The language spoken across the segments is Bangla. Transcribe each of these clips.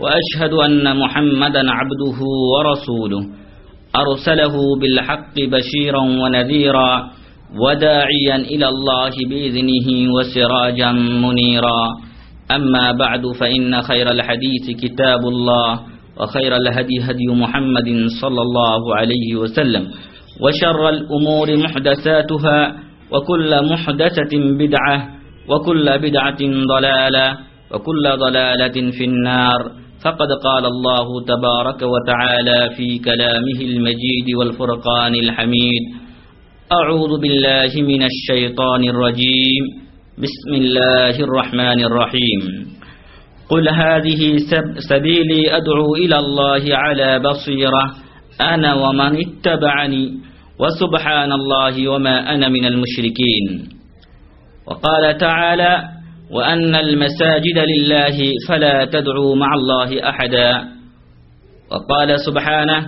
وأشهد أن محمدا عبده ورسوله. أرسله بالحق بشيرا ونذيرا وداعيا إلى الله بإذنه وسراجا منيرا. أما بعد فإن خير الحديث كتاب الله وخير الهدي هدي محمد صلى الله عليه وسلم. وشر الأمور محدثاتها وكل محدثة بدعة وكل بدعة ضلالة وكل ضلالة في النار. فقد قال الله تبارك وتعالى في كلامه المجيد والفرقان الحميد. أعوذ بالله من الشيطان الرجيم. بسم الله الرحمن الرحيم. قل هذه سبيلي أدعو إلى الله على بصيرة. أنا ومن اتبعني. وسبحان الله وما أنا من المشركين. وقال تعالى وأن المساجد لله فلا تدعوا مع الله أحدا وقال سبحانه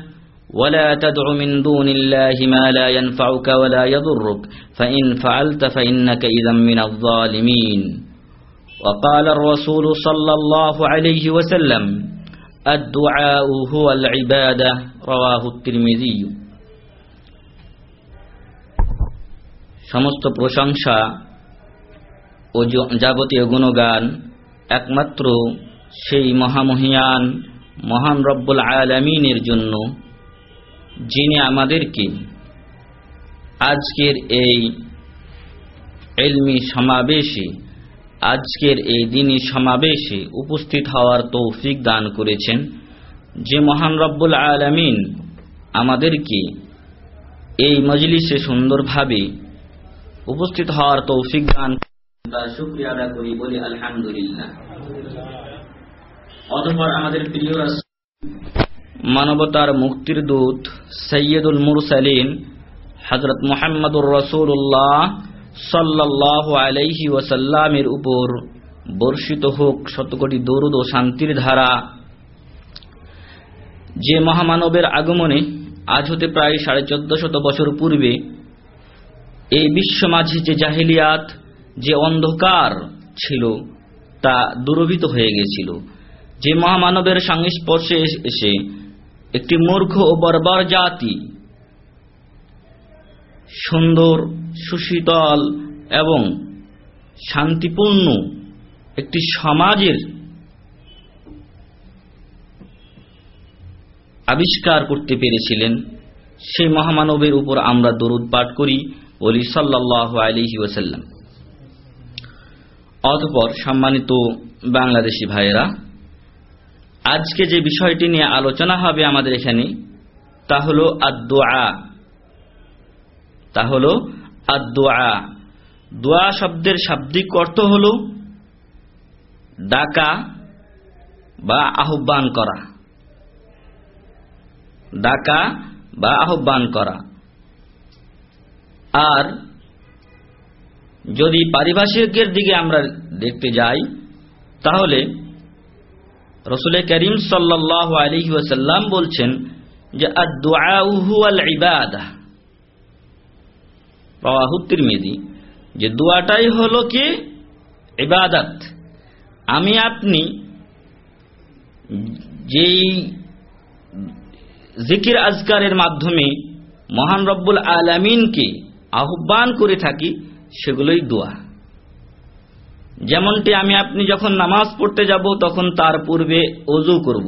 ولا تدع من دون الله ما لا ينفعك ولا يضرك فإن فعلت فإنك إذا من الظالمين وقال الرسول صلى الله عليه وسلم الدعاء هو العبادة رواه الترمذي সমস্ত প্রশংসা ও যাবতীয় গুণগান, একমাত্র সেই মহামহিয়ান, মহান রব্বুল আলমিনের জন্য, যিনি আমাদেরকে আজকের এই এলমি সমাবেশে, আজকের এই দিনই সমাবেশে উপস্থিত হওয়ার তৌফিক দান করেছেন। যে মহান রব্বুল আলমিন আমাদেরকে এই মজলিসে সুন্দরভাবে উপস্থিত হওয়ার তৌফিক দান তার শুক্রিয়া আদা করি, বলি আলহামদুলিল্লাহ। অতঃপর আমাদের প্রিয় মানবতার মুক্তির দূত সৈয়দুল মুরসালিন হজরত মোহাম্মদুর রসুল্লাহ সাল্লাহ আলাইহি ওয়াসাল্লামের উপর বর্ষিত হোক শতকোটি দরুদ ও শান্তির ধারা। যে মহামানবের আগমনে আজ হতে প্রায় সাড়ে চোদ্দ শত বছর পূর্বে এই বিশ্ব মাঝে যে জাহিলিয়াত যে অন্ধকার ছিল, তা দুরবিত হয়ে গেছিল। যে মহামানবের সংস্পর্শে এসে একটি মূর্খ ও বর্বর জাতি, সুন্দর, সুশীতল এবং শান্তিপূর্ণ একটি সমাজের আবিষ্কার করতে পেরেছিলেন, সেই মহামানবের উপর আমরা দরুদ পাঠ করি বলি সাল্লাহ আলিহি ওসাল্লাম অতপর সম্মানিত বাংলাদেশি ভাইয়েরা, আজকে যে বিষয়টি নিয়ে আলোচনা হবে আমাদের এখানে, তা হল আদোয়া তা হল আদোয়া দোয়া শব্দের শাব্দিক অর্থ হল ডাকা বা আহ্বান করা। ডাকা বা আহ্বান করা। আর যদি পারিভাষিকের দিকে আমরা দেখতে যাই, তাহলে রসুল করিম সাল্লাহ আলী বলছেন যে মেদি যে দোয়াটাই হল কি? ইবাদত। আমি আপনি যেই জিকির আজকারের মাধ্যমে মহান রব্বুল আলমিনকে আহ্বান করে থাকি সেগুলোই দোয়া। যেমনটি আমি আপনি যখন নামাজ পড়তে যাব, তখন তার পূর্বে অজু করব।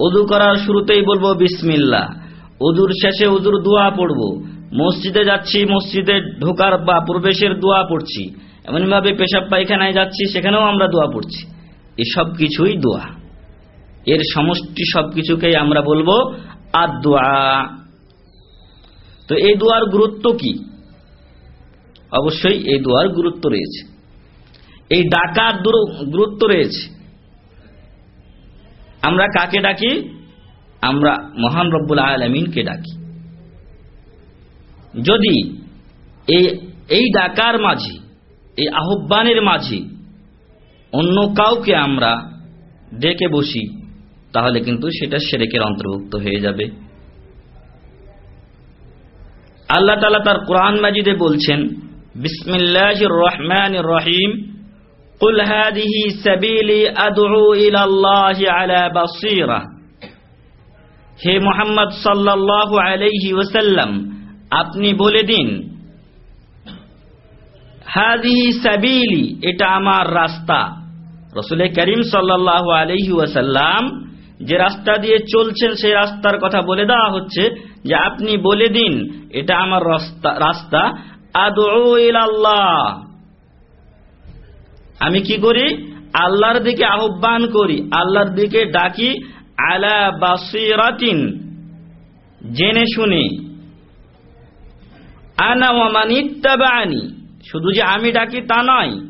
অজু করার শুরুতেই বলব বিসমিল্লা অজুর শেষে অজুর দোয়া পড়ব। মসজিদে যাচ্ছি, মসজিদে ঢোকার বা প্রবেশের দোয়া পড়ছি। এমনভাবে পেশাব পায়খানায় যাচ্ছি, সেখানেও আমরা দোয়া পড়ছি। এসব কিছুই দোয়া। এর সমষ্টি সবকিছুকেই আমরা বলব আর দোয়া তো এই দোয়ার গুরুত্ব কি? অবশ্যই এই দোয়ার গুরুত্ব রয়েছে। এই ডাকার গুরুত্ব রয়েছে। আমরা কাকে ডাকি? আমরা মহান রব্বুল আলমিনকে ডাকি। যদি এই এই ডাকার মাঝে, এই আহ্বানের মাঝে অন্য কাউকে আমরা ডেকে বসি, তাহলে কিন্তু সেটা সেরেকের অন্তর্ভুক্ত হয়ে যাবে। আল্লাহ তালা তার কোরআন মাজিদে বলছেন বিসমিল্লাহ রহমান রহিম قل هذه سبيلي أدعو إلى الله على بصيرة হে মোহাম্মদ সাল্লাল্লাহু আলাইহি ওয়াসাল্লাম আপনি বলে দিন হাদিহি সাবিলি এটা আমার রাস্তা রসুলের করিম সাল্লাল্লাহু আলাইহি ওয়াসাল্লাম যে রাস্তা দিয়ে চলছেন সেই রাস্তার কথা বলে দেওয়া হচ্ছে যে আপনি বলে দিন এটা আমার রাস্তা ইলাল্লাহ। আমি কি করি? আল্লাহর দিকে আহ্বান করি, আল্লাহর দিকে ডাকি, আলা জেনে শুনে। আনা ওয়ামানিত্তাবানি শুধু যে আমি ডাকি তা নয়।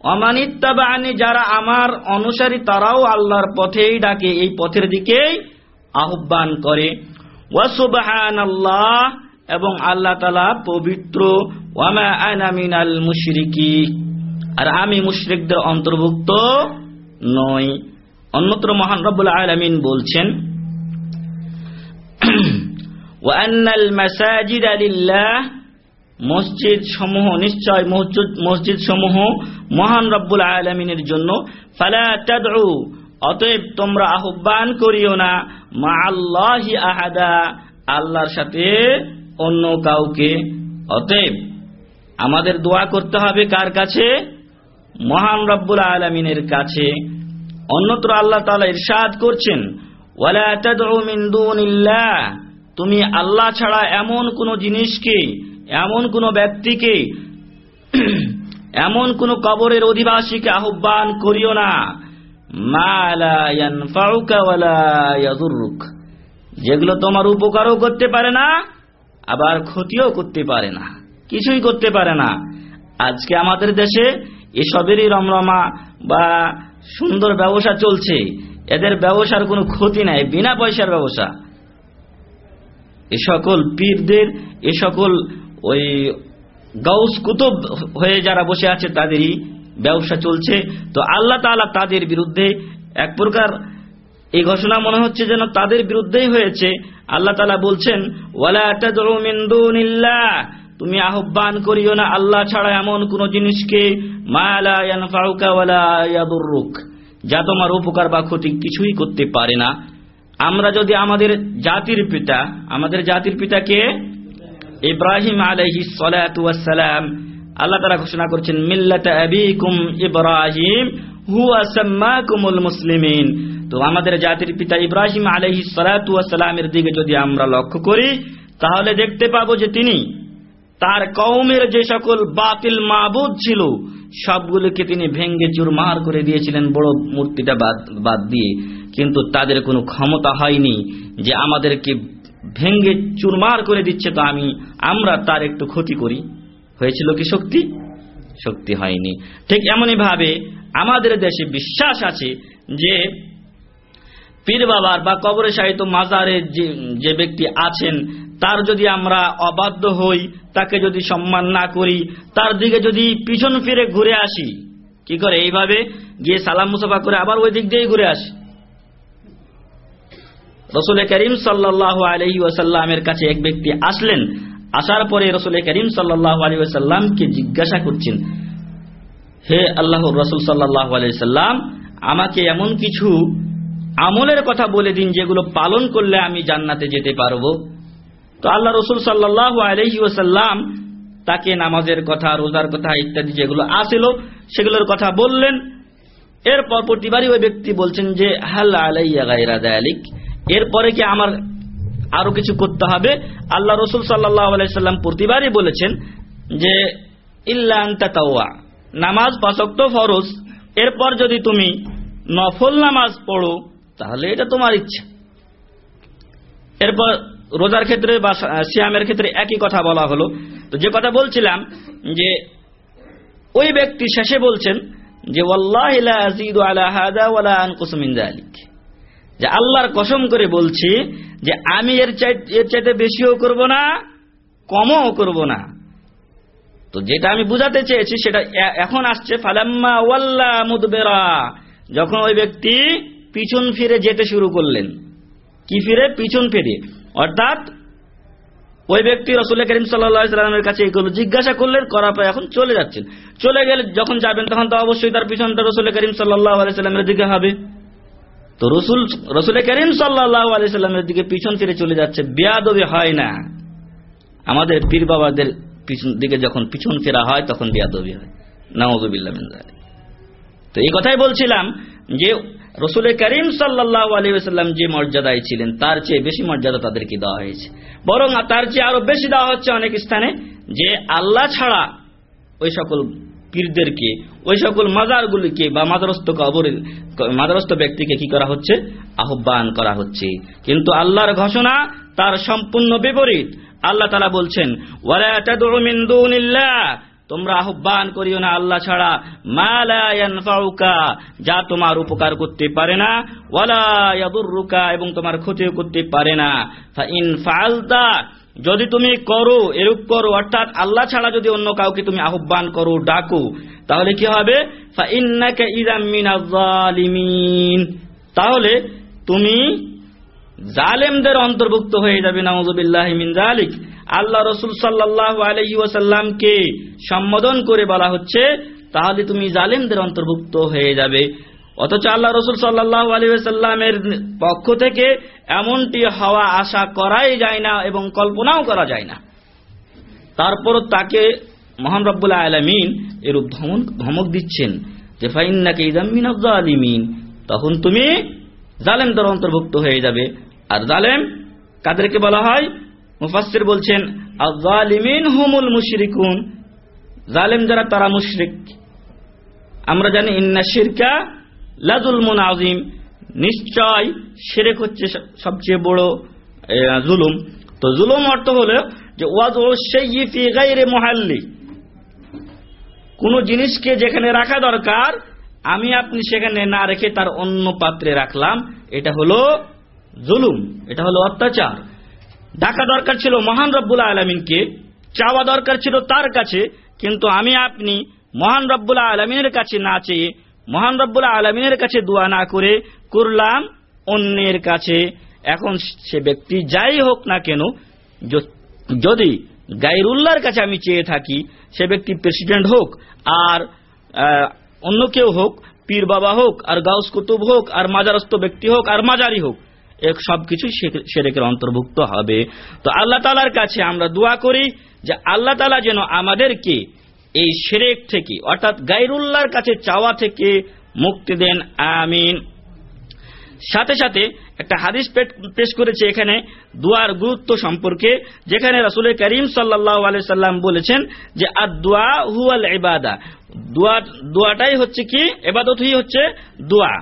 অমানিত্তাবানি যারা আমার অনুসারী, তারাও আল্লাহর পথেই ডাকে, এই পথের দিকেই আহ্বান করে। ওয়াসুবহান আল্লাহ এবং আল্লাহ তালা পবিত্র, ওয়ামা মুশরিকি আর আমি মুশরিকদের অন্তর্ভুক্ত নই। অন্যত্র মহান রব্বুল আলামিন বলছেন ওয়ান্নাল মাসাজিদ সমূহ নিশ্চয় মসজিদ সমূহ মহান রব্বুল আলমিনের জন্য। অতএব তোমরা আহ্বান করিও না মা আল্লাহি আহাদা আল্লাহর সাথে অন্য কাউকে। অতএব আমাদের দোয়া করতে হবে কার কাছে? মহান রব্বুল আলমিনের কাছে। অন্যত্র আল্লাহ তালা ইরশাদ করছেন তুমি আল্লাহ ছাড়া এমন কোন জিনিসকে, এমন কোন ব্যক্তিকে, এমন কোন কবরের অধিবাসীকে আহ্বান করিও না। যেগুলো তোমার উপকারও করতে পারে না আবার ক্ষতিও করতে পারে না, কিছুই করতে পারে না। আজকে আমাদের দেশে এসবেরই রমরমা বা সুন্দর ব্যবসা চলছে, এদের ব্যবসার কোনো ক্ষতি নাই, বিনা পয়সার ব্যবসা। এ সকল পীরদের, এ সকল ওই গাউস কুতুব হয়ে যারা বসে আছে, তাদেরই ব্যবসা চলছে। তো আল্লাহ তালা তাদের বিরুদ্ধে এক প্রকার এই ঘোষণা মনে হচ্ছে যেন তাদের বিরুদ্ধেই হয়েছে। আল্লাহ তালা বলছেন তুমি আহ্বান করিও না, আল্লাহ ছাড়া এমন কোন জিনিসকে যা তোমার উপকার বা ক্ষতি কিছুই করতে পারে না। আমরা যদি আমাদের জাতির পিতা, আমাদের জাতির পিতাকে ইব্রাহিম আলহি সালাম আল্লাহ তারা ঘোষণা করছেন, মিল্লাত আবিকুম ইব্রাহিম হুয়া সাম্মাকুমুল মুসলিমিন। তো আমাদের জাতির পিতা ইব্রাহিম আলহি সালামের দিকে যদি আমরা লক্ষ্য করি, তাহলে দেখতে পাবো যে তিনি তার কৌমের যে সকল বাতিল মাবুদ ছিল, সবগুলোকে তিনি ভেঙ্গে চুরমার করে দিয়েছিলেন বড় মূর্তিটা বাদ দিয়ে। কিন্তু তাদের কোনো ক্ষমতা হয়নি যে আমাদেরকে ভেঙ্গে চুরমার করে দিচ্ছে, তো আমি, আমরা তার একটু ক্ষতি করি। হয়েছিল কি শক্তি? শক্তি হয়নি। ঠিক এমনই ভাবে আমাদের দেশে বিশ্বাস আছে যে পীর বাবার বা কবরে সাহিত্য মাজারে যে ব্যক্তি আছেন, তার যদি আমরা অবাধ্য হই, তাকে যদি সম্মান না করি, তার দিকে যদি পিছন ফিরে ঘুরে আসি, কি করে এইভাবে? গিয়ে সালাম মুসাফা করে আবার ওই দিক দিয়েই ঘুরে আসি। রসুল করিম সাল্লাহ আলহি ওয়াসাল্লামের কাছে এক ব্যক্তি আসলেন, আসার পরে রসুল করিম সাল্লাহ আলী ওয়াসাল্লামকে জিজ্ঞাসা করছেন, হে আল্লাহ রসুল সাল্লাহ আলাইসাল্লাম আমাকে এমন কিছু আমলের কথা বলে দিন, যেগুলো পালন করলে আমি জান্নাতে যেতে পারব। তো আল্লাহ রসুল সাল্লাহ আলহি ওসাল্লাম তাকে নামাজের কথা, রোজার কথা ইত্যাদি যেগুলো আসিল, সেগুলোর কথা বললেন। এরপর প্রতিবারই ওই ব্যক্তি বলছেন যে দায়ালিক এরপরে কি আমার আরও কিছু করতে হবে? আল্লাহ রসুল আলাইসাল্লাম প্রতিবারই বলেছেন যে, ইল্লা নামাজ পাশক্ত ফরজ। এরপর যদি তুমি নফল নামাজ পড়ো তাহলে এটা তোমার ইচ্ছা। এরপর রোজার ক্ষেত্রে বা শ্যামের ক্ষেত্রে একই কথা বলা হলো। তো যে কথা বলছিলাম যে, ওই ব্যক্তি শেষে বলছেন যে যে আল্লাহর কসম করে বলছি যে, আমি এর এর চাইতে বেশিও করব না, কমও করব না। তো যেটা আমি বুঝাতে চেয়েছি সেটা এখন আসছে, ফালাম্মা ওয়াল্লা মুদবেরা। যখন ওই ব্যক্তি পিছন ফিরে যেতে শুরু করলেন। কি ফিরে? পিছন ফিরে। অর্থাৎ ওই ব্যক্তি রসুল করিম সাল্লামের কাছে এগুলো জিজ্ঞাসা করলেন, করার পর এখন চলে যাচ্ছেন। চলে গেলে যখন যাবেন, তখন তো অবশ্যই তার পিছনটা রসুল করিম সাল্লাহ আলাইস্লামের দিকে হবে। তো রসুল রসুল করিম সাল্লাহ আলাইস্লামের দিকে পিছন ফিরে চলে যাচ্ছে। বেয়াদবি হয় না। আমাদের পীর বাবাদের পিছন দিকে যখন পিছন ফেরা হয়, তখন বেয়াদবি হয়। যালিক। তো এই কথাই বলছিলাম যে রসুল করিম সাল্লাহ আলী যে মর্যাদায় ছিলেন, তার চেয়ে বেশি মর্যাদা তাদেরকে দেওয়া হয়েছে। বরং তার চেয়ে আরও বেশি দেওয়া হচ্ছে অনেক স্থানে যে আল্লাহ ছাড়া ওই সকল পীরদেরকে, ওই সকল মাজারগুলিকে বা মাদারস্থ কবর, মাদারস্থ ব্যক্তিকে কি করা হচ্ছে? আহ্বান করা হচ্ছে। কিন্তু আল্লাহর ঘোষণা তার সম্পূর্ণ বিপরীত। আল্লাহ তালা বলছেন, ওয়ালা তোমরা আহ্বান করিও না আল্লাহ ছাড়া। মা লা ইয়ানফাউকা, যা তোমার উপকার করতে পারে না। ওয়ালা এবং তোমার ক্ষতিও করতে পারে না। ফা ইন যদি তুমি করো, এরূপ করো, অর্থাৎ আল্লাহ ছাড়া যদি অন্য কাউকে তুমি আহ্বান করো, ডাকো, তাহলে কি হবে? ফা ইযাম মিনাজ জালিমিন তাহলে তুমি জালেমদের অন্তর্ভুক্ত হয়ে যাবে, নাউজুবিল্লাহ জালিক আল্লাহ রসুল সাল্লাহ আলহি সম্বোধন করে বলা হচ্ছে, তাহলে তুমি জালেমদের অন্তর্ভুক্ত হয়ে যাবে। অথচ আল্লাহ রসুল সাল্লাহ আলী সাল্লামের পক্ষ থেকে এমনটি হওয়া আশা করাই যায় না এবং কল্পনাও করা যায় না। তারপর তাকে মহান রব্বুল্লাহ আলমিন এরূপ ধমক দিচ্ছেন যে, ফাইন্নাকে ইদামিন আলিমিন তখন তুমি জালেমদের অন্তর্ভুক্ত হয়ে যাবে। আর জালেম কাদেরকে বলা হয়? মুফাসসির বলছেন, আযালিমিন হুমুল মুশরিকুন। জালেম যারা, তারা মুশরিক। আমরা জানি, ইন্না শিরকা লাজুলমুন আজিম নিশ্চয় শিরক হচ্ছে সবচেয়ে বড় জুলুম। তো জুলুম অর্থ হলো যে ওয়াজ ও সেই গাইরে মুহাল্লি। কোন জিনিসকে যেখানে রাখা দরকার আমি আপনি সেখানে না রেখে তার অন্য পাত্রে রাখলাম, এটা হলো জুলুম, এটা হলো অত্যাচার। ডাকা দরকার ছিল মহান রব্বুল্লাহ আলমিনকে, চাওয়া দরকার ছিল তার কাছে, কিন্তু আমি আপনি মহান রব্বুল্লাহ আলমিনের কাছে না চেয়ে, মহান রব্বুল্লাহ আলমিনের কাছে দোয়া না করে করলাম অন্যের কাছে। এখন সে ব্যক্তি যাই হোক না কেন যদি গাইরুল্লাহর কাছে আমি চেয়ে থাকি, সে ব্যক্তি প্রেসিডেন্ট হোক, আর অন্য কেউ হোক, পীর বাবা হোক, আর গাউস কুতুব হোক, আর মাজারস্থ ব্যক্তি হোক, আর মাজারি হোক এক সবকিছু সেরেকের অন্তর্ভুক্ত হবে। তো আল্লাহ তালার কাছে আমরা দোয়া করি যে আল্লাহ তালা যেন আমাদেরকে এই সেরেক থেকে, অর্থাৎ গাইরুল্লাহর কাছে চাওয়া থেকে মুক্তি দেন। আমিন। সাথে সাথে একটা হাদিস পেশ করেছে এখানে দোয়ার গুরুত্ব সম্পর্কে, যেখানে রাসুল করিম সাল্লাম বলেছেন যে আর দোয়া হুয়াল ইবাদা। দোয়া দোয়াটাই হচ্ছে কি? এবাদতই হচ্ছে দোয়া।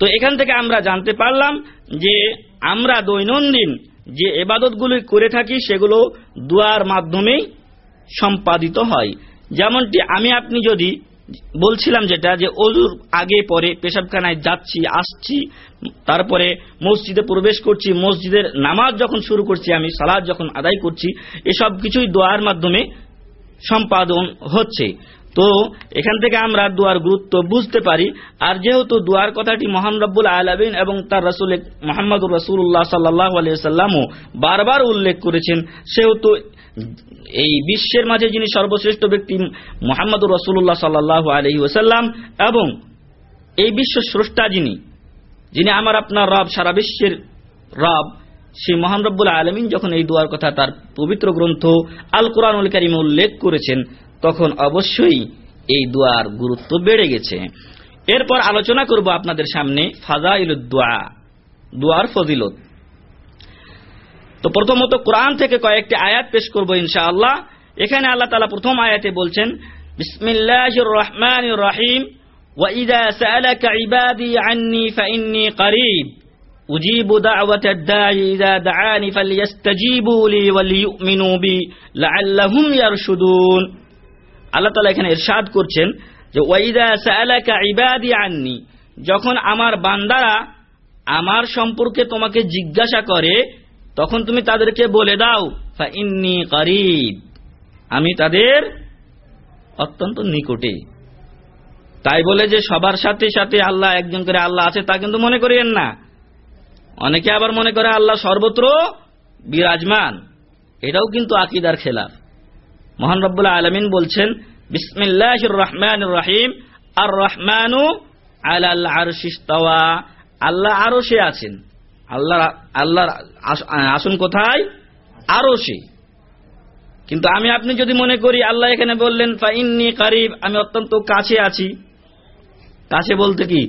তো এখান থেকে আমরা জানতে পারলাম যে আমরা দৈনন্দিন যে এবাদতগুলি করে থাকি, সেগুলো দোয়ার মাধ্যমেই সম্পাদিত হয়। যেমনটি আমি আপনি যদি বলছিলাম যেটা, যে অজুর আগে পরে পেশাবখানায় যাচ্ছি, আসছি, তারপরে মসজিদে প্রবেশ করছি, মসজিদের নামাজ যখন শুরু করছি আমি সালাদ যখন আদায় করছি, এসব কিছুই দোয়ার মাধ্যমে সম্পাদন হচ্ছে। তো এখান থেকে আমরা দোয়ার গুরুত্ব বুঝতে পারি। আর যেহেতু দোয়ার কথাটি মহান রব্বুল আলমিন এবং তার রসুল মোহাম্মদ রসুল্লাহ সাল্লাহ আলিয়াল্লামও বারবার উল্লেখ করেছেন, সেহেতু এই বিশ্বের মাঝে যিনি সর্বশ্রেষ্ঠ ব্যক্তি মোহাম্মদ রসুল্লাহ সাল্লাহ আলহি ওসাল্লাম এবং এই বিশ্ব স্রষ্টা যিনি যিনি আমার আপনার রব, সারা বিশ্বের রব, সেই মহান রব্বুল আলমিন যখন এই দোয়ার কথা তার পবিত্র গ্রন্থ আল কোরআনুল কারিমে উল্লেখ করেছেন, তখন অবশ্যই এই দোয়ার গুরুত্ব বেড়ে গেছে। এরপর আলোচনা করব আপনাদের সামনে ফাজাইল দোয়া দোয়ার ফজিলত। তো প্রথমত কোরআন থেকে কয়েকটি আয়াত পেশ করব ইনশাআল্লাহ এখানে আল্লাহ তালা প্রথম আয়াতে বলছেন বিসমিল্লাহির রহমানির রহিম وإذا سألك عبادي عني فإني قريب أجيب دعوة الداعي إذا دعاني فليستجيبوا لي وليؤمنوا بي لعلهم يرشدون আল্লাহ তালা এখানে ইরশাদ করছেন যে ওয়াইদা সালাকা ইবাদি আননি যখন আমার বান্দারা আমার সম্পর্কে তোমাকে জিজ্ঞাসা করে তখন তুমি তাদেরকে বলে দাও ইন্নি করিব। আমি তাদের অত্যন্ত নিকটে। তাই বলে যে, সবার সাথে সাথে আল্লাহ একজন করে আল্লাহ আছে, তা কিন্তু মনে করিয়েন না। অনেকে আবার মনে করে আল্লাহ সর্বত্র বিরাজমান। এটাও কিন্তু আকিদার খেলাফ। মহান রব্বুল্লাহ আলমিন বলছেন বিসমিল্লাহ রহমান রাহিম, আর রহমানু আলাল আরশিস্তাওয়া আল্লাহ আরও সে আছেন। আল্লাহ আল্লাহর আসুন কোথায়? আরও সে কিন্তু আমি আপনি যদি মনে করি আল্লাহ এখানে বললেন ফাইন্নি কারিব আমি অত্যন্ত কাছে আছি। কাছে বলতে কি?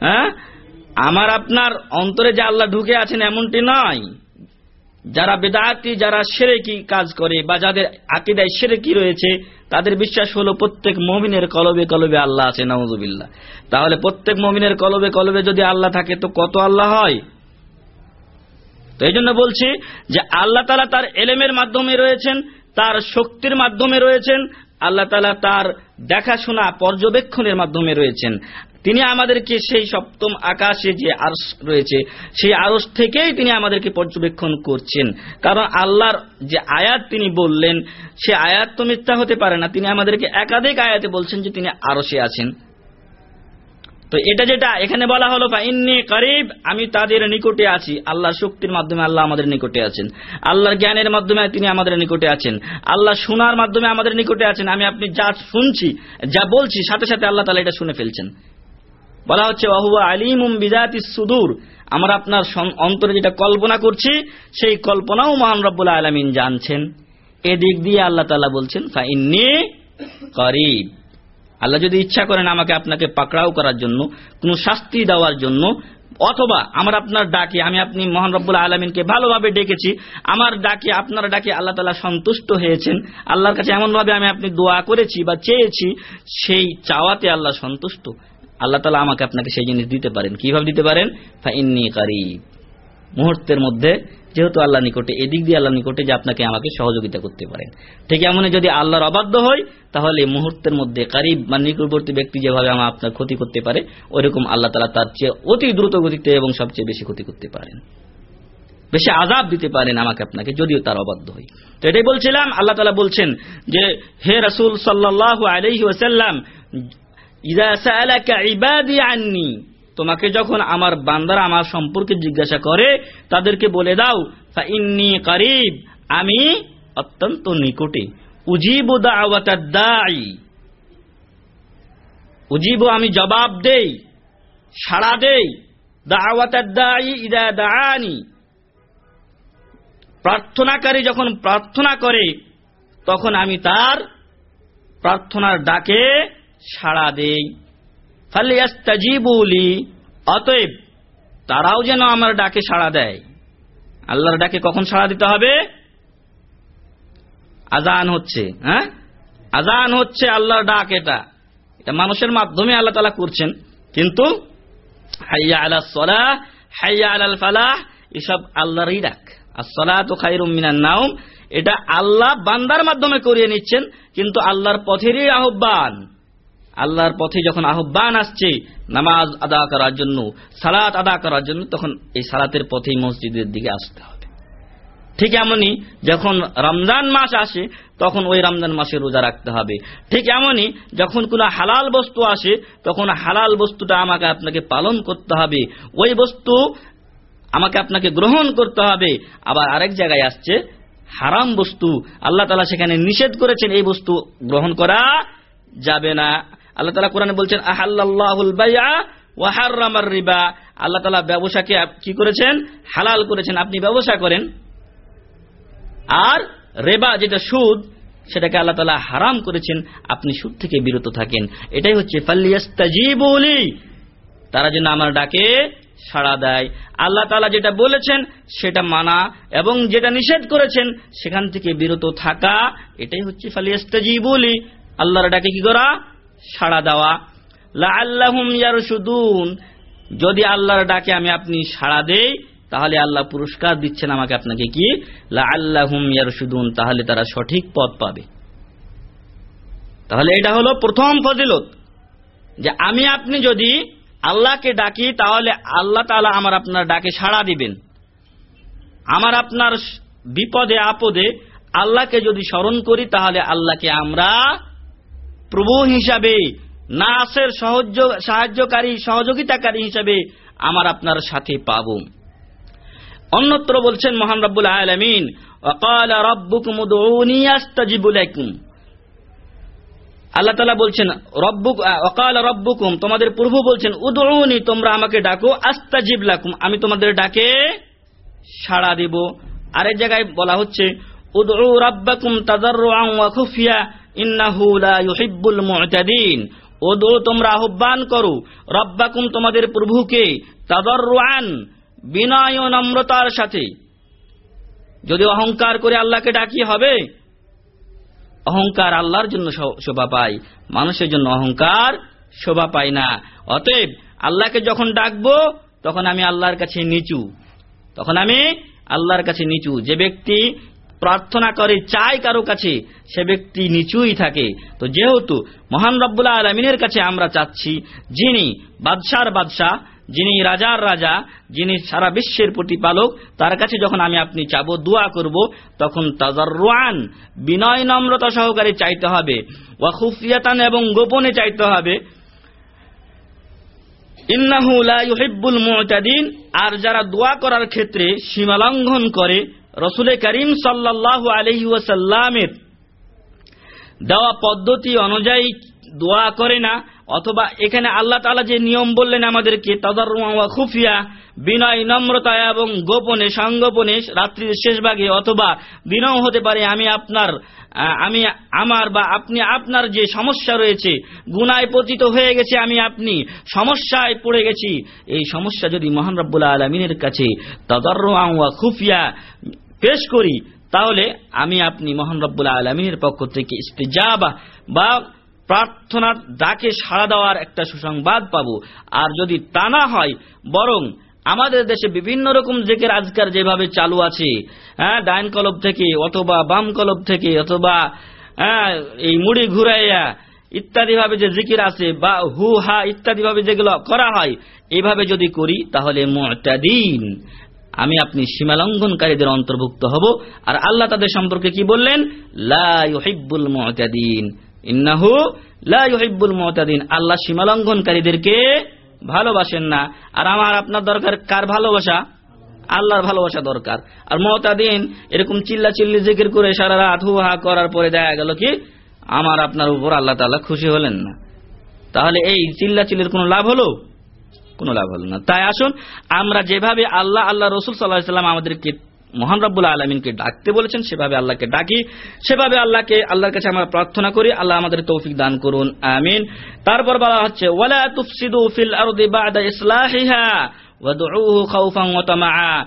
হ্যাঁ? আমার আপনার অন্তরে যে আল্লাহ ঢুকে আছেন এমনটি নয়। যারা বেদাতি যারা সেরেকি কাজ করে বা যাদের আকিদায় সেরেকি রয়েছে, তাদের বিশ্বাস হলো প্রত্যেক মমিনের কলবে কলবে আল্লাহ আছে নওয়াজুবিল্লাহ তাহলে প্রত্যেক মমিনের কলবে কলবে যদি আল্লাহ থাকে, তো কত আল্লাহ হয়? তো এই জন্য বলছি যে আল্লাহ তালা তার এলেমের মাধ্যমে রয়েছেন, তার শক্তির মাধ্যমে রয়েছেন, আল্লাহ তালা তার দেখাশোনা, পর্যবেক্ষণের মাধ্যমে রয়েছেন। তিনি আমাদেরকে সেই সপ্তম আকাশে যে আরস রয়েছে, সেই আরস থেকেই তিনি আমাদেরকে পর্যবেক্ষণ করছেন। কারণ আল্লাহর যে আয়াত তিনি বললেন, সে আয়াত তো মিথ্যা হতে পারে না। তিনি আমাদেরকে একাধিক আয়াতে বলছেন যে তিনি আরসে আছেন। তো এটা যেটা এখানে বলা হলো ইন্নি করিব, আমি তাদের নিকটে আছি। আল্লাহর শক্তির মাধ্যমে আল্লাহ আমাদের নিকটে আছেন। আল্লাহর জ্ঞানের মাধ্যমে তিনি আমাদের নিকটে আছেন। আল্লাহ শোনার মাধ্যমে আমাদের নিকটে আছেন। আমি আপনি যা শুনছি, যা বলছি, সাথে সাথে আল্লাহ তালা এটা শুনে ফেলছেন। বলা হচ্ছে ওহুয়া আলিম বিজাতি সুদূর। আমরা আপনার অন্তরে যেটা কল্পনা করছি, সেই কল্পনাও মহান রব্বুল আলমিন জানছেন। এদিক দিয়ে আল্লাহ তালা বলছেন, ফাইন্নি করিব। আল্লাহ যদি ইচ্ছা করেন আমাকে আপনাকে পাকড়াও করার জন্য, কোন শাস্তি দেওয়ার জন্য, অথবা আমার আপনার ডাকে, আমি আপনি মোহান রব্বুল আলমিনকে ভালোভাবে ডেকেছি, আমার ডাকে, আপনার ডাকে আল্লাহ তালা সন্তুষ্ট হয়েছেন, আল্লাহর কাছে এমনভাবে আমি আপনি দোয়া করেছি বা চেয়েছি, সেই চাওয়াতে আল্লাহ সন্তুষ্ট। আল্লাহ তালা আমাকে আপনাকে সেই জিনিস দিতে পারেন। কীভাবে দিতে পারেন? মুহূর্তের মধ্যে যেহেতু আল্লাহ নিকটে, এদিক দিয়ে আল্লাহ নিকটে যে আপনাকে আমাকে সহযোগিতা করতে পারেন। ঠিক এমন যদি আল্লাহর অবাধ্য হয় তাহলে মুহূর্তের মধ্যে কারিব বা নিকটবর্তী ব্যক্তি যেভাবে আমার আপনার ক্ষতি করতে পারে ওইরকম আল্লাহ তালা তার চেয়ে অতি দ্রুত গতিতে এবং সবচেয়ে বেশি ক্ষতি করতে পারেন। বেশি আজাব দিতে পারেন আমাকে আপনাকে, যদিও তার অবাধ্য হই। তো এটাই বলছিলাম, আল্লাহ তালা বলছেন যে, হে রসুল সাল্লাহ আলহি ওসাল্লাম আননি তোমাকে যখন আমার বান্দারা আমার সম্পর্কে জিজ্ঞাসা করে, তাদেরকে বলে দাও ইন্নি করিব আমি অত্যন্ত নিকটে। উজিব দাই উজিব আমি জবাব দেই সাড়া দেই দাওয়াতাদ্দাই প্রার্থনাকারী যখন প্রার্থনা করে, তখন আমি তার প্রার্থনার ডাকে সাড়া দেই। ফালিয়াস্তাজিবুলি অতএব তারাও যেন আমার ডাকে সাড়া দেয়। আল্লাহর ডাকে কখন সাড়া দিতে হবে? আজান হচ্ছে হ্যাঁ? আজান হচ্ছে আল্লাহর ডাক এটা। এটা মানুষের মাধ্যমে আল্লাহ তালা করছেন। কিন্তু হাইয়া আলা সলাহ হাইয়া আলাল ফালাহ, এসব আল্লাহরই ডাক। আর সলাহ তো খাইরুম মিনার নাউম এটা আল্লাহ বান্দার মাধ্যমে করিয়ে নিচ্ছেন, কিন্তু আল্লাহর পথেরই আহ্বান। আল্লাহর পথে যখন আহ্বান আসছে, নামাজ আদা করার জন্য, সালাত আদা করার জন্য, তখন এই সালাতের পথেই মসজিদের দিকে আসতে হবে। ঠিক এমনই যখন রমজান মাস আসে, তখন ওই রমজান মাসে রোজা রাখতে হবে। ঠিক এমনই যখন কোনো হালাল বস্তু আসে, তখন হালাল বস্তুটা আমাকে আপনাকে পালন করতে হবে। ওই বস্তু আমাকে আপনাকে গ্রহণ করতে হবে। আবার আরেক জায়গায় আসছে, হারাম বস্তু। আল্লাহ তালা সেখানে নিষেধ করেছেন, এই বস্তু গ্রহণ করা যাবে না। আল্লাহ তালা কোরআনে বলছেন আহাল্লাহুল বাইয়া ওয়াহার রিবা। আল্লাহ তালা ব্যবসাকে কি করেছেন? হালাল করেছেন। আপনি ব্যবসা করেন। আর রেবা যেটা সুদ, সেটাকে আল্লাহ তালা হারাম করেছেন। আপনি সুদ থেকে বিরত থাকেন। এটাই হচ্ছে ফাল্লিয়াস্তাজিবুলি তারা যেন আমার ডাকে সাড়া দেয়। আল্লাহ তালা যেটা বলেছেন, সেটা মানা এবং যেটা নিষেধ করেছেন, সেখান থেকে বিরত থাকা, এটাই হচ্ছে ফালিয়াস্তাজিবুলি আল্লাহর ডাকে কি করা? সাড়া দেওয়া। লা আল্লাহুম ইয়ারশুদুন। যদি আল্লাহর ডাকে আমি আপনি সাড়া দেই, তাহলে আল্লাহ পুরস্কার দিচ্ছেন আমাকে আপনাকে কি? লা আল্লাহুম ইয়ারশুদুন, তাহলে তারা সঠিক পথ পাবে। তাহলে এটা হলো প্রথম ফজিলত। যে আমি আপনি যদি আল্লাহকে ডাকি, তাহলে আল্লাহ তাআলা আমার আপনার ডাকে সাড়া দিবেন। আমার আপনার বিপদে, আপদে আল্লাহকে যদি স্মরণ করি, তাহলে আল্লাহকে আমরা প্রভু হিসাবে, নাসের সহজ সাহায্যকারী, সহযোগিতাকারী হিসাবে আমার আপনার সাথে পাব। অন্যত্র বলছেন মহান রব্বুল আলমিন অকাল রব্বুকুম উদুনিয়াস্তাজিবুলাইকুম আল্লাহ তালা বলছেন, রব্বুক অকাল রব্বুকুম, তোমাদের প্রভু বলছেন উদৌনি তোমরা আমাকে ডাকো, আস্তাজিব লাকুম। আমি তোমাদের ডাকে সাড়া দেব। আরেক জায়গায় বলা হচ্ছে উদৌ রব্বাকুম তাজার খুফিয়া। ইন্নাহু লা উদউ তোমরা আহ্বান করো, রব্বাকুম তোমাদের প্রভুকে তাদাররুআন, বিনয় ও নম্রতার সাথে। যদি অহংকার করে আল্লাহকে ডাকি হবে, অহংকার আল্লাহর জন্য শোভা পায়। মানুষের জন্য অহংকার শোভা পায় না। অতএব আল্লাহকে যখন ডাকবো, তখন আমি আল্লাহর কাছে নিচু। তখন আমি আল্লাহর কাছে নিচু। যে ব্যক্তি প্রার্থনা করে, চায় কারও কাছে, সে ব্যক্তি নিচুই থাকে। তো যেহেতু মহান রব্বুল্লাহ আলমিনের কাছে আমরা চাচ্ছি, যিনি বাদশার বাদশাহ, যিনি রাজার রাজা, যিনি সারা বিশ্বের প্রতিপালক, তার কাছে যখন আমি আপনি চাবো, দোয়া করব, তখন তাজাররান বিনয় নম্রতা সহকারে চাইতে হবে ওয়াখুফিয়াতান এবং গোপনে চাইতে হবে। ইন্নাহু লা ইউহিব্বুল আর যারা দোয়া করার ক্ষেত্রে সীমালঙ্ঘন করে রসুলে করিম সাল্লাল্লাহু আলাইহি ওয়াসাল্লামের দেওয়া পদ্ধতি অনুযায়ী দোয়া করে না, অথবা এখানে আল্লাহ তালা যে নিয়ম বললেন আমাদেরকে তদারুয়া খুফিয়া, বিনয় নম্রতা এবং গোপনে সংগোপনে রাত্রির শেষ ভাগে অথবা বিনয় হতে পারে, আমি আপনার আমি আমার বা আপনি আপনার যে সমস্যা রয়েছে, গুনায় পতিত হয়ে গেছে, আমি আপনি সমস্যায় পড়ে গেছি, এই সমস্যা যদি মহান রব্বুল্লাহ আলমিনের কাছে তদারুয়া খুফিয়া পেশ করি, তাহলে আমি আপনি মহান রব্বুল্লাহ আলমিনের পক্ষ থেকে ইস্তেজাবা বা প্রার্থনার ডাকে সাড়া দেওয়ার একটা সুসংবাদ পাব। আর যদি তা না হয়, বরং আমাদের দেশে বিভিন্ন রকম জেকের আজকার যেভাবে চালু আছে হ্যাঁ ডাইন কলব থেকে অথবা বাম কলব থেকে অথবা হ্যাঁ এই মুড়ি ঘুরাইয়া ইত্যাদি ভাবে যে জিকির আছে বা হু হা ইত্যাদি ভাবে যেগুলো করা হয় এইভাবে যদি করি, তাহলে মুতাদিন আমি আপনি সীমালঙ্ঘনকারীদের অন্তর্ভুক্ত হব, আর আল্লাহ তাদের সম্পর্কে কি বললেন? লা ইউহিব্বুল মুতাদিন। ইন্নাহু লা ইউহিব্বুল মুতাদিন। আল্লাহ সীমালঙ্ঘনকারীদেরকে ভালোবাসেন না। আর আমার আপনার দরকার কার ভালোবাসা? আল্লাহর ভালোবাসা দরকার। আর মতাদিন এরকম চিল্লা চিল্লি জিকির করে সারা রাত হু হা করার পরে দেখা গেল কি, আমার আপনার উপর আল্লাহ তাআলা খুশি হলেন না। তাহলে এই চিল্লা চিল্লির কোনো লাভ হলো? কোনো লাভ হলো না। তাই আসুন, আমরা যেভাবে আল্লাহ আল্লাহ রসুল সাল্লাহ সাল্লাম আমাদেরকে মহান রব্বুল আলমিনকে ডাকতে বলেছেন, সেভাবে আল্লাহকে ডাকি, সেভাবে আল্লাহকে, আল্লাহর কাছে আমরা প্রার্থনা করি, আল্লাহ আমাদের তৌফিক দান করুন, আমিন। তারপর বলা হচ্ছে, ওয়ালা তুফসিদু ফিল আরদি বাদা ইসলাহিহা, ওয়াদউহু খাউফান ওয়া তামাআ।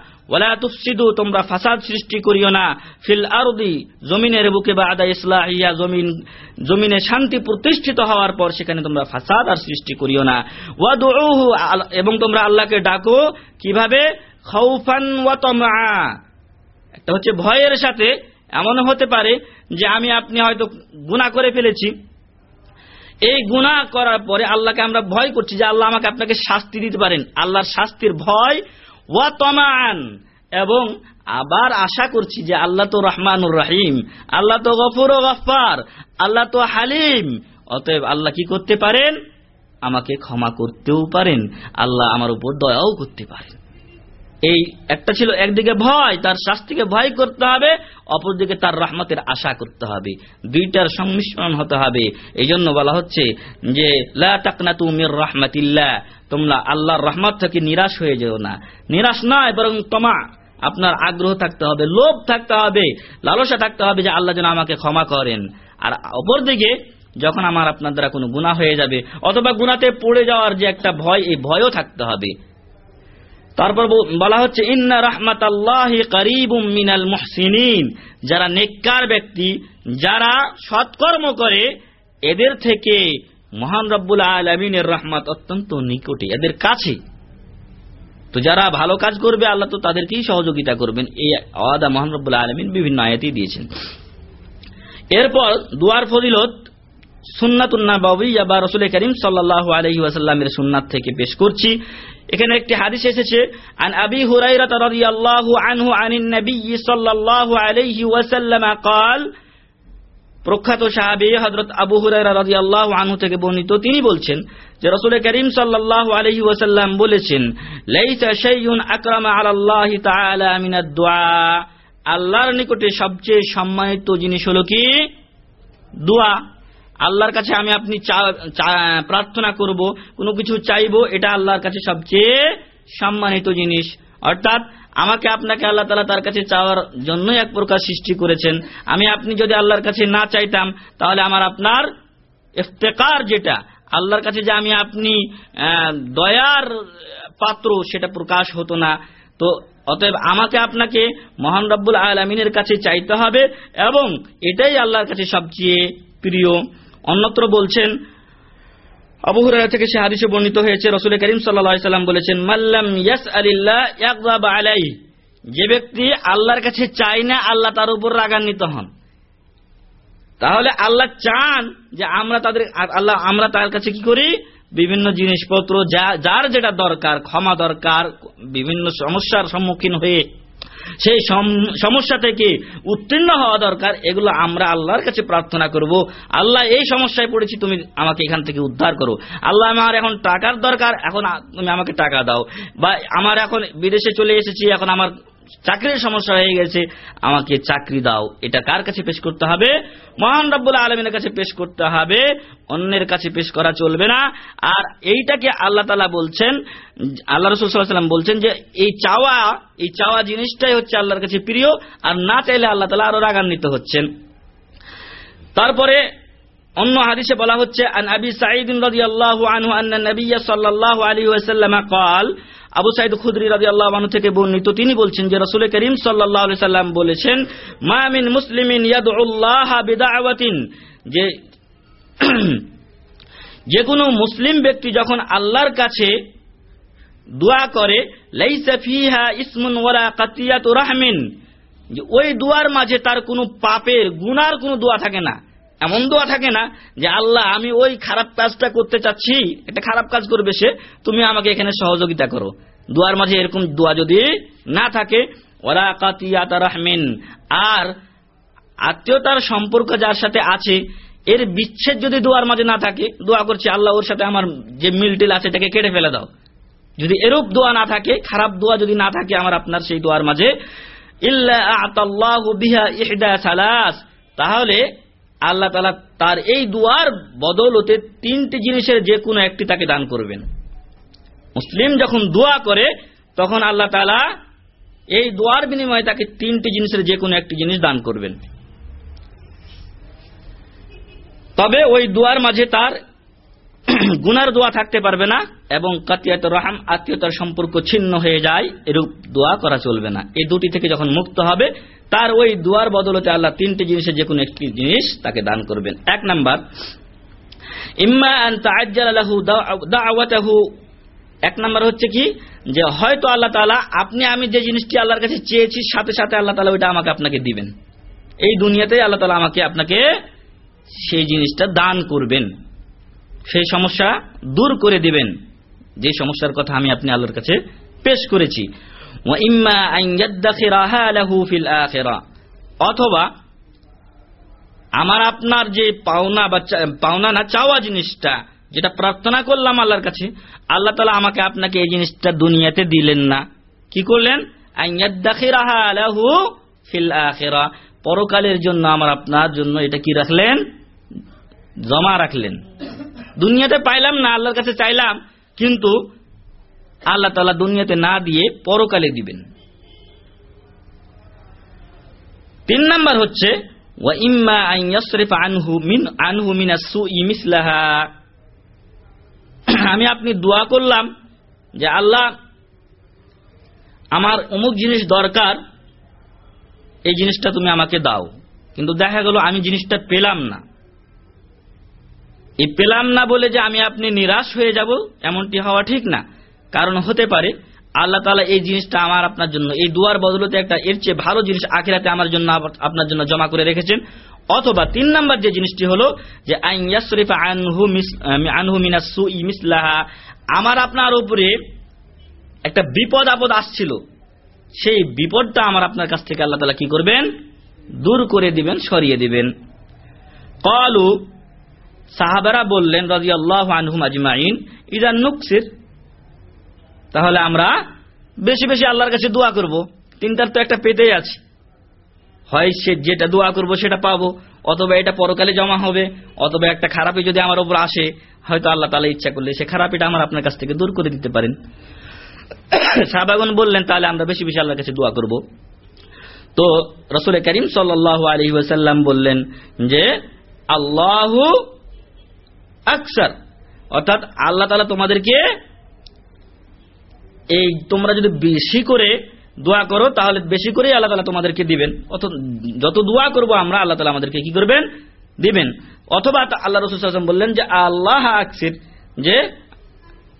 তোমরা ফাসাদ সৃষ্টি করিও না। ফিল আরদি, জমিনের বুকে বা আদা ইসলাহিয়া, জমিন, জমিনে শান্তি প্রতিষ্ঠিত হওয়ার পর সেখানে তোমরা ফাসাদ আর সৃষ্টি করিও না। ওয়াদউহু এবং তোমরা আল্লাহকে ডাকো কীভাবে? খাউফান ওয়া তামাআ। একটা হচ্ছে ভয়ের সাথে। এমন হতে পারে যে আমি, আপনি হয়তো গুণা করে ফেলেছি। এই গুণা করার পরে আল্লাহকে আমরা ভয় করছি যে আল্লাহ আমাকে আপনাকে শাস্তি দিতে পারেন। আল্লাহর শাস্তির ভয় ওয়া তমান এবং আবার আশা করছি যে আল্লাহ তো রহমানুর রাহিম, আল্লাহ তো গফুর ও গফার আল্লাহ তো হালিম। অতএব আল্লাহ কি করতে পারেন? আমাকে ক্ষমা করতেও পারেন, আল্লাহ আমার উপর দয়াও করতে পারেন। এই একটা ছিল একদিকে ভয়, তার শাস্তিকে ভয় করতে হবে, অপরদিকে তার রাহমতের আশা করতে হবে। দুইটার সংমিশ্রণ হতে হবে। এই জন্য বলা হচ্ছে যে, লা টাকনা তুমির রহমাতিল্লাহ, তোমরা আল্লাহর রহমত থেকে নিরাশ হয়ে যেও না। নিরাশ নয়, বরং তোমা, আপনার আগ্রহ থাকতে হবে, লোভ থাকতে হবে, লালসা থাকতে হবে যে আল্লাহ যেন আমাকে ক্ষমা করেন। আর অপরদিকে, যখন আমার আপনার দ্বারা কোনো গুণা হয়ে যাবে, অথবা গুণাতে পড়ে যাওয়ার যে একটা ভয়, এই ভয়ও থাকতে হবে। তারপর বলা হচ্ছে, ইন্না রহমাত মিনাল মুহসিনিন। যারা নেককার ব্যক্তি, যারা সৎকর্ম করে, এদের থেকে মহান রব্বুল আলমিনের রহমত অত্যন্ত নিকটে, এদের কাছে। তো যারা ভালো কাজ করবে, আল্লাহ তো তাদেরকেই সহযোগিতা করবেন। এই আওয়াদা মহান রব্বুল আলমিন বিভিন্ন আয়াতই দিয়েছেন। এরপর দুয়ার ফজিলত সুন্নাতুন্না বাবিয়া বা রসুল করিম সাল্লাহ আলহি সুন্নাত থেকে পেশ করছি। এখানে একটি হাদিস এসেছে আন আবি হুরাইরাত রাদিয়াল্লাহু আনহু আনিন নবী সাল্লাল্লাহু আলাইহি ওয়াসাল্লাম قال প্রখ্যাত সাহাবী হযরত আবু হুরায়রা রাদিয়াল্লাহু আনহু থেকে বর্ণিত তিনি বলছেন যে রাসূল করিম সাল্লাল্লাহু আলাইহি ওয়াসাল্লাম বলেছেন লাইসা শাইউন আকরামা আলাল্লাহি তাআলা মিনাদ দুআ আল্লাহর নিকটে সবচেয়ে সম্মানিত জিনিস হলো কি দোয়া আল্লাহর কাছে আমি আপনি প্রার্থনা করব, কোনো কিছু চাইব, এটা আল্লাহর কাছে সবচেয়ে সম্মানিত জিনিস। অর্থাৎ, আমাকে আপনাকে আল্লাহ তালা তার কাছে চাওয়ার জন্যই এক প্রকার সৃষ্টি করেছেন। আমি আপনি যদি আল্লাহর কাছে না চাইতাম, তাহলে আমার আপনার ইফতেকার যেটা, আল্লাহর কাছে যে আমি আপনি দয়ার পাত্র, সেটা প্রকাশ হতো না। তো অতএব আমাকে আপনাকে মহান রব্বুল আলমিনের কাছে চাইতে হবে এবং এটাই আল্লাহর কাছে সবচেয়ে প্রিয়। অন্যত্র বলছেন, আবু থেকে সে হাদিসে বর্ণিত হয়েছে, রসুল করিম সাল্লাম বলেছেন মাল্লাম ইয়াস আলিল্লাহ যে ব্যক্তি আল্লাহর কাছে চায় না আল্লাহ তার উপর রাগান্বিত হন। তাহলে আল্লাহ চান যে আমরা তাদের, আল্লাহ আমরা তার কাছে কি করি? বিভিন্ন জিনিসপত্র যা, যার যেটা দরকার, ক্ষমা দরকার, বিভিন্ন সমস্যার সম্মুখীন হয়ে সেই সমস্যা থেকে উত্তীর্ণ হওয়া দরকার। এগুলো আমরা আল্লাহর কাছে প্রার্থনা করব। আল্লাহ এই সমস্যায় পড়েছি, তুমি আমাকে এখান থেকে উদ্ধার করো। আল্লাহ আমার এখন টাকার দরকার, এখন তুমি আমাকে টাকা দাও। বা আমার এখন বিদেশে চলে এসেছি, এখন আমার চাকরির সমস্যা হয়ে গেছে আমাকে চাকরি দাও এটা কার কাছে পেশ করতে হবে মহান রব্বুল আলমিনের কাছে পেশ করতে হবে অন্যের কাছে পেশ করা চলবে না আর এইটাকে আল্লাহ তালা বলছেন আল্লাহ রসুল সাল্লাম বলছেন যে এই চাওয়া এই চাওয়া জিনিসটাই হচ্ছে আল্লাহর কাছে প্রিয় আর না চাইলে আল্লাহ তালা আরো রাগান্বিত হচ্ছেন তারপরে অন্য হাদিসে বলা হচ্ছে আন আবি সাঈদ রাদিয়াল্লাহু আনহু আন্না নবিয়্য সাল্লাল্লাহু আলাইহি ওয়াসাল্লাম قال আবু সাইদ খুদরি রাদিয়াল্লাহু আনহু থেকে বর্ণিত, তিনি বলছেন যে রাসূল করিম আলাইহি সাল্লাম বলেছেন, মা মিন মুসলিমিন ইয়াদউল্লাহ বিদাওয়াতিন। যে যে কোনো মুসলিম ব্যক্তি যখন আল্লাহর কাছে দোয়া করে ইসমুন ওয়ালা ওই দোয়ার মাঝে তার কোনো পাপের, গুনার কোনো দোয়া থাকে না। এমন দোয়া থাকে না যে, আল্লাহ, আমি ওই খারাপ কাজটা করতে চাচ্ছি, একটা খারাপ কাজ করবে সে, তুমি আমাকে এখানে সহযোগিতা করো। দোয়ার মাঝে এরকম দোয়া যদি না থাকে ওরা কাতিয়াতা রাহমিন, আর আত্মীয়তার সম্পর্ক যার সাথে আছে, এর বিচ্ছেদ যদি দোয়ার মাঝে না থাকে, দোয়া করছি, আল্লাহ, ওর সাথে আমার যে মিলটিল আছে, এটাকে কেটে ফেলে দাও। যদি এরূপ দোয়া না থাকে, খারাপ দোয়া যদি না থাকে, আমার আপনার সেই দোয়ার মাঝে, ইল্লা তাহলে আল্লাহ তালা তার এই দুয়ার বদলতে তিনটি জিনিসের যে কোনো একটি তাকে দান করবেন। মুসলিম যখন দোয়া করে, তখন আল্লাহ তালা এই দোয়ার বিনিময়ে তাকে তিনটি জিনিসের যে কোনো একটি জিনিস দান করবেন। তবে ওই দুয়ার মাঝে তার গুনার দোয়া থাকতে পারবে না এবং কাতিয়াত রহাম, আত্মীয়তার সম্পর্ক ছিন্ন হয়ে যায়, এরূপ দোয়া করা চলবে না। এই দুটি থেকে যখন মুক্ত হবে, তার ওই দুয়ার বদলতে আল্লাহ তিনটি জিনিসের যে কোনো একটি জিনিস তাকে দান করবেন। এক নাম্বার, ইম্মা এক নাম্বার হচ্ছে কি, যে হয়তো আল্লাহ তালা আপনি, আমি যে জিনিসটি আল্লাহর কাছে চেয়েছি, সাথে সাথে আল্লাহ তালা ওইটা আমাকে আপনাকে দিবেন। এই দুনিয়াতেই আল্লাহ তালা আমাকে আপনাকে সেই জিনিসটা দান করবেন। সেই সমস্যা দূর করে দিবেন। যে সমস্যার কথা আমি আপনি আল্লাহর কাছে পেশ করেছি। অথবা আমার আপনার যে পাওনা বা পাওনা না চাওয়া জিনিসটা, যেটা প্রার্থনা করলাম আল্লাহর কাছে, আল্লাহ তালা আমাকে আপনাকে এই জিনিসটা দুনিয়াতে দিলেন না। কি করলেন? ফিল পরকালের জন্য আমার আপনার জন্য এটা কি রাখলেন? জমা রাখলেন। দুনিয়াতে পাইলাম না, আল্লাহর কাছে চাইলাম, কিন্তু আল্লাহ তালা দুনিয়াতে না দিয়ে পরকালে দিবেন। তিন নাম্বার হচ্ছে আমি আপনি দোয়া করলাম যে আল্লাহ, আমার অমুক জিনিস দরকার, এই জিনিসটা তুমি আমাকে দাও। কিন্তু দেখা গেল আমি জিনিসটা পেলাম না। এই পেলাম না বলে যে আমি আপনি নিরাশ হয়ে যাব, এমনটি হওয়া ঠিক না। কারণ হতে পারে, আল্লাহ তালা এই জিনিসটা আমার আপনার জন্য, এই দুয়ার বদলতে একটা এর চেয়ে ভালো জিনিস আখিরাতে আমার জন্য আপনার জন্য জমা করে রেখেছেন। অথবা তিন নাম্বার যে জিনিসটি হলো যে আনহু আনহু আমার আপনার উপরে একটা বিপদ আপদ আসছিল। সেই বিপদটা আমার আপনার কাছ থেকে আল্লাহ তালা কি করবেন? দূর করে দিবেন, সরিয়ে দিবেন। কলু সাহাবারা বললেন রাজি আল্লাহ আনহুম আজমাইন ইদান নুকসির তাহলে আমরা বেশি বেশি আল্লাহর কাছে দোয়া করব। তিনটার তো একটা পেতেই আছে। হয় সে যেটা দোয়া করব সেটা পাবো, অথবা এটা পরকালে জমা হবে, অথবা একটা খারাপই যদি আমার উপর আসে, হয়তো আল্লাহ তালা ইচ্ছা করলে সে খারাপিটা আমার আপনার কাছ থেকে দূর করে দিতে পারেন। সাহাবাগন বললেন, তাহলে আমরা বেশি বেশি আল্লাহর কাছে দোয়া করব। তো রসুল করিম সাল্লাহ আলী ওয়াসাল্লাম বললেন যে, আল্লাহ আকসার। অর্থাৎ আল্লাহ তালা তোমাদেরকে এই তোমরা যদি বেশি করে দোয়া করো, তাহলে বেশি করেই আল্লাহ তালা তোমাদেরকে দিবেন। যত দোয়া করব আমরা, আল্লাহ তালা আমাদেরকে কি করবেন? দিবেন। অথবা আল্লাহ রসুল সাল্লাম বললেন যে, আল্লাহ আকসির, যে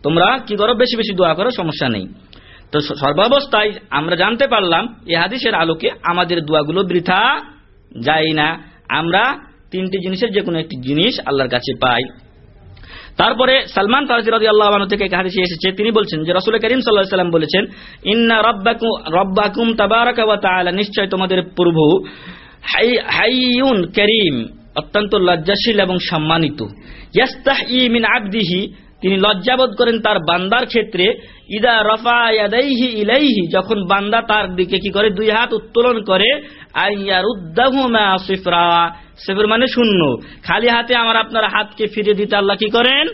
তোমরা কি করো? বেশি বেশি দোয়া করো, সমস্যা নেই। তো সর্বাবস্থায় আমরা জানতে পারলাম, এ হাদিসের আলোকে আমাদের দোয়াগুলো বৃথা যায় না। আমরা তিনটি জিনিসের যে কোনো একটি জিনিস আল্লাহর কাছে পাই। তারপরে সালমান ফারসি রাজি আল্লাহ থেকে হাদিসে এসেছে, তিনি বলছেন যে রসুল করিম সাল্লাল্লাহু সাল্লাম বলেছেন, ইন্না রাব্বাকুম রাব্বাকুম নিশ্চয় তোমাদের প্রভু হাই- হাইয়ুন করিম, অত্যন্ত লজ্জাশীল এবং সম্মানিত। মিন আবদিহি তিনি লজ্জাবোধ করেন তার বান্দার ক্ষেত্রে, ইদা রফা ইলাইহি যখন বান্দা তার দিকে কি করে, দুই হাত উত্তোলন করে আইয়ারুদ্দাহুমা সিফরা সিফর মানে শূন্য। খালি হাতে আমার আপনার হাতকে ফিরে দিতে আল্লাহ কি করেন?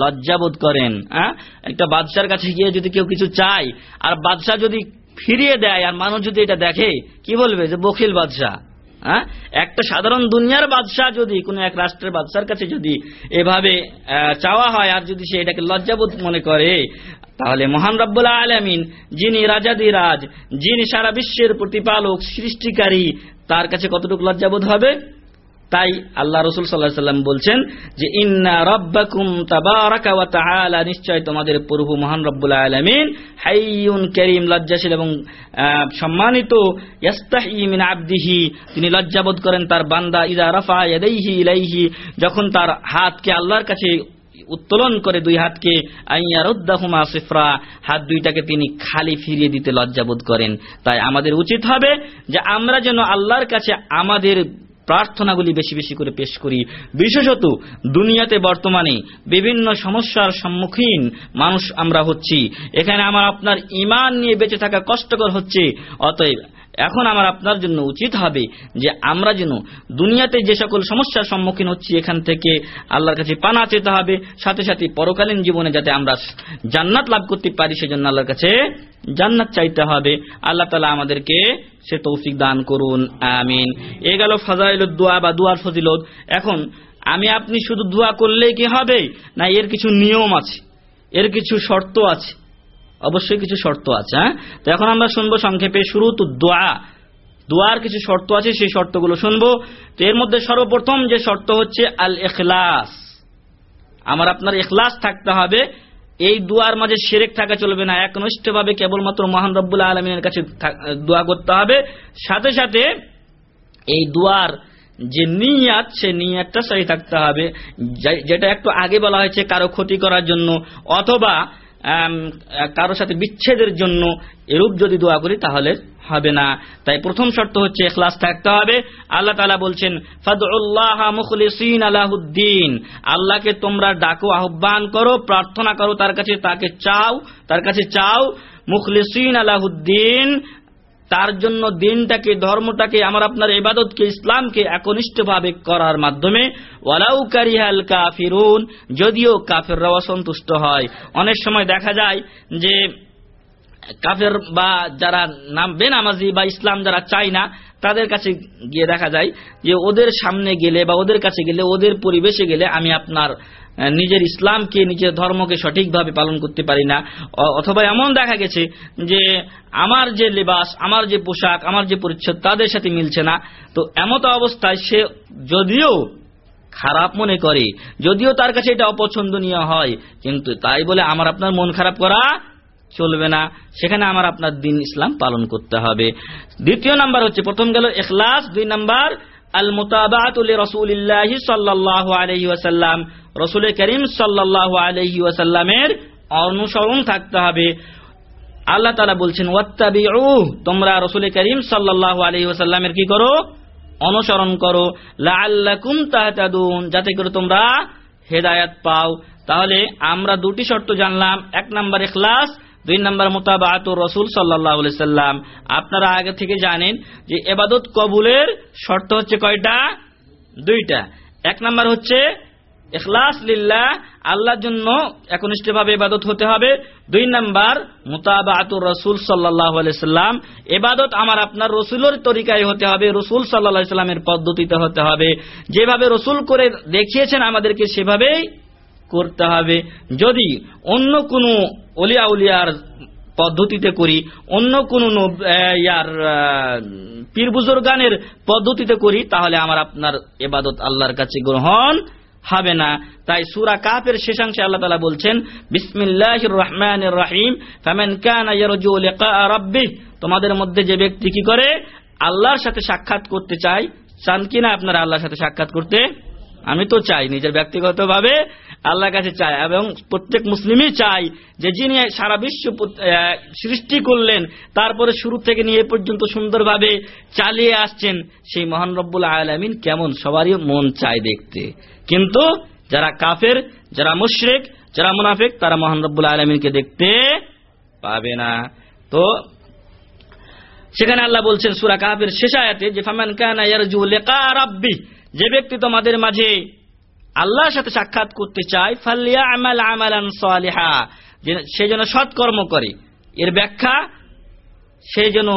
লজ্জাবোধ করেন হ্যাঁ? একটা বাদশার কাছে গিয়ে যদি কেউ কিছু চায়, আর বাদশাহ যদি ফিরিয়ে দেয়, আর মানুষ যদি এটা দেখে, কি বলবে যে বখিল বাদশাহ হ্যাঁ? একটা সাধারণ দুনিয়ার বাদশাহ যদি, কোনো এক রাষ্ট্রের বাদশার কাছে যদি এভাবে চাওয়া হয়, আর যদি সে এটাকে লজ্জাবোধ মনে করে, তাহলে মহান রব্বুল্লাহ আলমিন, যিনি রাজাদিরাজ যিনি সারা বিশ্বের প্রতিপালক, সৃষ্টিকারী, তার কাছে কতটুকু লজ্জাবোধ হবে? তাই আল্লাহ রসুল সাল্লাহ সাল্লাম বলছেন যে, ইন্না রব্বাকুম তাবারাকা নিশ্চয় তোমাদের প্রভু মহান রব্বুল আলামিন হাইয়ুন করিম, লজ্জাশীল এবং সম্মানিত, ইয়াস্তাহি মিন আবদিহি। তিনি লজ্জাবোধ করেন তার বান্দা ইদা রাফা ইয়াদাইহি ইলাইহি যখন তার হাতকে আল্লাহর কাছে উত্তোলন করে দুই হাতকে আইয়ারুদ্দাহুমা সিফরা হাত দুইটাকে তিনি খালি ফিরিয়ে দিতে লজ্জাবোধ করেন। তাই আমাদের উচিত হবে যে, আমরা যেন আল্লাহর কাছে আমাদের প্রার্থনাগুলি বেশি বেশি করে পেশ করি। বিশেষত দুনিয়াতে বর্তমানে বিভিন্ন সমস্যার সম্মুখীন মানুষ আমরা হচ্ছি। এখানে আমার আপনার ইমান নিয়ে বেঁচে থাকা কষ্টকর হচ্ছে। অতএব এখন আমার আপনার জন্য উচিত হবে যে আমরা যেন দুনিয়াতে যে সকল সমস্যার সম্মুখীন হচ্ছি, এখান থেকে আল্লাহর কাছে পানা চেতে হবে, সাথে সাথে পরকালীন জীবনে যাতে আমরা জান্নাত লাভ করতে পারি, সেজন্য আল্লাহর কাছে জান্নাত চাইতে হবে। আল্লাহ তালা আমাদেরকে সে তৌফিক দান করুন, আমিন। এ গেল ফাজাইল দোয়া বা দুয়ার ফজিলত। এখন আমি আপনি শুধু দোয়া করলেই কি হবে? না, এর কিছু নিয়ম আছে, এর কিছু শর্ত আছে। অবশ্যই কিছু শর্ত আছে হ্যাঁ? তো এখন আমরা শুনব সংক্ষেপে শুরু তো দোয়া। দোয়ার কিছু শর্ত আছে, সেই শর্তগুলো শুনব। তো এর মধ্যে সর্বপ্রথম যে শর্ত হচ্ছে আল এখলাস আমার আপনার এখলাস থাকতে হবে। এই দুয়ার মাঝে সেরেক থাকা চলবে না। একনিষ্ঠভাবে কেবলমাত্র মহান রব্বুল্লাহ আলমিনের কাছে দোয়া করতে হবে। সাথে সাথে এই দুয়ার যে নিয়াত সে নিয়াতটা সহি থাকতে হবে। যেটা একটু আগে বলা হয়েছে, কারও ক্ষতি করার জন্য। অথবা কারোর সাথে বিচ্ছেদের জন্য এরূপ যদি দোয়া করি, তাহলে হবে না। তাই প্রথম শর্ত হচ্ছে এখলাস থাকতে হবে। আল্লাহ তালা বলছেন ফাদুল্লাহ মুখলিসিন আলাহুদ্দিন। আল্লাহকে তোমরা ডাকো, আহ্বান করো, প্রার্থনা করো, তার কাছে তাকে চাও, তার কাছে চাও, মুখলিসিন আলাহুদ্দিন। তার জন্য দিনটাকে, ধর্মটাকে, আমার আপনার ইবাদতকে, ইসলামকে একনিষ্ঠভাবে করার মাধ্যমে ওয়ালাউ কাফিরুন, যদিও কাফেররাও অসন্তুষ্ট হয়। অনেক সময় দেখা যায় যে কাফের বা যারা নাম বেনামাজি বা ইসলাম যারা চায় না, তাদের কাছে গিয়ে দেখা যায় যে ওদের সামনে গেলে বা ওদের কাছে গেলে, ওদের পরিবেশে গেলে আমি আপনার নিজের ইসলামকে, নিজের ধর্মকে সঠিকভাবে পালন করতে পারি না। অথবা এমন দেখা গেছে যে আমার যে লেবাস, আমার যে পোশাক, আমার যে পরিচ্ছদ, তাদের সাথে মিলছে না। তো এমত অবস্থায় সে যদিও খারাপ মনে করে, যদিও তার কাছে এটা অপছন্দনীয় হয়, কিন্তু তাই বলে আমার আপনার মন খারাপ করা চলবে না। সেখানে আমার আপনার দিন ইসলাম পালন করতে হবে। দ্বিতীয় নাম্বার হচ্ছে, প্রথম গেল এখলাস, দুই নাম্বার আল মুতাবাতুল রসুলিল্লাহ সাল্লাহ আলহি ওয়াসাল্লাম। রসুল করিম সাল্লাহ আলহি ওয়াসাল্লামের অনুসরণ থাকতে হবে। আল্লাহ তালা বলছেন ওয়াত্তাবিউ তোমরা রসুল করিম সাল্লাহ আলহি ওয়াসাল্লামের কি করো? অনুসরণ করো। লাআল্লাকুম তাহতাদুন, যাতে করে তোমরা হেদায়াত পাও। তাহলে আমরা দুটি শর্ত জানলাম। এক নাম্বার ইখলাস দুই নম্বর মোতাবাত রসুল সাল্লাহ সাল্লাম। আপনারা আগে থেকে জানেন যে এবাদত কবুলের শর্ত হচ্ছে কয়টা? দুইটা। এক নম্বর হচ্ছে এখলাস লিল্লাহ, আল্লাহর জন্য একনিষ্ঠভাবে এবাদত হতে হবে। দুই নাম্বার মুতাবাতুর রসুল সাল্লাহ সাল্লাম এবাদত আমার আপনার রসুলের তরিকায় হতে হবে, রসুল সাল্লাহ সাল্লামের পদ্ধতিতে হতে হবে। যেভাবে রসুল করে দেখিয়েছেন আমাদেরকে সেভাবেই করতে হবে। যদি অন্য কোনো অলিয়া উলিয়ার পদ্ধতিতে করি, অন্য কোন ইয়ার বুজুর্গানের পদ্ধতিতে করি, তাহলে আমার আপনার এবাদত আল্লাহর কাছে গ্রহণ হবে না। তাই সুরা কাপের শেষাংশে আল্লাহ তালা বলছেন বিসমিল্লাহ রহমান রাহিম, ফামান কানা ইয়ারজু তোমাদের মধ্যে যে ব্যক্তি কি করে? আল্লাহর সাথে সাক্ষাৎ করতে চায়। চান কিনা আপনারা আল্লাহর সাথে সাক্ষাৎ করতে? আমি তো চাই, নিজের ব্যক্তিগতভাবে আল্লাহর কাছে চায় এবং প্রত্যেক মুসলিমই চাই যে যিনি সারা বিশ্ব সৃষ্টি করলেন, তারপরে শুরু থেকে নিয়ে পর্যন্ত সুন্দরভাবে চালিয়ে আসছেন, সেই মহান রব্বুল আলমিন কেমন? সবারই মন চায় দেখতে। কিন্তু যারা কাফের, যারা মুশরেক, যারা মুনাফেক, তারা মহান রব্বুল আলমিনকে দেখতে পাবে না। তো সেখানে আল্লাহ বলছেন, সুরা কাফের শেষ আয়াতে যে, ফামান কানা ইয়ারজু লিকা রাব্বি যে ব্যক্তি তোমাদের মাঝে আল্লাহর সাথে সাক্ষাৎ করতে চায় আমাল আমালান সালিহা সে যেন সৎকর্ম করে। এর ব্যাখ্যা, সে যেন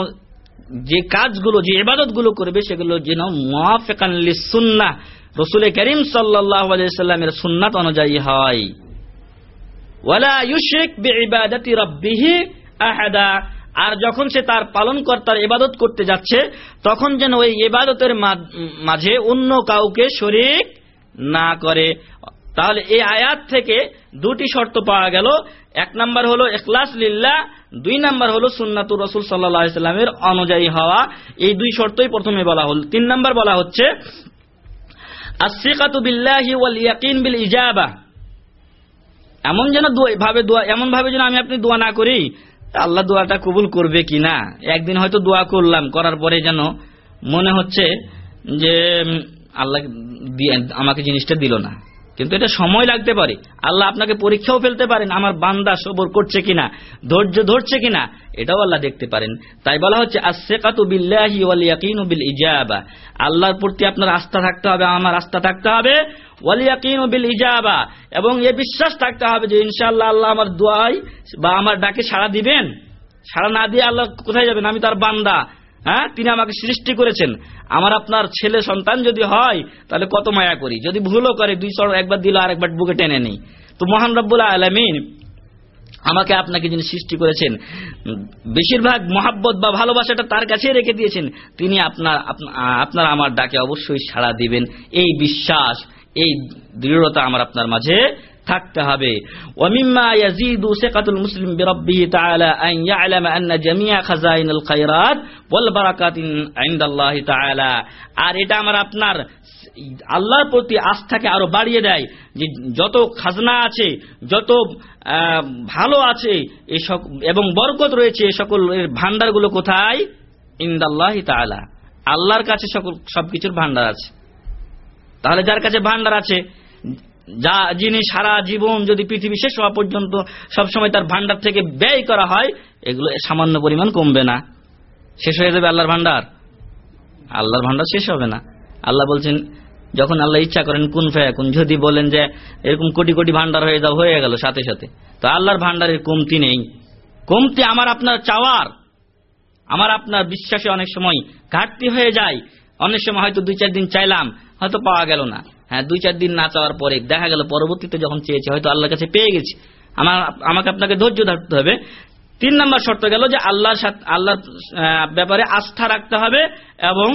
যে কাজগুলো, যে ইবাদতগুলো করবে, সেগুলো যেন মুআফিকান লিসুন্নাহ রসুল করিম সাল্লামের সুন্নাত অনুযায়ী হয়। আর যখন সে তার পালন কর্তার ইবাদত করতে যাচ্ছে, তখন যেন ওই ইবাদতের মাঝে অন্য কাউকে শরিক না করে। তাহলে এই আয়াত থেকে দুটি শর্ত পাওয়া গেল। এক নাম্বার হলো এখলাস লিল্লা দুই নাম্বার হলো সুন্নাতুর রসুল সাল্লাহ সাল্লামের অনুযায়ী হওয়া। এই দুই শর্তই প্রথমে বলা হল। তিন নাম্বার বলা হচ্ছে বিল ইজাবা। এমন যেন ভাবে দোয়া এমন ভাবে যেন আমি আপনি দোয়া না করি আল্লাহ দোয়াটা কবুল করবে কি না? একদিন হয়তো দোয়া করলাম, করার পরে যেন মনে হচ্ছে যে আল্লাহ আমাকে জিনিসটা দিল না। কিন্তু এটা সময় লাগতে পারে। আল্লাহ আপনাকে পরীক্ষাও ফেলতে পারেন, আমার বান্দা সবর করছে কিনা, ধৈর্য ধরছে কিনা, এটাও আল্লাহ দেখতে পারেন। তাই বলা হচ্ছে বিল্লাহি আল্লাহর প্রতি আপনার আস্থা থাকতে হবে, আমার আস্থা থাকতে হবে, ওয়াল ইয়াকিনু বিল ইজাবা। এবং এ বিশ্বাস থাকতে হবে যে, ইনশাআল্লাহ আল্লাহ আমার দোয়াই বা আমার ডাকে সাড়া দিবেন। সাড়া না দিয়ে আল্লাহ কোথায় যাবেন? আমি তার বান্দা। হ্যাঁ? তিনি আমাকে সৃষ্টি করেছেন। আমার আপনার ছেলে সন্তান যদি হয়, তাহলে কত মায়া করি। যদি ভুলও করে, দুই চড় একবার দিল, আর একবার বুকে টেনে নেই। তো মহান রব্বুল্লাহ আলমিন আমাকে আপনাকে যিনি সৃষ্টি করেছেন, বেশিরভাগ মহাব্বত বা ভালোবাসাটা তার কাছে রেখে দিয়েছেন, তিনি আপনার আপনার আমার ডাকে অবশ্যই সাড়া দিবেন। এই বিশ্বাস, এই দৃঢ়তা আমার আপনার মাঝে থাকতে হবে। ওয়ামিম্মা ইয়াজিদু সিকাতুল মুসলিম বিরাব্বিহি তাআলা আন ইয়ালামা আন্না জামিয়া খাজাইনুল খায়রাত ওয়াল বারাকাতিন ইনদাল্লাহি তাআলা। আর এটা আমার আপনার আল্লাহর প্রতি আস্থাকে আরও বাড়িয়ে দেয় যে যত খাজনা আছে, যত ভালো আছে এবং বরকত রয়েছে এ সকল ভান্ডারগুলো কোথায়? ইন্দাল্লাহি তাআলা। আল্লাহর কাছে সকল সবকিছুর ভান্ডার আছে। তাহলে যার কাছে ভান্ডার আছে? যা যিনি সারা জীবন যদি পৃথিবী শেষ হওয়া পর্যন্ত সবসময় তার ভান্ডার থেকে ব্যয় করা হয়, এগুলো সামান্য পরিমাণ কমবে না। শেষ হয়ে যাবে আল্লাহর ভান্ডার আল্লাহর ভান্ডার শেষ হবে না। আল্লাহ বলছেন, যখন আল্লাহ ইচ্ছা করেন, কোন কোন? যদি বলেন যে, এরকম কোটি কোটি ভান্ডার হয়ে যাও, হয়ে গেল সাথে সাথে। তো আল্লাহর ভান্ডারের কমতি নেই। কমতি আমার আপনার চাওয়ার। আমার আপনার বিশ্বাসে অনেক সময় ঘাটতি হয়ে যায়। অনেক সময় হয়তো দুই চার দিন চাইলাম, হয়তো পাওয়া গেল না। হ্যাঁ দুই চার দিন না চাওয়ার পরে দেখা গেল পরবর্তীতে যখন চেয়েছে, হয়তো আল্লাহর কাছে পেয়ে গেছি। আমার, আমাকে আপনাকে ধৈর্য ধরতে হবে। তিন নম্বর শর্ত গেল যে আল্লাহর সাথে, আল্লাহর ব্যাপারে আস্থা রাখতে হবে এবং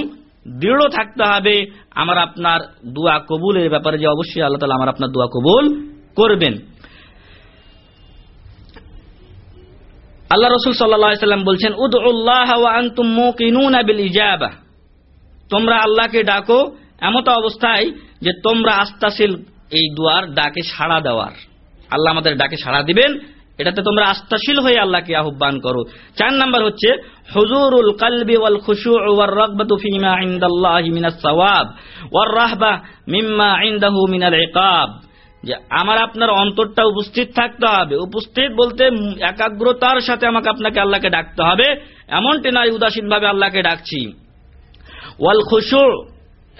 দৃঢ় থাকতে হবে। আমার আপনার দোয়া কবুলের ব্যাপারে যে অবশ্যই আল্লাহ তালা আমার আপনার দোয়া কবুল করবেন। আল্লাহ রসুল সাল্লাম বলছেন উদ উল্লাহ তোমরা আল্লাহকে ডাকো এমত অবস্থায় যে তোমরা আস্থাশীল এই দুয়ার ডাকে সাড়া দেওয়ার। আল্লাহ আমাদের ডাকে সাড়া দিবেন, এটাতে তোমরা আস্থাশীল হয়ে আল্লাহকে আহ্বান করো। চার নাম্বার হচ্ছে, হুজুরুল কালবি ওয়াল খুশু ওয়ার রাগবাতু ফিমা ইনদাল্লাহি মিনাস সাওয়াব ওয়ার রাহবা মিম্মা ইনদাহু মিনাল ইকাব। যে আমার আপনার অন্তরটা উপস্থিত থাকতে হবে। উপস্থিত বলতে একাগ্রতার সাথে আমাকে আপনাকে আল্লাহকে ডাকতে হবে। এমনটি নয় উদাসীন ভাবে আল্লাহকে ডাকছি। ওয়াল খুশু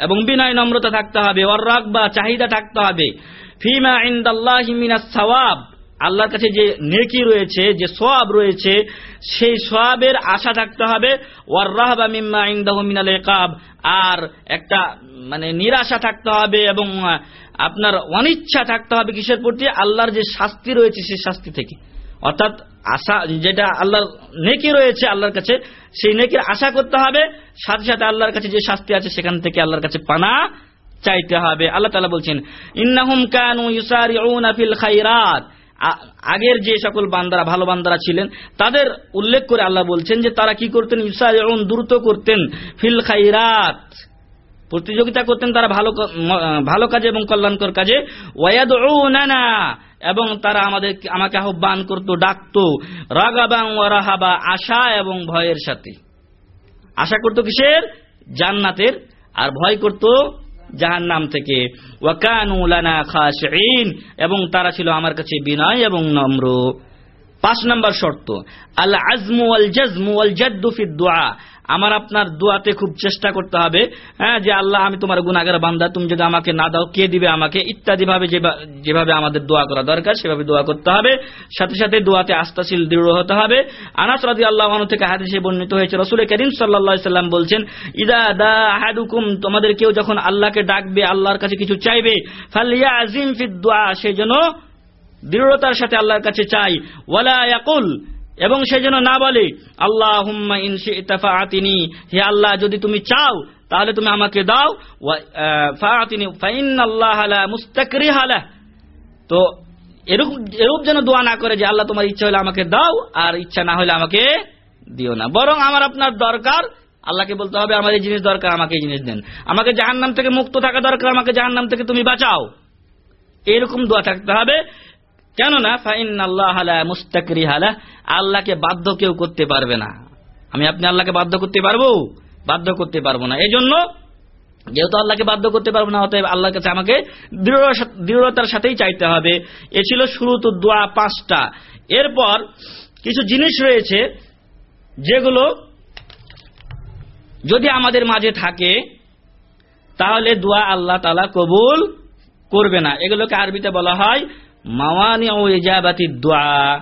এবং বিনয় নম্রতা থাকতে হবে, ওয়ার রাগবা চাহিদা থাকতে হবে। ফিমা ইনদাল্লাহি মিনাস সাওয়াব, আল্লাহর কাছে যে নেকি রয়েছে, যে সোয়াব রয়েছে, সেই সোয়াবের আশা থাকতে হবে, ওয়ার রাহবা মিম্মা ইনদাহু মিনাল ইকাব, আর একটা মানে নিরাশা থাকতে হবে এবং আপনার অনিচ্ছা থাকতে হবে কিসের প্রতি? আল্লাহর যে শাস্তি রয়েছে সেই শাস্তি থেকে। অর্থাৎ আশা যেটা আল্লাহর নেকি রয়েছে আল্লাহর কাছে, সেই নেকির আশা করতে হবে। সাথে সাথে আল্লাহর কাছে যে শাস্তি আছে, সেখান থেকে আল্লাহর কাছে পানা চাইতে হবে। আল্লাহ তালা বলছেন, ইন্নাহুম কানু ইউসারিউনা ফিল খাইরাত আগের যে সকল বান্দারা, ভালো বান্দারা ছিলেন, তাদের উল্লেখ করে আল্লাহ বলছেন যে, তারা কি করতেন? ইউসারিউন দ্রুত করতেন, ফিল খাইরাত প্রতিযোগিতা করতেন তারা ভালো ভালো কাজে এবং কল্যাণকর কাজে। ওয়াদউনানা এবং তারা আমাদের আমাকে আহ্বান করত, ডাকত রাগাবাং ও রাহাবা, আশা এবং ভয়ের সাথে। আশা করত কিসের? জান্নাতের। আর ভয় করত জাহান নাম থেকে ওয়াকানুলানা খাশঈন। এবং তারা ছিল আমার কাছে বিনয় এবং নম্র। পাঁচ নম্বর শর্ত, আল আজমু আল জাজমু আল জাদ্দু দোয়া আমার আপনার দোয়াতে খুব চেষ্টা করতে হবে হ্যাঁ যে আল্লাহ আমি তোমার গুণাগার বান্দা, তুমি যদি আমাকে না দাও, কে দিবে আমাকে? ইত্যাদি ভাবে যেভাবে আমাদের দোয়া করা দরকার, সেভাবে দোয়া করতে হবে। সাথে সাথে দোয়াতে আস্থাশীল, দৃঢ় হতে হবে। আনাস রাজি আল্লাহ থেকে হাদিসে বর্ণিত হয়েছে রসুল করিম সাল্লা সাল্লাম বলছেন, ইদা দা হাদুকুম তোমাদের কেউ যখন আল্লাহকে ডাকবে, আল্লাহর কাছে কিছু চাইবে ফালিয়া আজিম ফিদ দোয়া দৃঢ়তার সাথে আল্লাহর কাছে চাই। ওয়ালা এবং সে যেন না বলে আল্লাহ হুম্মা ইনশি ইতাফাআতিনি হে আল্লাহ, যদি তুমি চাও, তাহলে তুমি আমাকে দাও। ফাআতিনি ফাইন আল্লাহ লা মুস্তাকরিহ আলাহ তো এরূপ এরূপ যেন দোয়া না করে যে আল্লাহ তোমার ইচ্ছা হলে আমাকে দাও, আর ইচ্ছা না হলে আমাকে দিও না। বরং আমার আপনার দরকার, আল্লাহকে বলতে হবে, আমার এই জিনিস দরকার, আমাকে এই জিনিস দেন। আমাকে জাহান্নাম থেকে মুক্ত থাকা দরকার, আমাকে জাহান্নাম থেকে তুমি বাঁচাও। এরকম দোয়া থাকতে হবে। কেননা ফাইন আল্লাহ হালা আল্লাহকে বাধ্য কেউ করতে পারবে না। আমি আপনি আল্লাহকে বাধ্য করতে পারব? বাধ্য করতে পারব না। এই জন্য যেহেতু আল্লাহকে বাধ্য করতে পারব না, অতএব আল্লাহর কাছে আমাকে দৃঢ়তার সাথেই চাইতে হবে। এ ছিল শুরু তো দোয়া পাঁচটা। এরপর কিছু জিনিস রয়েছে, যেগুলো যদি আমাদের মাঝে থাকে, তাহলে দোয়া আল্লাহ তালা কবুল করবে না। এগুলোকে আরবিতে বলা হয় মাওয়ানি ও ইজাবাতি দোয়া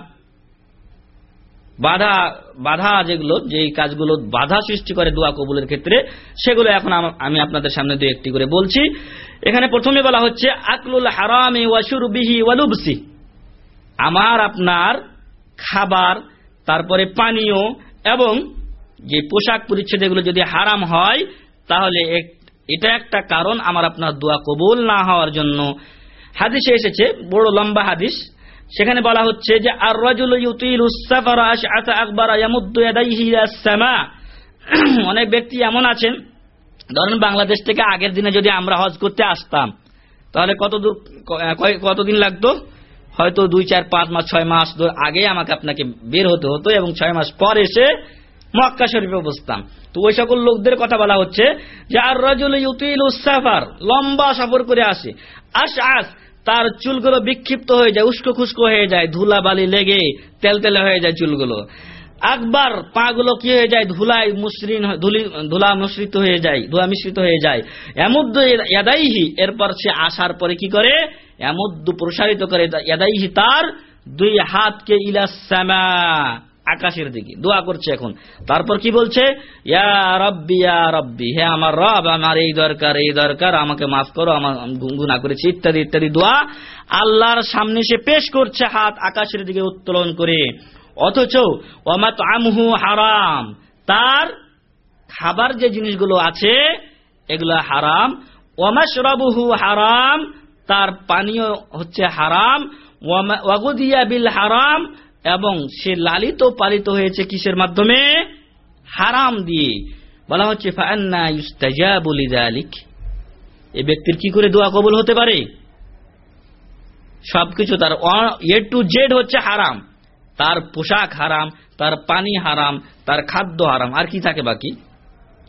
বাধা বাধা যেগুলো যে কাজগুলো বাধা সৃষ্টি করে দোয়া কবুলের ক্ষেত্রে, সেগুলো এখন আমি আপনাদের সামনে দু একটি করে বলছি। এখানে প্রথমে বলা হচ্ছে, আকলুল হারামে ওয়াসুরবিহি ওয়ালুবসি আমার, আপনার খাবার, তারপরে পানীয় এবং যে পোশাক পরিচ্ছেদ এগুলো যদি হারাম হয়, তাহলে এটা একটা কারণ আমার আপনার দোয়া কবুল না হওয়ার জন্য। হাদিসে এসেছে, বড় লম্বা হাদিস। সেখানে বলা হচ্ছে যে আর অনেক ব্যক্তি এমন আছেন, ধরেন বাংলাদেশ থেকে আগের দিনে যদি আমরা হজ করতে আসতাম, তাহলে কত দূর কতদিন লাগতো? হয়তো দুই, চার, পাঁচ মাস, ছয় মাস আগে আমাকে আপনাকে বের হতে হতো এবং ছয় মাস পর এসে মক্কা শরীফে বসতাম। তো ওই সকল লোকদের কথা বলা হচ্ছে যে আর রাজুল ইউতিল উসাফার লম্বা সফর করে আসে। আস আস তার চুলগুলো বিক্ষিপ্ত হয়ে যায়, উস্কো খুস্কো হয়ে যায় ধুলা বালি লেগে তেল তেলে হয়ে যায় চুলগুলো। একবার পা গুলো কি হয়ে যায়? ধুলায় মুসৃণ, ধুলা মিশ্রিত হয়ে যায় ধুলা মিশ্রিত হয়ে যায়। এমুদ্দ এরপর সে আসার পরে কি করে? এমুদ্দ প্রসারিত করে, ইয়াদাইহি তার দুই হাতকে ইলাসামা আকাশের দিকে। দোয়া করছে এখন। তারপর কি বলছে? হে আমার রব, আমার এই দরকার এই দরকার, আমাকে মাফ করো, আমার গুনা করেছি, ইত্যাদি ইত্যাদি। দোয়া আল্লাহর সামনে সে পেশ করছে হাত আকাশের দিকে উত্তোলন করে। অথচ ওমাত আমহু হারাম। তার খাবার যে জিনিসগুলো আছে, এগুলো হারাম। ওমাশরবহু হারাম। তার পানীয় হচ্ছে হারাম। ওয়াগুদিয়া বিল হারাম। এবং সে লালিত পালিত হয়েছে কিসের মাধ্যমে? হারাম দিয়ে। বলা হচ্ছে লিযালিক। এই ব্যক্তির কি করে দোয়া কবুল হতে পারে? সবকিছু তার এ টু জেড হচ্ছে হারাম। তার পোশাক হারাম, তার পানি হারাম, তার খাদ্য হারাম। আর কি থাকে বাকি?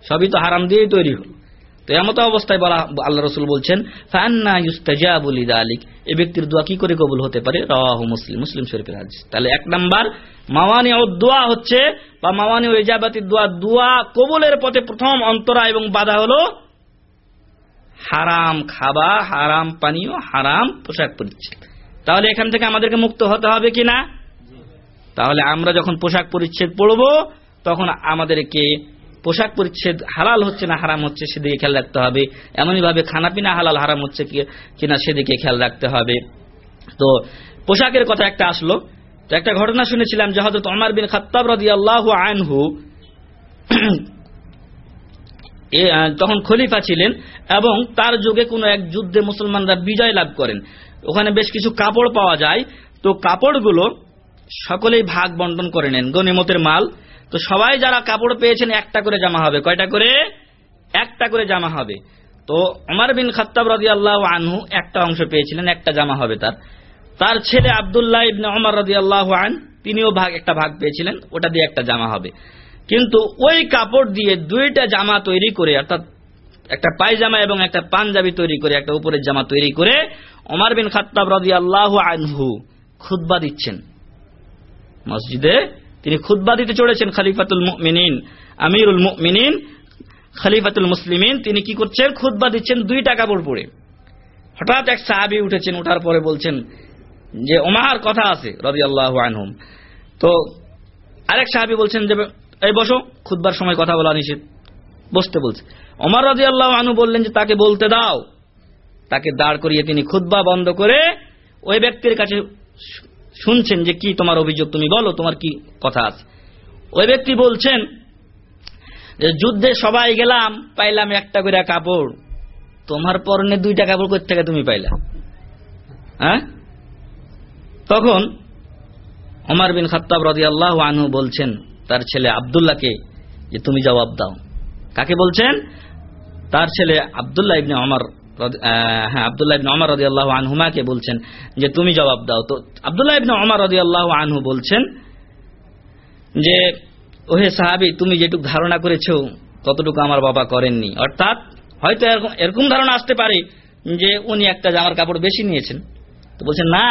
সবই তো হারাম দিয়েই তৈরি হল। তো এমত অবস্থায় বলা, আল্লাহ রসুল বলছেন ফান্না আলিক এই ব্যক্তির দোয়া কি করে কবুল হতে পারে? রাহ মুসলিম মুসলিম শরীফের তাহলে এক নাম্বার মাওয়ানি ও দোয়া হচ্ছে, বা মাওয়ানি ও ইজাবাতির দোয়া দোয়া কবুলের পথে প্রথম অন্তরা এবং বাধা হলো হারাম খাবা হারাম পানীয়, হারাম পোশাক পরিচ্ছেদ। তাহলে এখান থেকে আমাদেরকে মুক্ত হতে হবে কি না? তাহলে আমরা যখন পোশাক পরিচ্ছেদ পড়ব তখন আমাদেরকে পোশাক পরিচ্ছেদ হালাল হচ্ছে না হারাম হচ্ছে সেদিকে খেয়াল রাখতে হবে। এমনই ভাবে খানাপিনা হালাল হারাম হচ্ছে কিনা সেদিকে খেয়াল রাখতে হবে। তো পোশাকের কথা একটা আসলো। তো একটা ঘটনা শুনেছিলাম যে হজরত অমার বিন খাত্তাব রাজি আল্লাহ আনহু তখন খলিফা ছিলেন এবং তার যুগে কোনো এক যুদ্ধে মুসলমানরা বিজয় লাভ করেন। ওখানে বেশ কিছু কাপড় পাওয়া যায়। তো কাপড়গুলো সকলেই ভাগ বন্টন করে নেন। গনিমতের মাল তো সবাই যারা কাপড় পেয়েছেন, একটা করে জামা হবে। কয়টা করে? একটা করে জামা হবে। তো অমর বিন খত্তাব রাজি আল্লাহ আনহু একটা অংশ পেয়েছিলেন, একটা জামা হবে তার। তার ছেলে আবদুল্লাহ ইবনে অমর রাজি আল্লাহ আন, তিনিও ভাগ একটা ভাগ পেয়েছিলেন, ওটা দিয়ে একটা জামা হবে। কিন্তু ওই কাপড় দিয়ে দুইটা জামা তৈরি করে, অর্থাৎ একটা পায়জামা এবং একটা পাঞ্জাবি তৈরি করে, একটা উপরের জামা তৈরি করে অমর বিন খাত্তাব রাজি আল্লাহ আনহু খুদ্া দিচ্ছেন। মসজিদে তিনি খুদ্া দিতে চড়েছেন খালিফাতুল মিনিন আমিরুল মিনিন খালিফাতুল মুসলিমিন। তিনি কি করছেন? খুদ্া দিচ্ছেন দুইটা কাপড় পরে হঠাৎ এক সাহাবি উঠেছেন, উঠার পরে বলছেন যে, ওমার কথা আছে রবি আল্লাহ আনহুম। তো আরেক সাহাবি বলছেন যে, এই বসো খুদবার সময় কথা বলা নিষেধ। বসতে বলছে। ওমর রাজি আল্লাহ আনু বললেন যে, তাকে বলতে দাও। তাকে দাঁড় করিয়ে তিনি খুদ্া বন্ধ করে ওই ব্যক্তির কাছে শুনছেন যে কি তোমার অভিযোগ? তুমি বলো, তোমার কি কথা আছে? ওই ব্যক্তি বলছেন যে, যুদ্ধে সবাই গেলাম, পাইলাম একটা করে কাপড়। তোমার পরনে দুইটা কাপড় কোথা থেকে তুমি পাইলা? হ্যাঁ? তখন অমর বিন খত্তাব রাজি আল্লাহ আনহু বলছেন তার ছেলে আবদুল্লাহকে যে, তুমি জবাব দাও। কাকে বলছেন? তার ছেলে আবদুল্লাহ ইবনে অমর হ্যাঁ আবদুল্লাহ ইবনে অমর রদি আল্লাহ আনহুমাকে বলছেন যে তুমি জবাব দাও। তো আবদুল্লাহ ইবনে আল্লাহ আনহু বলছেন যে, ওহে সাহাবি, তুমি যেটুকু ধারণা করেছ, ততটুকু আমার বাবা করেননি। অর্থাৎ হয়তো এরকম এরকম ধারণা আসতে পারে যে উনি একটা জামার কাপড় বেশি নিয়েছেন। তো বলছেন, না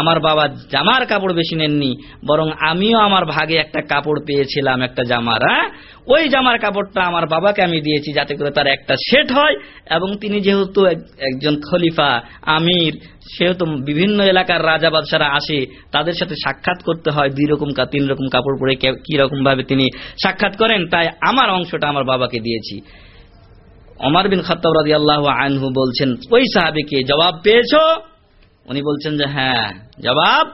আমার বাবা জামার কাপড় বেশি নেননি, বরং আমিও আমার ভাগে একটা কাপড় পেয়েছিলাম, একটা জামার হ্যাঁ? ওই জামার কাপড়টা আমার বাবাকে আমি দিয়েছি যাতে করে তার একটা সেট হয় এবং তিনি যেহেতু একজন খলিফা, আমির, সেহেতু বিভিন্ন এলাকার রাজা বাদশারা আসে, তাদের সাথে সাক্ষাৎ করতে হয় দুই রকম তিন রকম কাপড় পরে কি রকম ভাবে তিনি সাক্ষাৎ করেন, তাই আমার অংশটা আমার বাবাকে দিয়েছি। অমর বিন খত্তাব রাজি আল্লাহ আনহু বলছেন, ওই সাহাবিকে জবাব পেয়েছ? উনি বলছেন যে হ্যাঁ জবাব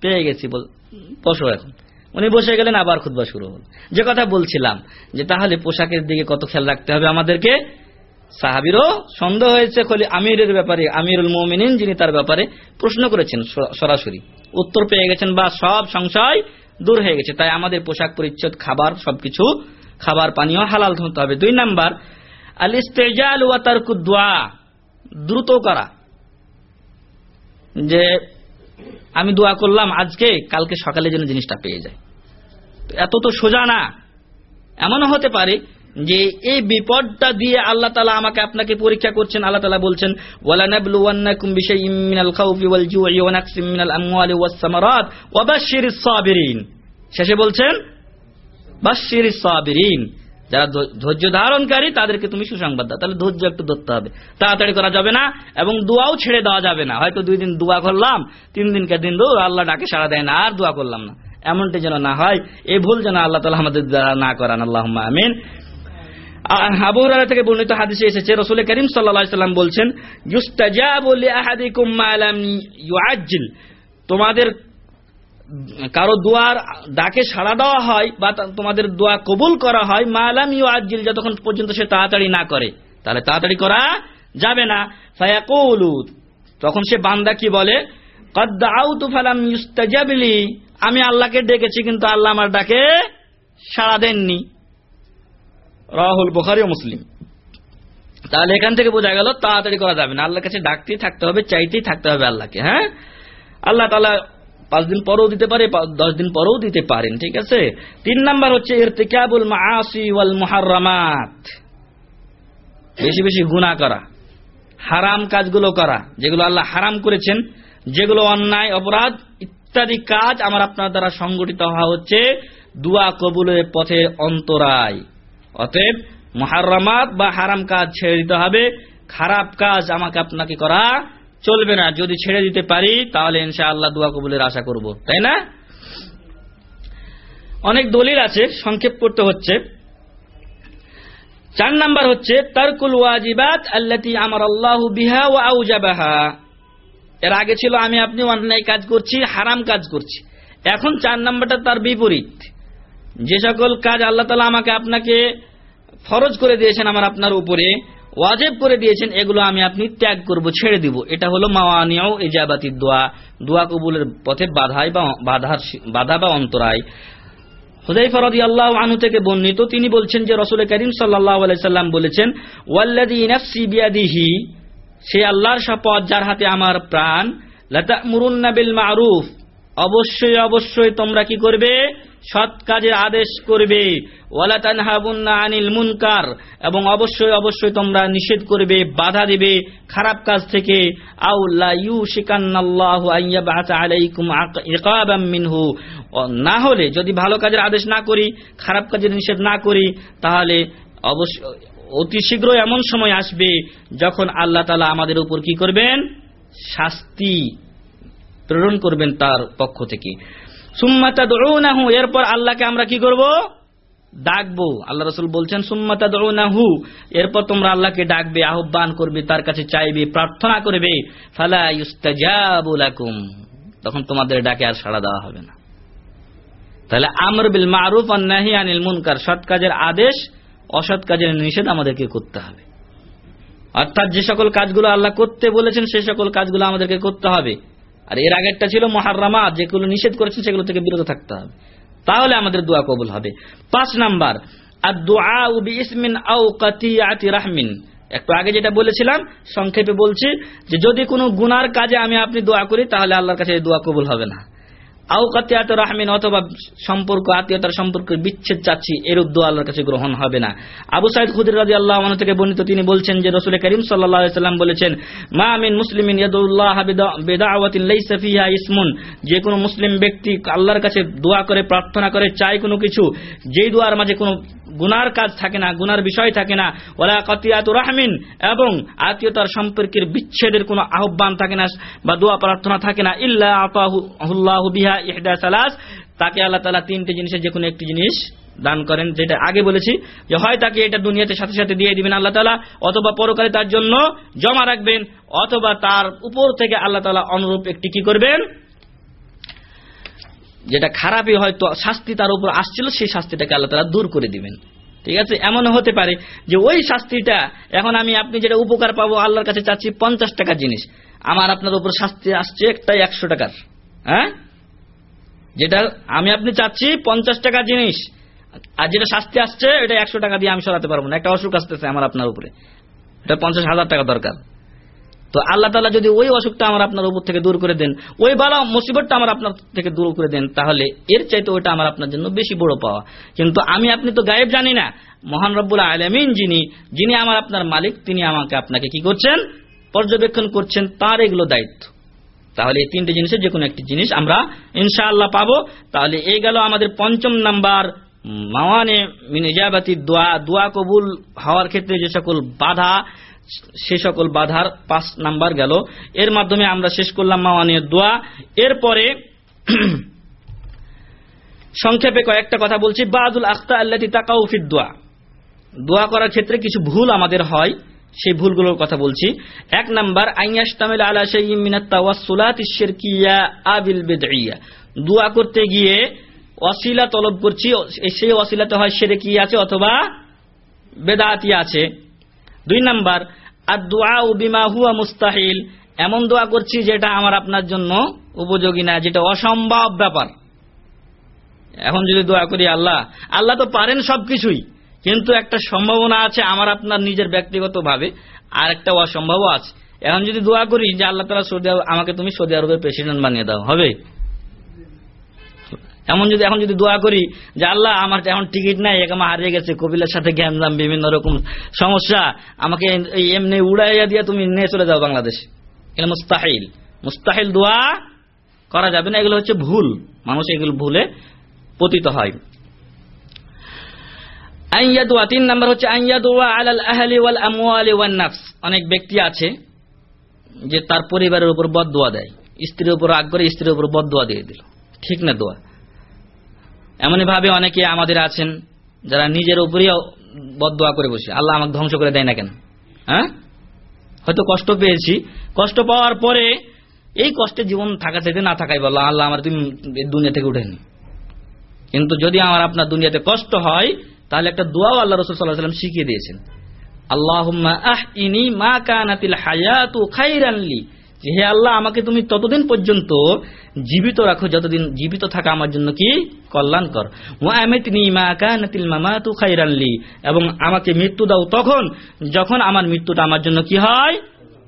পেয়ে গেছি বসো এখন। উনি বসে গেলেন, আবার খুদবা শুরু হল। যে কথা বলছিলাম, যে তাহলে পোশাকের দিকে কত খেয়াল রাখতে হবে আমাদেরকে? সাহাবিরও সন্দেহ হয়েছে, খলি আমিরের ব্যাপারে, আমিরুল মোমিনিন যিনি তার ব্যাপারে প্রশ্ন করেছেন সরাসরি। উত্তর পেয়ে গেছেন বা সব সংশয় দূর হয়ে গেছে। তাই আমাদের পোশাক পরিচ্ছদ, খাবার, সবকিছু, খাবার, পানীয় হালাল হতে হবে। দুই নাম্বার আল ইস্তেজাল ওয়াতারকুদ্দোয়া দ্রুত করা। যে আমি দোয়া করলাম আজকে, কালকে সকালে যেন জিনিসটা পেয়ে যায়। এত তো সোজা না। এমনও হতে পারে যে এই বিপদটা দিয়ে আল্লাহ তালা আমাকে আপনাকে পরীক্ষা করছেন, আল্লাহ তালা বলছেন শেষে বলছেন যারা ধৈর্য ধারণকারী, তাদেরকে তুমি সুসংবাদ দাও। তাহলে ধৈর্য একটু ধরতে হবে। তাড়াতাড়ি করা যাবে না এবং দোয়াও ছেড়ে দেওয়া যাবে না। হয়তো দুই দিন দোয়া করলাম, তিন দিনকে দিন দৌড় আল্লাহ ডাকে সারা দেয় না, আর দোয়া করলাম না। এমনটি যেন না হয়, এ ভুল যেন আল্লাহ তালা আমাদের দ্বারা না করান। আল্লাহ আমিন। থেকে বর্ণিত হাদিসে এসেছে রসুল করিম সাল্লাম বলছেন তোমাদের কারও দোয়ার ডাকে সাড়া দেওয়া হয় বা তোমাদের দোয়া কবুল করা হয় মালাম ইউ আজিল যতক্ষণ পর্যন্ত সে তাড়াতাড়ি না করে। তাহলে তাড়াতাড়ি করা যাবে না। তখন সে বান্দা কি বলে? আমি আল্লাহকে ডেকেছি, কিন্তু আল্লাহ আমার ডাকে সাড়া দেননি। রাহুল বুখারি মুসলিম। তাহলে এখান থেকে বোঝা গেল, তাড়াতাড়ি করা যাবে না। আল্লাহর কাছে ডাকতেই থাকতে হবে, চাইতেই থাকতে হবে আল্লাহকে হ্যাঁ? আল্লাহ তালা পাঁচ দিন পরেও দিতে পারে দশ দিন পরেও দিতে পারেন, ঠিক আছে? তিন নাম্বার হচ্ছে ইরতিকাবুল মাআসি ওয়াল মুহাররামাত। বেশি বেশি গুনাহ করা, হারাম কাজগুলো করা, যেগুলো আল্লাহ হারাম করেছেন, যেগুলো অন্যায়, অপরাধ ইত্যাদি কাজ আমার আপনার দ্বারা সংগঠিত হওয়া হচ্ছে দুয়া কবুলের পথে অন্তরায়। অতএব মহারামাত বা হারাম কাজ ছেড়ে দিতে হবে, খারাপ কাজ আমাকে আপনাকে করা চলবে না। যদি ছেড়ে দিতে পারি, তাহলে ইনশাআল্লাহ দোয়া কবুলের আশা করব। তাই না? অনেক দলিল আছে, সংক্ষেপ করতে হচ্ছে। চার নাম্বার হচ্ছে, তারকুল ওয়াজিবাত আল্লাতি আমার আল্লাহ বিহা ও আউজাবাহা। এর আগে ছিল, আমি আপনি অন্যায় কাজ করছি, হারাম কাজ করছি। এখন চার নাম্বারটা তার বিপরীত। যে সকল কাজ আল্লাহ তালা আমাকে আপনাকে ফরজ করে দিয়েছেন আমার আপনার উপরে ওয়াজেব করে দিয়েছেন, এগুলো আমি আপনি ত্যাগ করব, ছেড়ে দিব। এটা হলো মাওয়ানিয়াও ইজাবাতির দোয়া। দোয়া কবুলের পথে বাধাই বা বাধার বাধা বা অন্তরায়। হুদাইফা রাদিয়াল্লাহু আনহু থেকে বর্ণিত, তিনি বলছেন যে রাসূল করিম আলাইহি সাল্লাম বলেছেন, ওয়াল্লাযী নাফসি বিয়াদিহি সে আল্লাহর শপথ যার হাতে আমার প্রাণ, লাতা'মুরুন্না বিল মারুফ অবশ্যই অবশ্যই তোমরা কি করবে? সৎ কাজের আদেশ করবে। ওয়ালা আনিল মুনকার, এবং অবশ্যই অবশ্যই তোমরা নিষেধ করবে, বাধা দেবে খারাপ কাজ থেকে। মিনহু। না হলে যদি ভালো কাজের আদেশ না করি, খারাপ কাজের নিষেধ না করি, তাহলে অবশ্য, অতি শীঘ্রই এমন সময় আসবে যখন আল্লাহ তালা আমাদের উপর কি করবেন? শাস্তি প্রেরণ করবেন তার পক্ষ থেকে। সুম্মাতা দৌনাহু এরপর আল্লাহকে আমরা কি করব? ডাকবো। আল্লাহ রসুল বলছেন সুম্মাতা দৌনাহু এরপর তোমরা আল্লাহকে ডাকবে, আহ্বান করবে, তার কাছে চাইবে, প্রার্থনা করবে। ফালা ইউস্তাজাবু লাকুম। তখন তোমাদের ডাকে আর সাড়া দেওয়া হবে না। তাহলে আমর বিল মারুফ আর নাহি আনিল মুনকার, সৎ কাজের আদেশ, অসৎ কাজের নিষেধ আমাদেরকে করতে হবে। অর্থাৎ যে সকল কাজগুলো আল্লাহ করতে বলেছেন সেই সকল কাজগুলো আমাদেরকে করতে হবে। আর এর আগেরটা ছিল মহারামাত, যেগুলো নিষেধ করেছেন সেগুলো থেকে বিরত থাকতে হবে। তাহলে আমাদের দোয়া কবুল হবে। পাঁচ নাম্বার আর দোয়া আউ রাহমিন। একটু আগে যেটা বলেছিলাম, সংক্ষেপে বলছি যে যদি কোনো গুনার কাজে আমি আপনি দোয়া করি, তাহলে আল্লাহর কাছে দোয়া কবুল হবে না। আউ কাতিয়াত রাহমিন অথবা সম্পর্ক আত্মীয়তার সম্পর্কের বিচ্ছেদ চাচ্ছি, এরূপ দোয়া আল্লাহর কাছে গ্রহণ হবে না। আবু সাইদ খুদির রাজি আল্লাহ থেকে বর্ণিত তিনি বলছেন যে, রসুল করিম সাল্লাহ সাল্লাম বলেছেন, মা আমিন মুসলিমিন ইয়াদুল্লাহ বেদাওয়াতিন লাইসা ফিহা ইসমুন। যে কোনো মুসলিম ব্যক্তি আল্লাহর কাছে দোয়া করে, প্রার্থনা করে, চায় কোনো কিছু, যেই দোয়ার মাঝে কোনো গুনার কাজ থাকে না, গুনার বিষয় থাকে না। ওলা কতিয়াত রাহমিন, এবং আত্মীয়তার সম্পর্কের বিচ্ছেদের কোনো আহ্বান থাকে না বা দোয়া প্রার্থনা থাকে না। ইল্লা আতাহুল্লাহ বিহা ইহদা সালাস, তাকে আল্লাহ তালা তিনটে জিনিসের যে কোনো একটি জিনিস দান করেন, যেটা আগে বলেছি। যে হয় তাকে এটা দুনিয়াতে সাথে সাথে দিয়ে দিবেন আল্লাহ তালা অথবা পরকালে তার জন্য জমা রাখবেন, অথবা তার উপর থেকে আল্লাহ তালা অনুরূপ একটি কি করবেন? যেটা খারাপই হয়তো শাস্তি তার উপর আসছিল, সেই শাস্তিটাকে আল্লাহ তালা দূর করে দিবেন। ঠিক আছে? এমন হতে পারে যে ওই শাস্তিটা, এখন আমি আপনি যেটা উপকার পাবো, আল্লাহর কাছে চাচ্ছি পঞ্চাশ টাকার জিনিস। আমার আপনার উপর শাস্তি আসছে একটাই একশো টাকার। হ্যাঁ? যেটা আমি আপনি চাচ্ছি পঞ্চাশ টাকার জিনিস। আর যেটা শাস্তি আসছে, এটা একশো টাকা দিয়ে আমি সরাতে পারব না। একটা অসুখ আসতেছে আমার আপনার উপরে। এটা পঞ্চাশ হাজার টাকা দরকার। তো আল্লাহ তালা যদি ওই অসুখটা আমার আপনার উপর থেকে দূর করে দেন, ওই বালা মুসিবতটা আমার আপনার থেকে দূর করে দেন, তাহলে এর চাইতে ওইটা আমার আপনার জন্য বেশি বড় পাওয়া। কিন্তু আমি, আপনি তো গায়েব জানি না। মহান রব্বুল আলমিন যিনি যিনি আমার আপনার মালিক, তিনি আমাকে আপনাকে কি করছেন? পর্যবেক্ষণ করছেন তার এগুলো দায়িত্ব। তাহলে এই তিনটে জিনিসের যে কোনো একটি জিনিস আমরা ইনশাআল্লাহ পাবো। তাহলে এই গেল আমাদের পঞ্চম নাম্বার, মাওয়ানে মিনিজাবাতি দোয়া। দোয়া কবুল হওয়ার ক্ষেত্রে যে সকল বাধা সে সকল বাধার পাঁচ নাম্বার গেল। এর মাধ্যমে আমরা শেষ করলাম মাওয়ানের দোয়া। এরপরে সংক্ষেপে কয়েকটা কথা বলছি। বাদুল আখতা আল্লাতি তাকাউফিদ দোয়া। দোয়া করার ক্ষেত্রে কিছু ভুল আমাদের হয়, সেই ভুলগুলোর কথা বলছি। এক নাম্বার আইয়াস্তামিল আলা শাইইন মিনাত তাওয়াসসুলাত শিরকিয়া আবিল বিদইয়া দোয়া করতে গিয়ে ওয়াসিলা তলব করছি সেই ওয়াসিলাতে হয় শিরকি আছে অথবা বেদাতি আছে। দুই নাম্বার আর দোয়া বিমা হুয়া মুস্তাহিল। এমন দোয়া করছি যেটা আমার আপনার জন্য উপযোগী না, যেটা অসম্ভব ব্যাপার। এখন যদি দোয়া করি আল্লাহ আল্লাহ তো পারেন সবকিছুই, কিন্তু একটা সম্ভাবনা আছে আমার আপনার নিজের ব্যক্তিগতভাবে, আর একটা অসম্ভব আছে। এখন যদি দোয়া করি যে আল্লাহ তালা সৌদি আমাকে তুমি সৌদি আরবের প্রেসিডেন্ট বানিয়ে দাও, হবে? এমন যদি এখন যদি দোয়া করি যে আল্লাহ, আমার এখন টিকিট নাই আমার হারিয়ে গেছে, কপিলের সাথে দাম বিভিন্ন রকম সমস্যা, আমাকে এমনি উড়াইয়া দিয়ে তুমি নিয়ে চলে যাও বাংলাদেশ। এটা মুস্তাহিল। মুস্তাহিল দোয়া করা যাবে না, এগুলো হচ্ছে ভুল। মানুষ এগুলো ভুলে পতিত হয়। আইয়াদুয়া তিন নাম্বার হচ্ছে ওয়ান অনেক ব্যক্তি আছে যে তার পরিবারের উপর বদদোয়া দেয়। স্ত্রীর উপর রাগ করে স্ত্রীর উপর বদদোয়া দিয়ে দিল। ঠিক না দোয়া? এমনই ভাবে অনেকে আমাদের আছেন যারা নিজের উপরেই বদদোয়া করে বসে। আল্লাহ আমাকে ধ্বংস করে দেয় না কেন? হ্যাঁ? হয়তো কষ্ট পেয়েছি। কষ্ট পাওয়ার পরে এই কষ্টে জীবন থাকা চাইতে না থাকাই বলল, আল্লাহ আমার তুমি দুনিয়া থেকে উঠেনি কিন্তু যদি আমার আপনার দুনিয়াতে কষ্ট হয়, তাহলে একটা দোয়াও আল্লাহ রসুল সাল্লাহ সাল্লাম শিখিয়ে দিয়েছেন। আল্লাহ আহ ইনি মা কানাতিল হায়াতু খাইরানলি হে আল্লাহ, আমাকে তুমি ততদিন পর্যন্ত জীবিত রাখো, যতদিন জীবিত থাকা আমার জন্য কি? কল্যাণকর। এবং আমাকে মৃত্যু দাও তখন, যখন আমার মৃত্যুটা আমার জন্য কি হয়?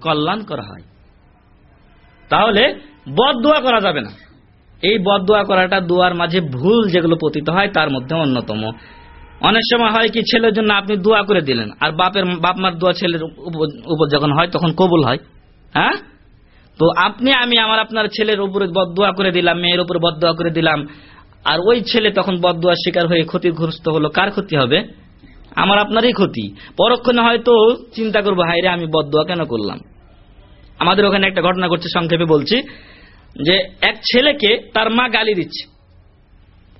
কল্যাণকর হয়। তাহলে বদ দোয়া করা যাবে না। এই বদ দোয়া করাটা দোয়ার মাঝে ভুল যেগুলো পতিত হয়, তার মধ্যে অন্যতম। অনেক সময় হয় কি, ছেলের জন্য আপনি দোয়া করে দিলেন, আর বাপের, বাপ মার দোয়া ছেলের উপর যখন হয়, তখন কবুল হয়। হ্যাঁ? তো আপনি, আমি, আমার আপনার ছেলের উপরে বদুয়া করে দিলাম, মেয়ের উপরে বদুয়া করে দিলাম। আর ওই ছেলে তখন বদুয়ার শিকার হয়ে ক্ষতিগ্রস্ত হলো। কার ক্ষতি হবে? আমার আপনারই ক্ষতি। পরক্ষণে হয়তো চিন্তা করব হাইরে আমি বদুয়া কেন করলাম? আমাদের ওখানে একটা ঘটনা ঘটছে সংক্ষেপে বলছি, যে এক ছেলেকে তার মা গালি দিচ্ছে।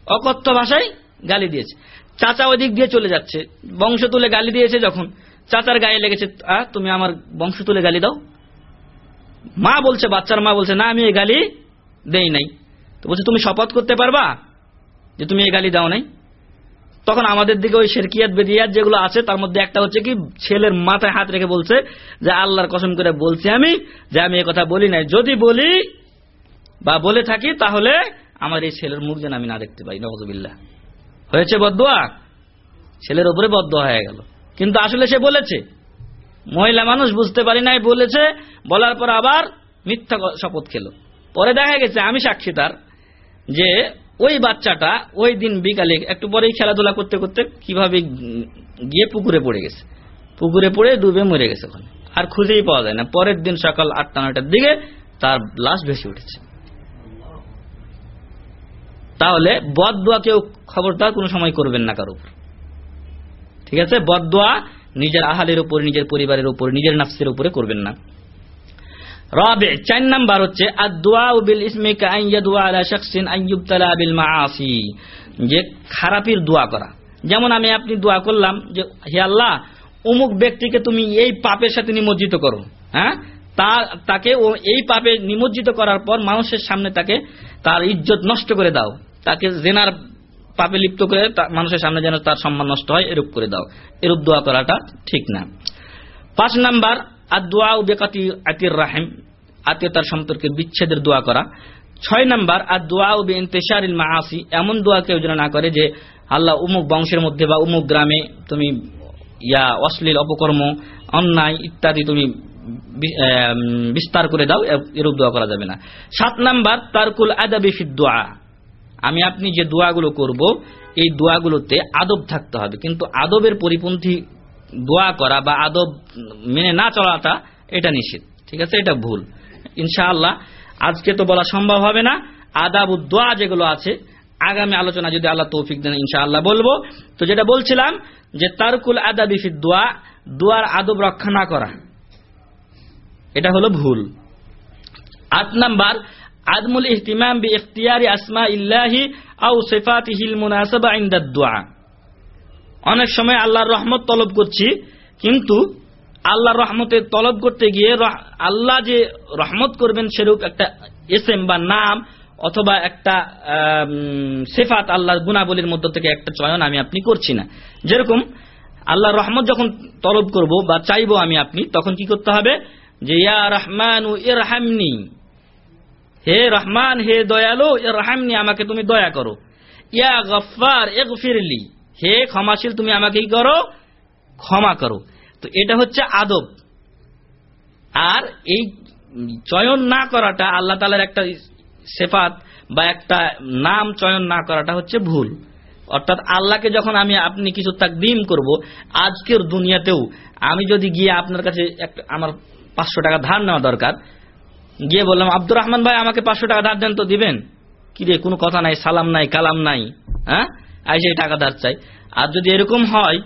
অকথ্য ভাষায় গালি দিয়েছে। চাচা ওদিক দিয়ে চলে যাচ্ছে। বংশ তুলে গালি দিয়েছে যখন। চাচার গায়ে লেগেছে তুমি আমার বংশ তুলে গালি দাও। মা বলছে, বাচ্চার মা বলছে, না, আমি এই গালি দেই নাই। তো বলছে, তুমি শপথ করতে পারবা যে তুমি এই গালি দাও নাই? তখন আমাদের দিকে ওই শেরকিয়াত, বেদিয়াত যেগুলো আছে, তার মধ্যে একটা হচ্ছে কি, ছেলের মাথায় হাত রেখে বলছে যে, আল্লাহর কসম করে বলছি আমি যে, আমি এই কথা বলি নাই। যদি বলি বা বলে থাকি, তাহলে আমার এই ছেলের মুখ যেন আমি না দেখতে পাই। নজবিল্লা হয়েছে বদুয়া ছেলের ওপরে বদুয়া হয়ে গেল। কিন্তু আসলে সে বলেছে। মহিলা মানুষ বুঝতে পারি নাই, বলেছে, বলার পর আবার মিথ্যা শপথ খেলো। পরে দেখা গেছে, আমি সাক্ষী তার, যে ওই বাচ্চাটা ওই দিন বিকালে একটু পরেই খেলাধুলা করতে করতে কীভাবে গিয়ে পুকুরে পড়ে গেছে। পুকুরে পড়ে ডুবে মরে গেছে ওখানে। আর খুঁজেই পাওয়া যায় না। পরের দিন সকাল আটটা নয়টার দিকে তার লাশ ভেসে উঠেছে। তাহলে বদোয়া কেউ খবরদার কোনো সময় করবেন না কারও উপর। ঠিক আছে? বদোয়া নিজের আহালের উপর, নিজের পরিবারের উপর, নিজের নাফসের উপরে করবেন না। রবে, চার নাম্বার হচ্ছে যে খারাপির দোয়া করা। যেমন আমি আপনি দোয়া করলাম যে, হে আল্লাহ, অমুক ব্যক্তিকে তুমি এই পাপের সাথে নিমজ্জিত করো। হ্যাঁ? তাকে এই পাপে নিমজ্জিত করার পর মানুষের সামনে তাকে তার ইজ্জত নষ্ট করে দাও। তাকে জেনার পাপে লিপ্ত করে মানুষের সামনে যেন তার সম্মান নষ্ট হয়, এরূপ করে দাও। এরূপ দোয়া করাটা ঠিক না। পাঁচ নাম্বার আর দোয়া বেকাতি আতির রাহেম, আত্মীয়তার সম্পর্কে বিচ্ছেদের দোয়া করা। ছয় নাম্বার আর দোয়া ও ইন্তেশারিল মাসি এমন দোয়া কেউ যেন না করে যে, আল্লাহ উমুক বংশের মধ্যে বা উমুক গ্রামে তুমি ইয়া অশ্লীল অপকর্ম, অন্যায় ইত্যাদি তুমি বিস্তার করে দাও এরূপ দোয়া করা যাবে না। সাত নাম্বার, তারকুল আদাবি দোয়া। আমি আপনি যে দোয়াগুলো করব, এই দোয়াগুলোতে আদব থাকতে হবে। কিন্তু আদবের পরিপন্থী দোয়া করা বা আদব মেনে না চলাটা এটা নিষেধ, ঠিক আছে? এটা ভুল। ইনশাআল্লাহ, আজকে তো বলা সম্ভব হবে না। আদাব দোয়া যেগুলো আছে, আগামী আলোচনা যদি আল্লাহ তৌফিক দেন, ইনশাআল্লাহ বলব। তো যেটা বলছিলাম যে, তারকুল আদাবি ফিদ দোয়া, দোয়ার আদব রক্ষা না করা, এটা হলো ভুল। আট নাম্বার আদমুল ইহতিমাম বি ইখতিয়ারি আসমা ইল্লাহি আউ সিফাতিহিল মুনাসাবা ইনদা দুআ। অনেক সময় আল্লাহর রহমত তলব করছি, কিন্তু আল্লাহর রহমতের তলব করতে গিয়ে আল্লাহ যে রহমত করবেন সেরূপ একটা এসএম বা নাম অথবা একটা সেফাত আল্লাহর গুণাবলীর মধ্য থেকে একটা চয়ন আমি আপনি করছি না। যেরকম আল্লাহর রহমত যখন তলব করব বা চাইব আমি আপনি, তখন কি করতে হবে? যে ইয়া রহমান ইরহামনি। হে রহমান, হে দয়ালু রহামনি আমাকে তুমি দয়া করো। ইয়া গফার এ গফিরলি হে ক্ষমাশীল, তুমি আমাকে কি করো? ক্ষমা করো। তো এটা হচ্ছে আদব। আর এই চয়ন না করাটা আল্লাহ তালার একটা সেফাত বা একটা নাম চয়ন না করাটা হচ্ছে ভুল। অর্থাৎ আল্লাহকে যখন আমি, আপনি কিছু তাকদিম করব, আজকের দুনিয়াতেও আমি যদি গিয়ে আপনার কাছে আমার পাঁচশো টাকা ধার নেওয়া দরকার গিয়ে বললাম, আব্দুর রহমান ভাই, আমাকে পাঁচশো টাকা ধার দেন তো, দিবেন? কি রে, কোনো কথা নাই, সালাম নাই, কালাম নাই হ্যাঁ? আই সেই টাকা ধার চাই। আর যদি এরকম হয়,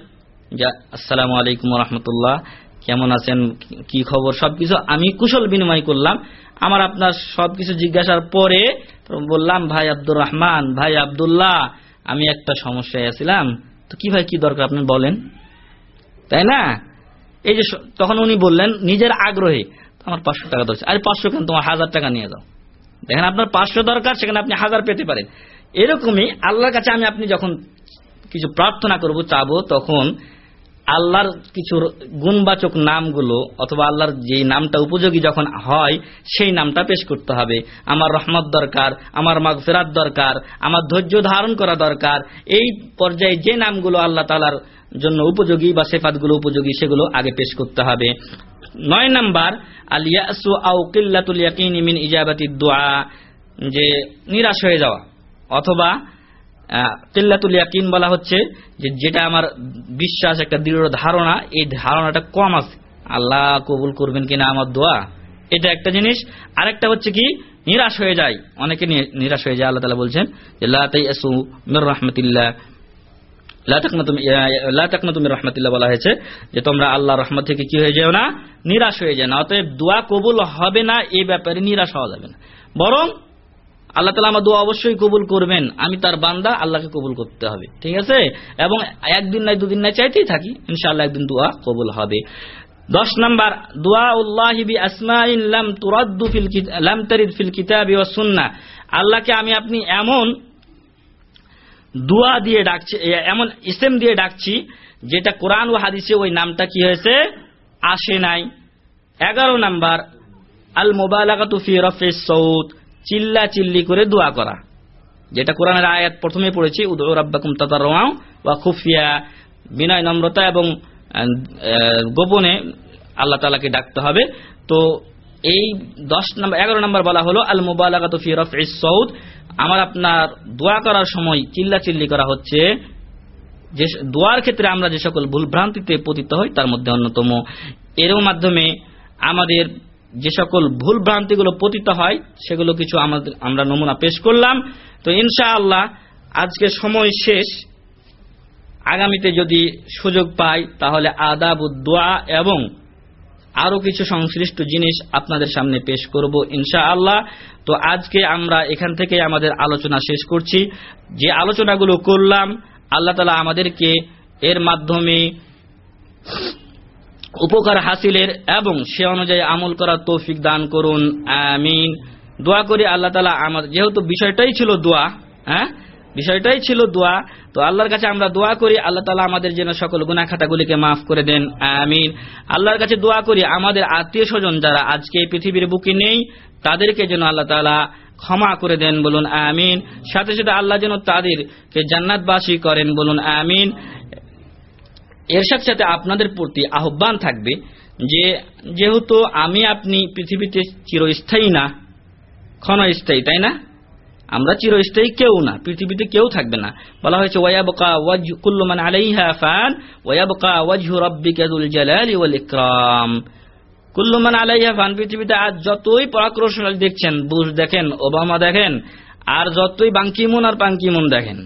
যে, আসসালামু আলাইকুম রহমতুল্লাহ কেমন আছেন, কি খবর? সবকিছু আমি কুশল বিনিময় করলাম। আমার আপনার সবকিছু জিজ্ঞাসার পরে বললাম, ভাই আব্দুর রহমান, ভাই আবদুল্লাহ, আমি একটা সমস্যায় আছিলাম। তো কি ভাই, কি দরকার আপনি বলেন? তাই না? এই যে তখন উনি বললেন, নিজের আগ্রহে। আমার পাঁচশো টাকা দরকার আরে পাঁচশো কেন? তোমার হাজার টাকা নিয়ে যাও। দেখেন আপনার পাঁচশো দরকার, সেখানে আপনি হাজার পেতে পারেন। এরকমই আল্লাহর কাছে আমি আপনি যখন কিছু প্রার্থনা করব, চাবো, তখন আল্লাহর কিছু গুণবাচক নামগুলো অথবা আল্লাহর যে নামটা উপযোগী যখন হয়, সেই নামটা পেশ করতে হবে। আমার রহমত দরকার, আমার মাগফিরাত দরকার, আমার ধৈর্য ধারণ করা দরকার। এই পর্যায়ে যে নামগুলো আল্লাহ তালার জন্য উপযোগী বা সেফাতগুলো উপযোগী, সেগুলো আগে পেশ করতে হবে। নয় নাম্বার আল ইয়াসু ইয়াকিন মিন ইজাবাতি দোয়া যে নিরাশ হয়ে যাওয়া। অথবা কিল্লাতুল ইয়াকিন বলা হচ্ছে যে যেটা আমার বিশ্বাস, একটা দৃঢ় ধারণা, এই ধারণাটা কম আছে। আল্লাহ কবুল করবেন কিনা আমার দোয়া? এটা একটা জিনিস। আরেকটা হচ্ছে কি, নিরাশ হয়ে যায়। অনেকে নিরাশ হয়ে যায়, আল্লাহ তালা বলছেন যে, লা তাইয়াসু মির রাহমাতিল্লাহ। লা তাকনাতু মি- ইয়া- লা তাকনাতু বলা হয়েছে যে তোমরা আল্লাহর রহমত থেকে কি হয়ে যাও না? নিরাশ হয়ে যায় না। অতএব দোয়া কবুল হবে না এই ব্যাপারে নিরাশ হওয়া যাবে না। বরং আল্লাহ তালা আমার দোয়া অবশ্যই কবুল করবেন। আমি তার বান্দা, আল্লাহকে কবুল করতে হবে। ঠিক আছে? এবং একদিন নাই, দুদিন নাই, চাইতেই থাকি। ইনশাআল্লাহ একদিন দোয়া কবুল হবে। দশ নম্বর দোয়া উল্লাহ বি আসমাইন লাম তুরাদ্দু ফিল লাম তারিদ ফিল কিতাবি ওয়াস সুন্নাহ। আল্লাহকে আমি, আপনি এমন দোয়া দিয়ে ডাকছি এমন ইসেম দিয়ে ডাকছি, যেটা কোরআন ও হাদিসে ওই নামটা কি হয়েছে? আসে নাই। এগারো নাম্বার, আল মোবালাগাতু ফি রফে সৌদ চিল্লা চিল্লি করে দোয়া করা। যেটা কোরআনের আয়াত প্রথমে পড়েছি উদু রাব্বাকুম তাতাররাও ওয়া খুফিয়া, বিনয় নম্রতা এবং গোপনে আল্লাহ তালাকে ডাকতে হবে। তো এই দশ নম্বর, এগারো নম্বর বলা হলো আল মুবালাগাতু ফি রফি সৌদ। আমার আপনার দোয়া করার সময় চিল্লা চিল্লি করা হচ্ছে, যে দোয়ার ক্ষেত্রে আমরা যে সকল ভুলভ্রান্তিতে পতিত হই, তার মধ্যে অন্যতম। এর মাধ্যমে আমাদের যে সকল ভুল ভ্রান্তিগুলো পতিত হয়, সেগুলো কিছু আমাদের, আমরা নমুনা পেশ করলাম। তো ইনশাআল্লাহ, আজকে সময় শেষ। আগামীতে যদি সুযোগ পাই, তাহলে আদাব দোয়া এবং আরও কিছু সংশ্লিষ্ট জিনিস আপনাদের সামনে পেশ করব ইনশাআল্লাহ। তো আজকে আমরা এখান থেকে আমাদের আলোচনা শেষ করছি। যে আলোচনাগুলো করলাম, আল্লাহ তালা আমাদেরকে এর মাধ্যমে উপকার হাসিলের এবং সে অনুযায়ী আমল করার তৌফিক দান করুন, আমিন। দোয়া করি আল্লাহ তালা আমাদের, যেহেতু বিষয়টাই ছিল দোয়া হ্যাঁ? বিষয়টাই ছিল দোয়া। তো আল্লাহর কাছে আমরা দোয়া করি, আল্লাহ তালা আমাদের যেন সকল গুনা খাতাগুলিকে মাফ করে দেন। আমিন। আল্লাহর কাছে দোয়া করি, আমাদের আত্মীয় স্বজন যারা আজকে পৃথিবীর বুকে নেই, তাদেরকে যেন আল্লাহ তালা ক্ষমা করে দেন বলুন, আমিন। সাথে সাথে আল্লাহ যেন তাদেরকে জান্নাতবাসী করেন বলুন, আমিন। এর সাথে সাথে আপনাদের প্রতি আহ্বান থাকবে যে, যেহেতু আমি আপনি পৃথিবীতে চিরস্থায়ী না, ক্ষণস্থায়ী, তাই না? আমরা চিরস্থায়ী কেউ না, পৃথিবীতে কেউ থাকবে না। বলা হয়েছে ওয়াবকা ওয়াজ কুল্লু মান আলাইহা ফান ওয়াবকা ওয়াজহু রাব্বিকা যুল জালালি ওয়াল ইকরাম। কুল্লু আলাইহা ফান, পৃথিবীতে আজ যতই পরাক্রমশালী দেখছেন বুশ দেখেন, ওবামা দেখেন, আর যতই বাংকিমুন আর পাঙ্কিমুন দেখেন,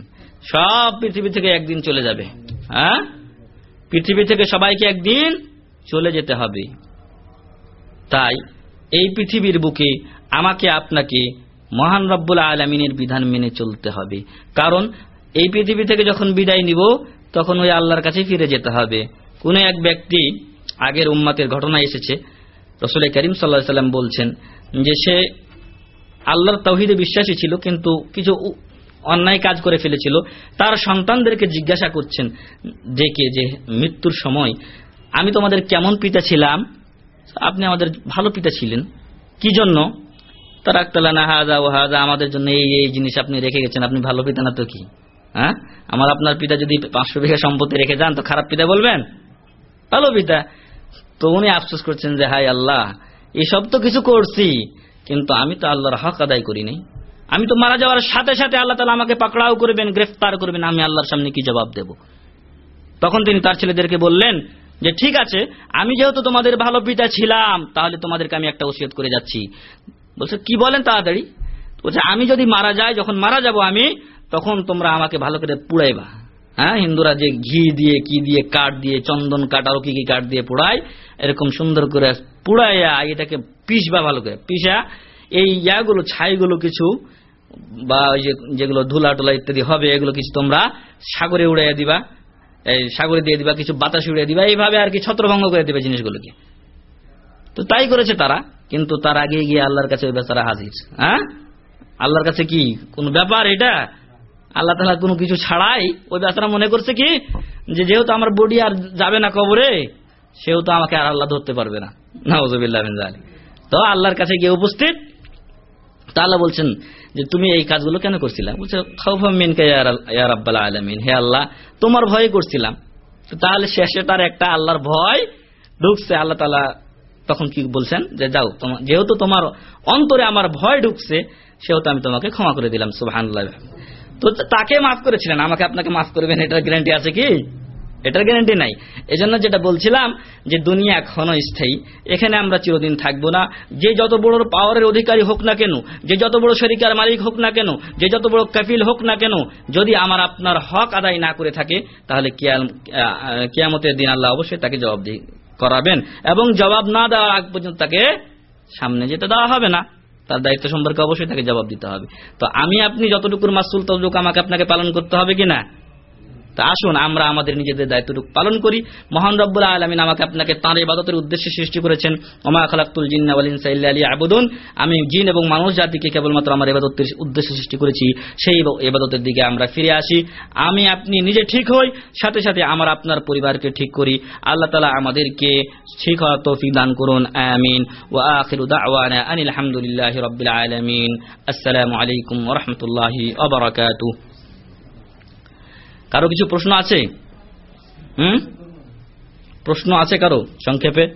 সব পৃথিবী থেকে একদিন চলে যাবে। হ্যাঁ? পৃথিবী থেকে সবাইকে একদিন চলে যেতে হবে। তাই এই পৃথিবীর বুকে আমাকে, আপনাকে মহান রব্বুল আলমিনের বিধান মেনে চলতে হবে। কারণ, এই পৃথিবী থেকে যখন বিদায় নিব, তখন ওই আল্লাহর কাছে ফিরে যেতে হবে। কোন এক ব্যক্তি, আগের উম্মাতের ঘটনা এসেছে, রসুল করিম সাল্লাহ সাল্লাম বলছেন যে সে আল্লাহর তৌহিদে বিশ্বাসী ছিল, কিন্তু কিছু অন্যায় কাজ করে ফেলেছিল। তার সন্তানদেরকে জিজ্ঞাসা করছেন ডেকে যে মৃত্যুর সময় আমি তোমাদের কেমন পিতা ছিলাম? আপনি আমাদের ভালো পিতা ছিলেন। কি জন্য? তারা না হাজা ও হাজা আমাদের জন্য এই এই জিনিস আপনি রেখে গেছেন, আপনি ভালো পিতা না তো কি? হ্যাঁ? আমার আপনার পিতা যদি পাঁচশো বিঘা সম্পত্তি রেখে যান, তো খারাপ পিতা বলবেন? ভালো পিতা। তো উনি আফসোস করছেন যে হাই আল্লাহ, এসব তো কিছু করছি, কিন্তু আমি তো আল্লাহর হক আদায় করিনি। আমি তো মারা যাওয়ার সাথে সাথে আল্লাহ তালা আমাকে পাকড়াও করবেন, গ্রেফতার করবেন, আমি আল্লাহর সামনে কি জবাব দেব? তখন তিনি তার ছেলেদেরকে বললেন যে, ঠিক আছে, আমি যেহেতু তোমাদের ভালো পিতা ছিলাম, তাহলে তোমাদেরকে আমি একটা ওসিয়ত করে যাচ্ছি। বলছে, কি বলেন তাড়াতাড়ি? বলছে, আমি যদি মারা যাই, যখন মারা যাব আমি, তখন তোমরা আমাকে ভালো করে পুড়াইবা। হ্যাঁ হিন্দুরা যে ঘি দিয়ে, কি দিয়ে কাঠ দিয়ে, চন্দন কাঠ আরও কি কি কাঠ দিয়ে পোড়ায়, এরকম সুন্দর করে পুড়াইয়া এটাকে পিসবা ভালো করে। পিসা এই ইয়াগুলো, ছাইগুলো কিছু, বা ওই যে যেগুলো ধুলা টুলা ইত্যাদি হবে, এগুলো কিছু তোমরা সাগরে উড়াইয়া দিবা। এই সাগরে দিয়ে দিবা, কিছু বাতাস উড়িয়ে দিবা। এইভাবে আর কি ছত্রভঙ্গ করে দিবে জিনিসগুলোকে। তো তাই করেছে তারা। কিন্তু তার আগে গিয়ে আল্লাহর কাছে ওই বেচারা হাজির। হ্যাঁ? আল্লাহর কাছে কি? কোন ব্যাপার এটা? আল্লাহ তালা কোনো কিছু ছাড়াই ওই বেচারা মনে করছে কি? যে যেহেতু আমার বডি আর যাবে না কবরে, সেহেতু আমাকে আর আল্লাহ ধরতে পারবে না। নাউজুবিল্লাহ যালিক। তো আল্লাহর কাছে গিয়ে উপস্থিত। তা বলছেন যে, তুমি এই কাজগুলো কেন করছিলাম বলছে ইয়া রাব্বাল আলামিন। হে আল্লাহ, তোমার ভয়ে করছিলাম। তাহলে শেষে তার একটা আল্লাহর ভয় ঢুকছে। আল্লাহ তাআলা তখন কি বলছেন? যে যাও যেহেতু তোমার অন্তরে আমার ভয় ঢুকছে, সেহেতু আমি তোমাকে ক্ষমা করে দিলাম, সুবহানাল্লাহ। তো তাকে মাফ করেছিলেন, আমাকে আপনাকে মাফ করবেন, এটার গ্যারান্টি আছে কি? এটার গ্যারান্টি নাই। এজন্য যেটা বলছিলাম যে দুনিয়া ক্ষণস্থায়ী এখানে আমরা চিরদিন থাকব না। যে যত বড় পাওয়ারের অধিকারী হোক না কেন, যে যত বড় শরিকার মালিক হোক না কেন, যে যত বড় কাফিল হোক না কেন, যদি আমার আপনার হক আদায় না করে থাকে, তাহলে কিয়ামতের দিন আল্লাহ অবশ্যই তাকে জবাব দিয়ে করাবেন এবং জবাব না দেওয়ার আগ পর্যন্ত তাকে সামনে যেতে দেওয়া হবে না। তার দায়িত্ব সম্পর্কে অবশ্যই তাকে জবাব দিতে হবে। তো আমি, আপনি যতটুকুর মাসুল ততটুকু আমাকে আপনাকে পালন করতে হবে কিনা? তা আসুন, আমরা আমাদের নিজেদের দায়িত্বটুকু পালন করি। মহান রব্বুল আলমিন আমাকে আপনাকে তাঁর ইবাদতের উদ্দেশ্যে সৃষ্টি করেছেন। ওমা খালাকুল জিন্না ওয়ালিন সাইল্লা আলী আবুদুন আমি জিন এবং মানুষ জাতিকে কেবলমাত্র আমার ইবাদতের উদ্দেশ্যে সৃষ্টি করেছি। সেই ইবাদতের দিকে আমরা ফিরে আসি। আমি আপনি নিজে ঠিক হই, সাথে সাথে আমার আপনার পরিবারকে ঠিক করি। আল্লাহ তালা আমাদেরকে ঠিক হওয়ার তৌফিক দান করুন। আমিন। ও আখিরু দাওয়ানা আনিল হামদুলিল্লাহি রাব্বিল আলামিন। আসসালামু আলাইকুম রাহমাতুল্লাহি ওয়া বারাকাতুহু। কারও কিছু প্রশ্ন আছে? হুম? প্রশ্ন আছে কারও সংক্ষেপে?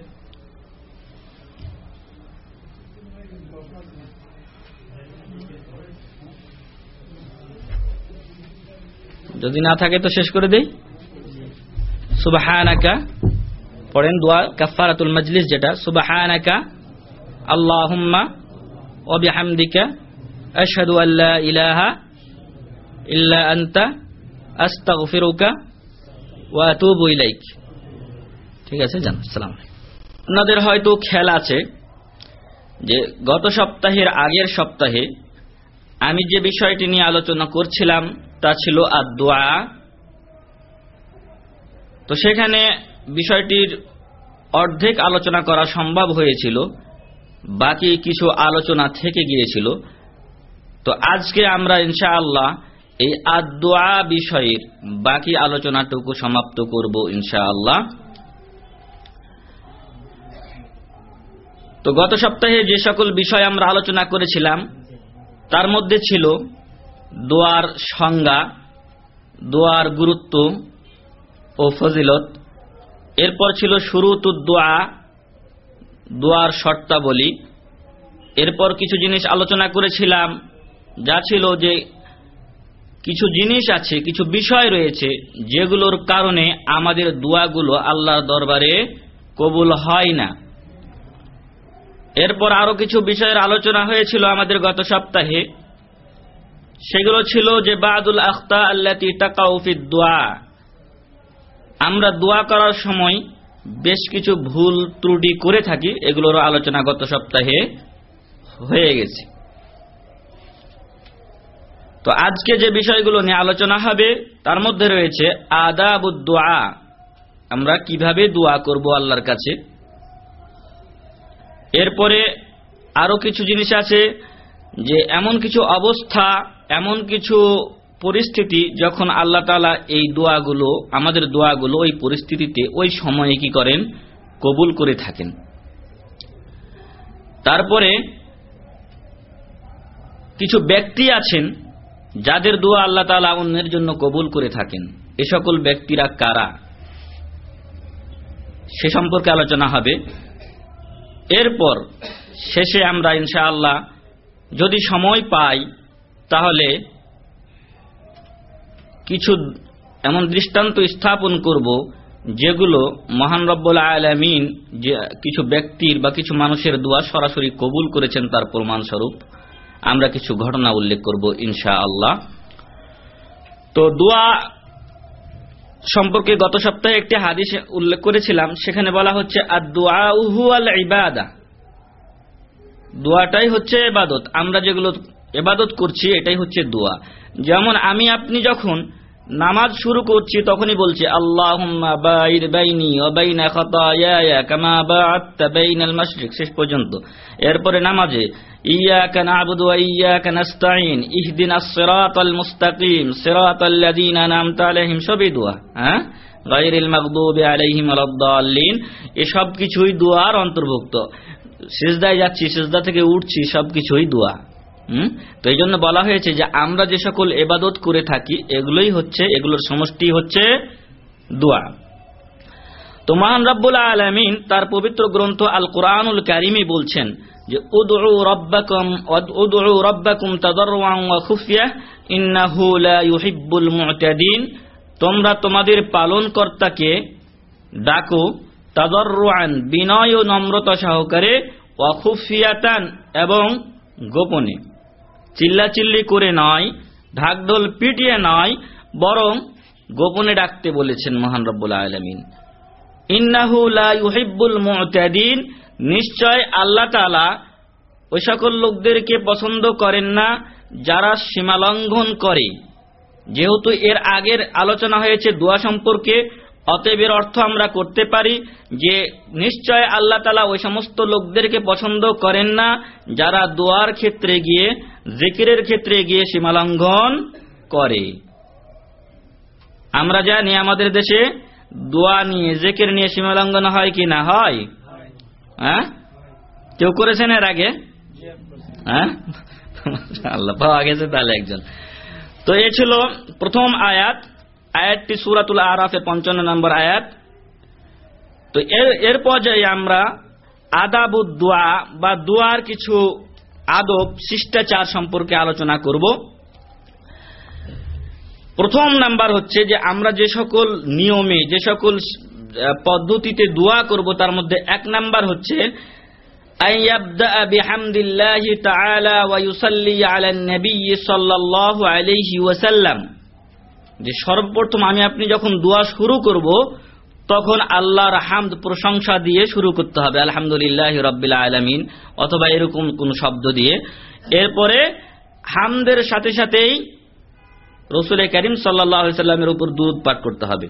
যদি না থাকে তো শেষ করে দেই। সুবাহানাকা, পড়েন দোয়া কাফারাতুল মজলিস যেটা। সুবাহানাকা, আল্লাহুম্মা, ওয়া বিহামদিকা, আশহাদু আল্লা ইলাহা ইল্লা আনতা ঠিক আছে আপনাদের হয়তো আছে যে গত সপ্তাহের আগের সপ্তাহে আমি যে বিষয়টি নিয়ে আলোচনা করছিলাম, তা ছিল আদোয়া তো সেখানে বিষয়টির অর্ধেক আলোচনা করা সম্ভব হয়েছিল, বাকি কিছু আলোচনা থেকে গিয়েছিল। তো আজকে আমরা ইনশাআল্লাহ এই আদোয়া বিষয়ের বাকি আলোচনাটুকু সমাপ্ত করব ইনশাআল্লাহ। তো গত সপ্তাহে যে সকল বিষয় আমরা আলোচনা করেছিলাম, তার মধ্যে ছিল দোয়ার সংজ্ঞা, দোয়ার গুরুত্ব ও ফজিলত। এরপর ছিল শুরুতুদ্দোয়া দোয়ার শর্তাবলী। এরপর কিছু জিনিস আলোচনা করেছিলাম, যা ছিল যে কিছু জিনিস আছে, কিছু বিষয় রয়েছে, যেগুলোর কারণে আমাদের দোয়াগুলো আল্লাহর দরবারে কবুল হয় না। এরপর আরও কিছু বিষয়ের আলোচনা হয়েছিল আমাদের গত সপ্তাহে। সেগুলো ছিল যে, বাদুল আখতা আল্লাতি টাকাউফিদ দোয়া। আমরা দোয়া করার সময় বেশ কিছু ভুল ত্রুটি করে থাকি এগুলোর আলোচনা গত সপ্তাহে হয়ে গেছে। তো আজকে যে বিষয়গুলো নিয়ে আলোচনা হবে, তার মধ্যে রয়েছে আদাবুদ্দোয়া। আমরা কীভাবে দোয়া করব আল্লাহর কাছে? এরপরে আরও কিছু জিনিস আছে যে এমন কিছু অবস্থা, এমন কিছু পরিস্থিতি যখন আল্লাহ তালা এই দোয়াগুলো, আমাদের দোয়াগুলো ওই পরিস্থিতিতে, ওই সময়ে কি করেন? কবুল করে থাকেন। তারপরে কিছু ব্যক্তি আছেন যাদের দোয়া আল্লাহ তালা অন্যের জন্য কবুল করে থাকেন, এ সকল ব্যক্তিরা কারা? সে সম্পর্কে আলোচনা হবে। এরপর শেষে আমরা ইনশাআল্লাহ যদি সময় পাই, তাহলে কিছু এমন দৃষ্টান্ত স্থাপন করব, যেগুলো মহান রব্বুল আলমিন কিছু ব্যক্তির বা কিছু মানুষের দোয়া সরাসরি কবুল করেছেন তার প্রমাণস্বরূপ। আমরা কিছু ঘটনা উল্লেখ করব ইনশা আল্লাহ তো দোয়া সম্পর্কে গত সপ্তাহে একটি হাদিস উল্লেখ করেছিলাম, সেখানে বলা হচ্ছে ইবাদা। দোয়াটাই হচ্ছে এবাদত আমরা যেগুলো এবাদত করছি, এটাই হচ্ছে দোয়া। যেমন আমি, আপনি যখন নামাজ শুরু করছি, তখনই বলছি, আল্লাহুম্মা বাইর বাইনি শেষ পর্যন্ত। এরপরে নামাজে, ইয়াকা সবই দোয়া। হ্যাঁ? এসব কিছুই দোয়ার অন্তর্ভুক্ত। সিজদায় যাচ্ছি, সিজদা থেকে উঠছি, সবকিছুই দোয়া। হুম? তো এই জন্য বলা হয়েছে যে আমরা যে সকল এবাদত করে থাকি, এগুলোই হচ্ছে, এগুলোর সমষ্টি হচ্ছে দোয়া। তো মহান রাব্বুল আলমিন তার পবিত্র গ্রন্থ আল কোরআনুল কারিমি বলছেন যে, উদউ রব্বাকুম রব্বাকুম তাদাররুআন ওয়া ইন্নাহু লা ইউহিব্বুল মুতাদিন। তোমরা তোমাদের পালনকর্তাকে ডাকো, তাদাররুআন, বিনয় ও নম্রতা সহকারে, ওয়া এবং গোপনে। চিল্লাচিল্লি করে নয়, ঢাকঢোল পিটিয়ে নয়, বরং গোপনে ডাকতে বলেছেন মহান রব্বুল আলমিন। ইন্নাহু লা ইউহিব্বুল মুতাদিন, নিশ্চয় আল্লাহ তালা ওই সকল লোকদেরকে পছন্দ করেন না যারা সীমালঙ্ঘন করে। যেহেতু এর আগের আলোচনা হয়েছে দোয়া সম্পর্কে অতএব এর অর্থ আমরা করতে পারি যে নিশ্চয় আল্লাহ তালা ওই সমস্ত লোকদেরকে পছন্দ করেন না, যারা দোয়ার ক্ষেত্রে গিয়ে, জিকিরের ক্ষেত্রে গিয়ে সীমালঙ্ঘন করে। আমরা জানি আমাদের দেশে দোয়া নিয়ে, জেকের নিয়ে সীমালঙ্ঘন হয় কি না? হয়। হ্যাঁ? কেউ করেছেন এর আগে? হ্যাঁ? আল্লাহ পাওয়া গেছে তাহলে একজন। তো এ ছিল প্রথম আয়াত। আয়াতটি সুরাতুল আরাফের পঞ্চান্ন নম্বর আয়াত। তো এর এর পর্যায়ে আমরা আদাবুদ দোয়া বা দোয়ার কিছু আদব, শিষ্টাচার সম্পর্কে আলোচনা করব। প্রথম নাম্বার হচ্ছে যে আমরা যে সকল নিয়মে, যে সকল পদ্ধতিতে দোয়া করব, তার মধ্যে এক নাম্বার হচ্ছে আলা ওয়া আলা নবী সাল্লাল্লাহু আলাইহি ওয়াসাল্লাম। যে সর্বপ্রথম আমি আপনি যখন দোয়া শুরু করব, তখন আল্লাহর হামদ প্রশংসা দিয়ে শুরু করতে হবে, আলহামদুলিল্লাহ রব্বিল আলমিন, অথবা এরকম কোন শব্দ দিয়ে। এরপরে হামদের সাথে সাথেই রসুল করিম সাল্লামের উপর দুধ পাঠ করতে হবে।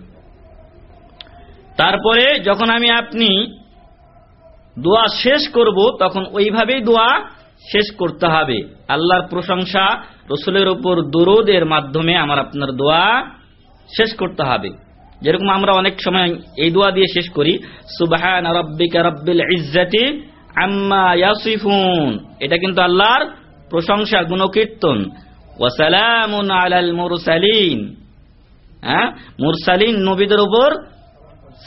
তারপরে যখন আমি আপনি দোয়া শেষ করব, তখন ওইভাবেই দোয়া শেষ করতে হবে। আল্লাহর প্রশংসা রসুলের উপর দরুদের মাধ্যমে আমার আপনার দোয়া শেষ করতে হবে। যেরকম আমরা অনেক সময় এই দোয়া দিয়ে শেষ করি, সুবাহান রব্বিকা রব্বিল ইজ্জাতি আম্মা ইয়াসিফুন। এটা কিন্তু আল্লাহর প্রশংসা, গুণকীর্তন। ওয়াসালামুন আলাল মুরসালিন। হ্যাঁ? মুরসালিন নবীদের উপর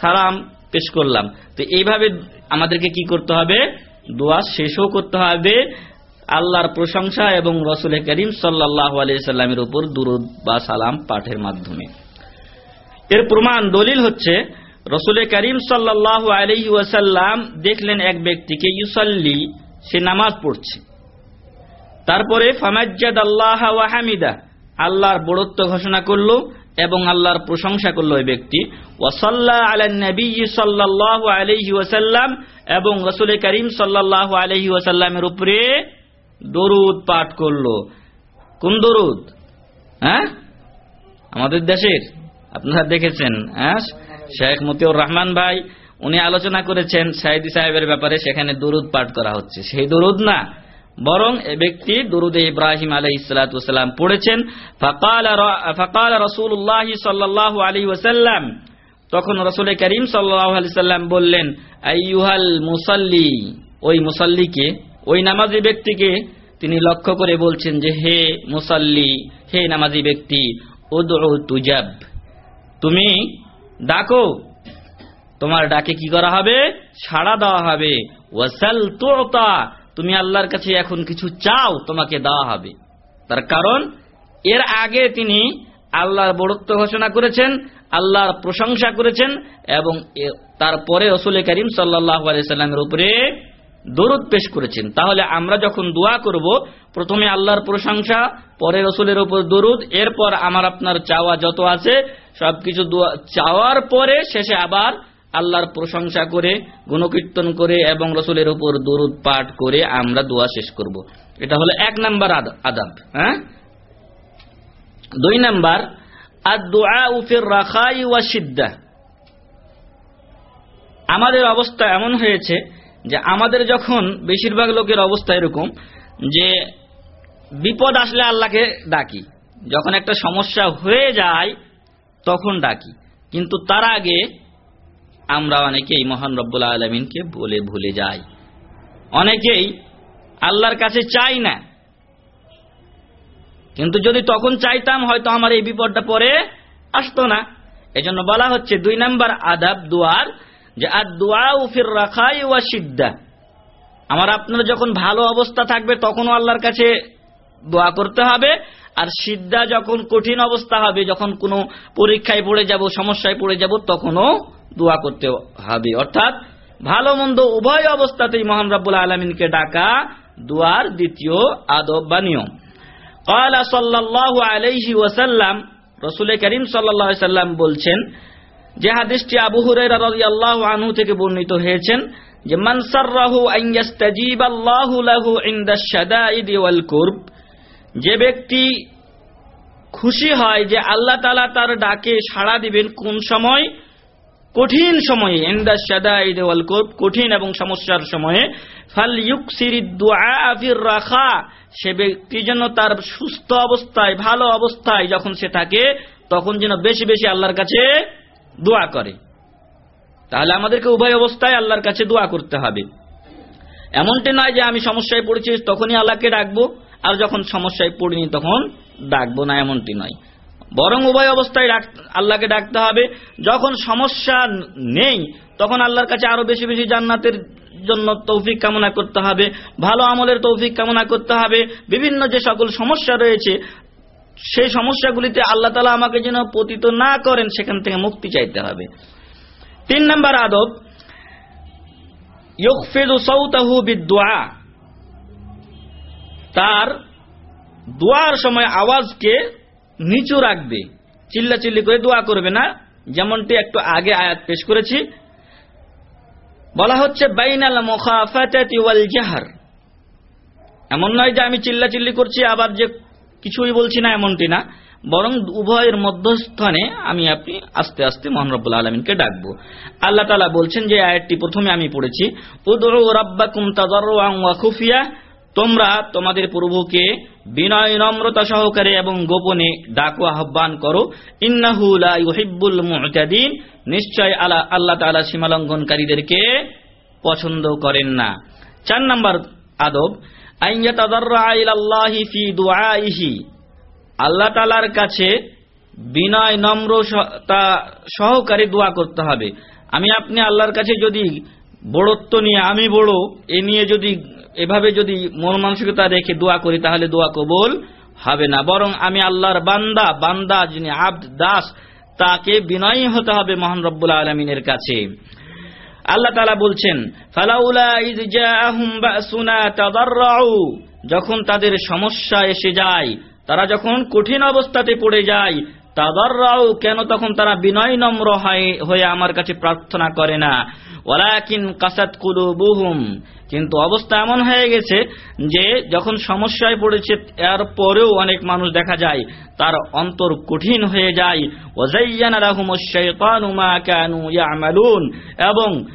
সালাম পেশ করলাম। তো এইভাবে আমাদেরকে কি করতে হবে? দোয়া শেষও করতে হবে। আল্লাহর প্রশংসা এবং রসুল করিম সাল্লাহ সাল্লামের উপর দুরুদ বা সালাম পাঠের মাধ্যমে। এর প্রমাণ, দলিল হচ্ছে রসুল করিম সাল্লাহ আলহি দেখলেন এক ব্যক্তিকে ইউসাল্লি, সে নামাজ পড়ছে। তারপরে ফামাজ্জাদ আল্লাহ হামিদা, আল্লাহর বড়ত্ব ঘোষণা করল এবং আল্লাহর প্রশংসা করল ওই ব্যক্তি। ওয়াসাল্লাহ আলা নবী সাল্লাহ আলহি ওয়াসাল্লাম এবং রসুল করিম সাল্লাহ আলহি ওয়াসাল্লামের উপরে দরুদ পাঠ করল। কোন দরুদ? হ্যাঁ? আমাদের দেশের। আপনারা দেখেছেন হ্যাঁ? শেখ মতিউর রহমান ভাই, উনি আলোচনা করেছেন সাইদি সাহেবের ব্যাপারে, সেখানে দরুদ পাঠ করা হচ্ছে। সেই দরুদ না, বরং এ ব্যক্তি দরুদে ইব্রাহিম আলাই ইসালাতাম পড়েছেন। ওসাল্লাম তখন রসুল করিম সাল্লাম বললেন, আইয়ুহাল মুসল্লি। ওই মুসল্লিকে ওই নামাজি ব্যক্তিকে তিনি লক্ষ্য করে বলছেন যে, হে মুসাল্লি, হে নামাজি ব্যক্তি, উদউ তুজাব। তুমি ডাকো। তোমার ডাকে কি করা হবে? সাড়া দেওয়া হবে। ওয়াসাল তুতা, তুমি আল্লাহর কাছে এখন কিছু চাও, তোমাকে দেওয়া হবে। তার কারণ, এর আগে তিনি আল্লাহর বড়ত্ব ঘোষণা করেছেন, আল্লাহর প্রশংসা করেছেন এবং তারপরে রসুল করিম সাল্লাহ আলাইসাল্লামের উপরে দরুদ পেশ করেছেন। তাহলে আমরা যখন দোয়া করব, প্রথমে আল্লাহর প্রশংসা, পরে রসুলের উপর দরুদ, এরপর আমার আপনার চাওয়া যত আছে, সবকিছু চাওয়ার পরে শেষে আবার আল্লাহর প্রশংসা করে, গুণকীর্তন করে এবং রসুলের উপর দরুদ পাঠ করে আমরা দোয়া শেষ করব। এটা হলো এক নাম্বার আদ- আদাব হ্যাঁ? দুই নাম্বার আমাদের অবস্থা এমন হয়েছে যে আমাদের যখন বেশিরভাগ লোকের অবস্থা এরকম যে বিপদ আসলে আল্লাহকে ডাকি। যখন একটা সমস্যা হয়ে যায়, তখন ডাকি। কিন্তু তার আগে আমরা অনেকেই মহান রব্বুল আলমিনকে বলে ভুলে যাই। অনেকেই আল্লাহর কাছে চাই না। কিন্তু যদি তখন চাইতাম, হয়তো আমার এই বিপদটা পরে আসতো না। এজন্য বলা হচ্ছে দুই নাম্বার আদাব, দুয়ার যে আর দোয়াউ ফির রাখাই ওয়া সিদ্ধা আমার আপনার যখন ভালো অবস্থা থাকবে, তখনও আল্লাহর কাছে দোয়া করতে হবে। আর সিদ্ধা যখন কঠিন অবস্থা হবে, যখন কোন পরীক্ষায় পড়ে যাব, সমস্যায় পড়ে যাব, তখনও দোয়া করতে হবে। অর্থাৎ ভালো মন্দ উভয় অবস্থাতেই মহান রাবুল আলমিনকে ডাকা দোয়ার দ্বিতীয় আদব বা নিয়ম। কয়লা সাল্লাহ আলহি ওয়াসাল্লাম, রসুল করিম সাল্লা সাল্লাম বলছেন যে হাদিসটি আবু হুরায়রা রাদিয়াল্লাহু আনহু থেকে বর্ণিত হয়েছেন যে, মান সাররাহু আন ইয়াস্তাজিবাল্লাহু লাহু ইনদা শাদাইদি ওয়াল কুরব যে ব্যক্তি খুশি হয় যে আল্লাহ তাআলা তার ডাকে সাড়া দিবেন কোন সময়? কঠিন সময়ে, ইনদা শাদাইদি ওয়াল কুরব, কঠিন এবং সমস্যার সময়ে। ফাল ইউকসিরিদ দুআ ফির রাখা, সে ব্যক্তি যেন তার সুস্থ অবস্থায়, ভালো অবস্থায় যখন সে থাকে, তখন যেন বেশি বেশি আল্লাহর কাছে দোয়া করে। তাহলে আমাদেরকে উভয় অবস্থায় আল্লাহর কাছে দোয়া করতে হবে। এমনটি নয় যে আমি সমস্যায় পড়েছি, তখনই আল্লাহকে ডাকবো, আর যখন সমস্যায় পড়িনি তখন ডাকবো না, এমনটি নয়। বরং উভয় অবস্থায় আল্লাহকে ডাকতে হবে। যখন সমস্যা নেই, তখন আল্লাহর কাছে আরও বেশি বেশি জান্নাতের জন্য তৌফিক কামনা করতে হবে, ভালো আমলের তৌফিক কামনা করতে হবে। বিভিন্ন যে সকল সমস্যা রয়েছে সেই সমস্যাগুলিতে আল্লাহ তালা আমাকে যেন পতিত না করেন, সেখান থেকে মুক্তি চাইতে হবে। তিন নম্বর আদব সৌতাহু বিদুয়া তার দোয়ার সময় আওয়াজকে নিচু রাখবে চিল্লা চিল্লি করে দোয়া করবে না, যেমনটি একটু আগে আয়াত পেশ করেছি। বলা হচ্ছে, বাইনাল মুখাফাতাতি ওয়াল জাহর। এমন নয় যে আমি চিল্লা চিল্লি করছি, আবার যে কিছুই বলছি না এমনটি না, বরং উভয়ের মধ্যস্থানে আমি আপনি আস্তে আস্তে মোহান রব্বুল আলমিনকে ডাকবো। আল্লাহ তালা বলছেন যে আয়াতটি প্রথমে আমি পড়েছি তোমরা তোমাদের প্রভুকে বিনয় নম্রতা সহকারে এবং গোপনে ডাকো, আহ্বান করো, ইন্নাহু লা ইউহিব্বুল মুতাদিন নিশ্চয় আল্লাহ আল্লাহ তাআলা সীমালঙ্ঘনকারীদেরকে পছন্দ করেন না। চার নাম্বার আদব আল্লাহ তালার কাছে বিনয়, নম্র তা সহকারে দোয়া করতে হবে। আমি, আপনি আল্লাহর কাছে যদি বড়ত্ব নিয়ে, আমি বড়, এ নিয়ে যদি, এভাবে যদি মন মানসিকতা রেখে দোয়া করি, তাহলে দোয়া কবুল হবে না। বরং আমি আল্লাহর বান্দা বান্দা যিনি আব্দ, দাস, তাকে বিনয়ী হতে হবে মহান রব্বুল আলমিনের কাছে। আল্লাহ তালা বলছেন যখন তাদের সমস্যা এসে যায়, তারা যখন কঠিন অবস্থাতে পড়ে যায় তাদাররাও কেন তখন তারা বিনয় নম্র হয়ে আমার কাছে প্রার্থনা করে না? ওয়ালাকিন কাসাত কুলুবুহুম। কিন্তু অবস্থা এমন হয়ে গেছে যে যখন সমস্যায় পড়েছে, এর পরেও অনেক মানুষ দেখা যায়, তার অন্তর কঠিন হয়ে যায়। এবং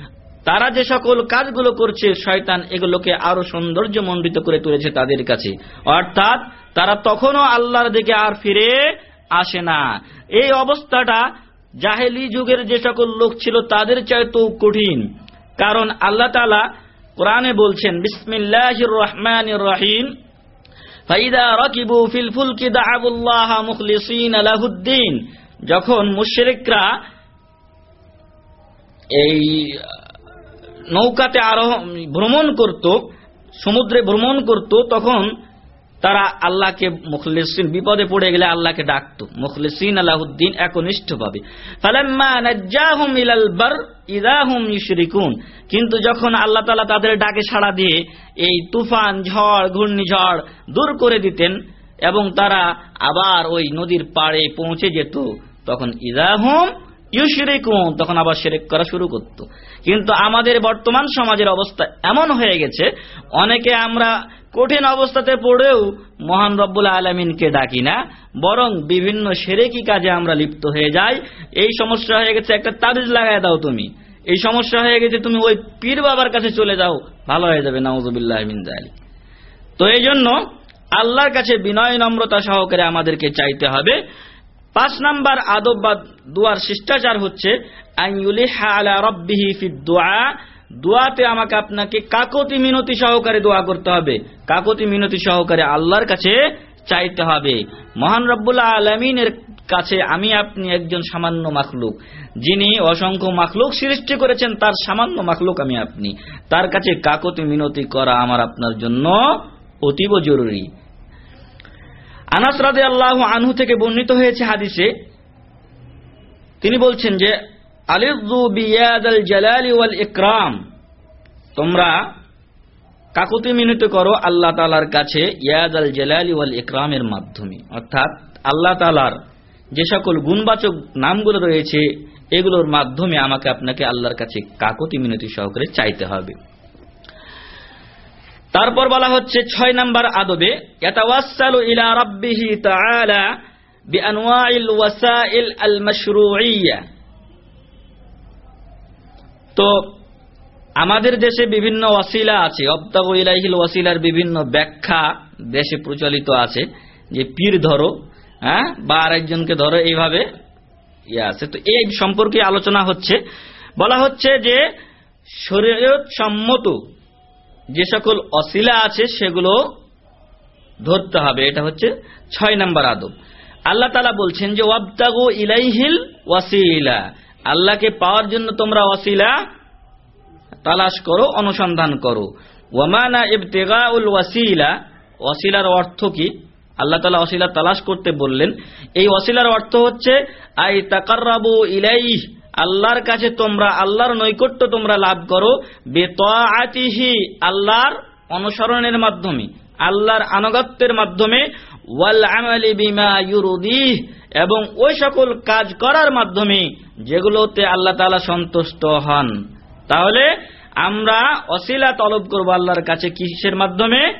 তারা যে সকল কাজগুলো করছে, শয়তান এগুলোকে আরও সৌন্দর্য মণ্ডিত করে তুলেছে তাদের কাছে। অর্থাৎ তারা তখনও আল্লাহর দিকে আর ফিরে আসে না। এই অবস্থাটা জাহেলি যুগের যে সকল লোক ছিল তাদের চাইতেও কঠিন। কারণ আল্লাহ তালা কোরআনে বলছেন, বিসমিল্লাহির রহমানির রহিম। ফাইদা রাকিবু ফিল ফুলকি দাআবুল্লাহ মুখলিসিন লাহুদ্দিন। যখন মুশরিকরা এই নৌকাতে আরোহ ভ্রমণ করত, সমুদ্রে ভ্রমণ করত, তখন তারা আল্লাহকে মুখলিসিন, বিপদে পড়ে গেলে আল্লাহকে ডাকত। মুখলিসিন আলাহুদ্দিন একনিষ্ঠ ভাবে কিন্তু যখন আল্লাহ তালা তাদের ডাকে সাড়া দিয়ে এই তুফান, ঝড়, ঘূর্ণিঝড় দূর করে দিতেন এবং তারা আবার ওই নদীর পাড়ে পৌঁছে যেত, তখন ইদাহুম ইউশরিকুন, তখন আবার শেরেক করা শুরু করত। কিন্তু আমাদের বর্তমান সমাজের অবস্থা এমন হয়ে গেছে, অনেকে আমরা কঠিন অবস্থাতে পড়েও মহান রব্বুল আলমিনকে ডাকি না, বরং বিভিন্ন সেরেকি কাজে আমরা লিপ্ত হয়ে যাই। এই সমস্যা হয়ে গেছে, একটা তাবিজ লাগাই দাও তুমি। এই সমস্যা হয়ে গেছে, তুমি ওই পীর বাবার কাছে চলে যাও। ভালো হয়ে যাবে, নাউজুবিল্লাহ তো এই জন্য আল্লাহর কাছে বিনয় নম্রতা সহকারে আমাদেরকে চাইতে হবে। পাঁচ নাম্বার আদব বা দুয়ার শিষ্টাচার হচ্ছে দোয়াতে আমাকে আপনাকে কাকতি মিনতি সহকারে দোয়া করতে হবে। কাকতি মিনতি সহকারে আল্লাহর কাছে চাইতে হবে। মহান রব্বুল্লাহ আলমিনের কাছে আমি আপনি একজন সামান্য মাখলুক। যিনি অসংখ্য মাখলুক সৃষ্টি করেছেন, তার সামান্য মাখলুক আমি আপনি। তার কাছে কাকতি মিনতি করা আমার আপনার জন্য অতীব জরুরি। আনাস রাদে আল্লাহ আনহু থেকে বর্ণিত হয়েছে হাদিসে। তিনি বলছেন যে ইকরাম। তোমরা কাকুতি মিনিত করো আল্লাহ তালার কাছে ইয়াদ আল জালালি ওয়াল ইকরামের মাধ্যমে। অর্থাৎ আল্লাহ তালার যে সকল গুণবাচক নামগুলো রয়েছে, এগুলোর মাধ্যমে আমাকে আপনাকে আল্লাহর কাছে কাকতি মিনতি সহকারে চাইতে হবে। তারপর বলা হচ্ছে ছয় নম্বর আদবে ইলা রাব্বিহি তাআলা বিআনওয়াইল ওয়াসাইল আল মাশরুইয়্যা তো আমাদের দেশে বিভিন্ন ওয়াসিলা আছে অবতাগ ইলাইহিল ওয়াসিলার বিভিন্ন ব্যাখ্যা দেশে প্রচলিত আছে, যে পীর ধরো হ্যাঁ বা আরেকজনকে ধরো, এইভাবে ইয়ে আছে। তো এই সম্পর্কে আলোচনা হচ্ছে। বলা হচ্ছে যে শরীয়ত সম্মত যে সকল অশিলা আছে, সেগুলো ধরতে হবে। এটা হচ্ছে ছয় নম্বর আদব। আল্লাহ তালা বলছেন যে, ওয়াবতাগু ইলাইহিল ওয়াসিলা। আল্লাহকে পাওয়ার জন্য তোমরা অসিলা তালাশ করো, অনুসন্ধান করো। ওয়ামানা ইবতেগা উল ওয়াসিলা অসিলার অর্থ কি? আল্লাহ তালা অসিলা তালাশ করতে বললেন। এই অসিলার অর্থ হচ্ছে, আই তাকার্রাবু ইলাইহ, আল্লাহর কাছে তোমরা, আল্লাহর নৈকট্য তোমরা লাভ করো বেতিহি আল্লাহর অনুসরণের মাধ্যমে, আল্লাহর আনুগত্যের মাধ্যমে, ওয়াল আমালি বিমা ইউরুদিহ এবং ওই সকল কাজ করার মাধ্যমে যেগুলোতে আল্লাহ তালা সন্তুষ্ট হন। তাহলে আমরা অশিলা তলব করব আল্লাহর কাছে কিসের মাধ্যমে?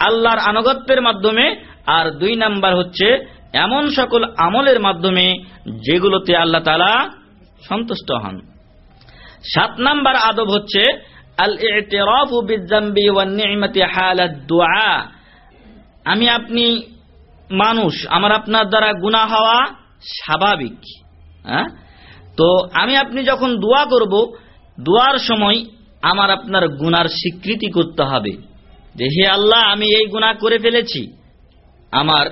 আল্লাহর আনুগত্যের মাধ্যমে। আর দুই নাম্বার হচ্ছে এমন সকল আমলের মাধ্যমে যেগুলোতে আল্লাহ তালা সন্তুষ্ট হন। সাত নাম্বার আদব হচ্ছে আল আমি আপনি মানুষ, আমার আপনার দ্বারা গুণা হওয়া স্বাভাবিক। হ্যাঁ? তো আমি আপনি যখন দোয়া করব, দোয়ার সময় আমার আপনার গুনার স্বীকৃতি করতে হবে। যে হে আল্লাহ, আমি এই গুণা করে ফেলেছি। আমার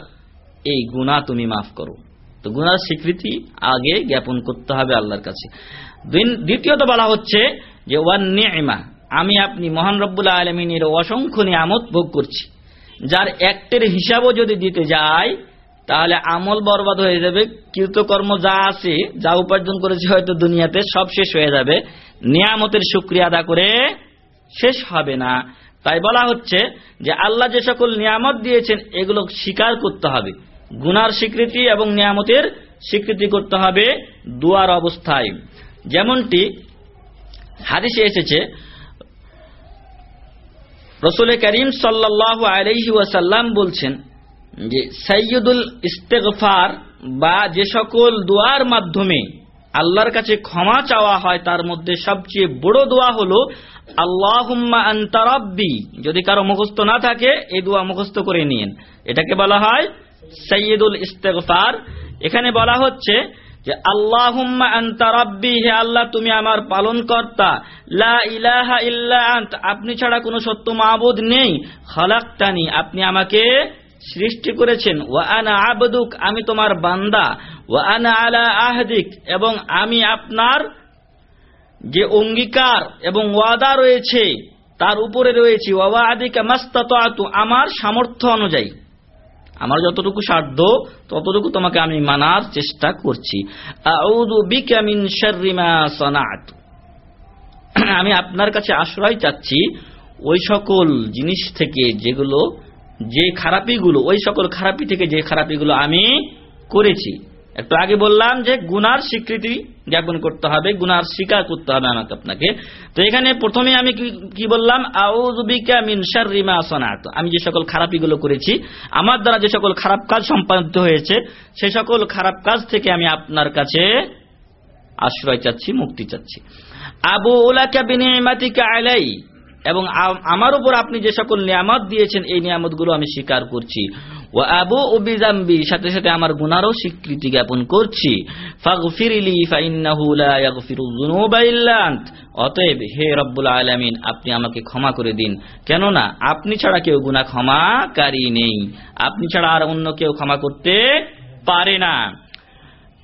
এই গুণা তুমি মাফ করো। তো গুনার স্বীকৃতি আগে জ্ঞাপন করতে হবে আল্লাহর কাছে। দ্বিতীয়ত বলা হচ্ছে যে, ওয়ান আমি আপনি মহান রব্বুল্লাহ আলমিনের অসংখ্য নিয়ামত ভোগ করছি। যার একটের হিসাবও যদি দিতে যায়, তাহলে আমল বরবাদ হয়ে যাবে, কৃতকর্ম যা আছে, যা উপার্জন করেছে হয়তো দুনিয়াতে সব শেষ হয়ে যাবে। নিয়ামতের সুক্রিয়া আদা করে শেষ হবে না। তাই বলা হচ্ছে যে আল্লাহ যে সকল নিয়ামত দিয়েছেন, এগুলো স্বীকার করতে হবে। গুনার স্বীকৃতি এবং নিয়ামতের স্বীকৃতি করতে হবে দুয়ার অবস্থায়। যেমনটি হাদিসে এসেছে রসুল করিম সাল্লাহ আলহি ওয়াসাল্লাম বলছেন যে সৈয়দুল ইস্তেগফার বা যে সকল দোয়ার মাধ্যমে আল্লাহর কাছে ক্ষমা চাওয়া হয়, তার মধ্যে সবচেয়ে বড় দোয়া হলো, আল্লাহুম্মা আন্তারাব্বি যদি কারও মুখস্থ না থাকে, এই দোয়া মুখস্থ করে নিন। এটাকে বলা হয় সৈয়দুল ইস্তেগফার। এখানে বলা হচ্ছে যে আল্লাহুম্মা আনতা রাব্বি, হে আল্লাহ, তুমি আমার পালন কর্তা লা ইলাহা ইল্লা আন্ত, আপনি ছাড়া কোনো সত্য মাবুদ নেই। খালাক্তানি, আপনি আমাকে সৃষ্টি করেছেন। ওয়া আনা আবদুক, আমি তোমার বান্দা। ওয়া আনা আলা আহদিক, এবং আমি আপনার যে অঙ্গীকার এবং ওয়াদা রয়েছে, তার উপরে রয়েছে। ওয়া আদিকা মাস্তাতু আমার সামর্থ্য অনুযায়ী। আমার যতটুকু সাধ্য, ততটুকু তোমাকে আমি মানার চেষ্টা করছি। আমি আপনার কাছে আশ্রয় চাচ্ছি ওই সকল জিনিস থেকে যেগুলো, যে খারাপিগুলো, ওই সকল খারাপি থেকে যে খারাপিগুলো আমি করেছি। একটু আগে বললাম যে গুনার স্বীকৃতি জ্ঞাপন করতে হবে, গুনার স্বীকার করতে হবে আমাকে আপনাকে। তো এখানে প্রথমে আমি কি- বললাম? আউযুবিকা মিন রিমা সানাত। আমি যে সকল খারাপিগুলো করেছি, আমার দ্বারা যে সকল খারাপ কাজ সম্পাদিত হয়েছে, সে সকল খারাপ কাজ থেকে আমি আপনার কাছে আশ্রয় চাচ্ছি, মুক্তি চাচ্ছি। আবু ওলা উলাকা বিনিমাতিকা আলাই। এবং আ- আমার উপর আপনি যে সকল নিয়ামত দিয়েছেন এই নিয়ামতগুলো আমি স্বীকার করছি ও আবু উবিজাম্বি সাথে সাথে আমার গুনারও স্বীকৃতি জ্ঞাপন করছি ফাগফিরলি ফাইন্নাহু লা ইয়াগফিরুয যুনুবা ইল্লা আন্ত অতএব হে রব্বুল আলামিন আপনি আমাকে ক্ষমা করে দিন কেননা আপনি ছাড়া কেউ গুনাহ ক্ষমাকারী নেই আপনি ছাড়া আর অন্য কেউ ক্ষমা করতে পারে না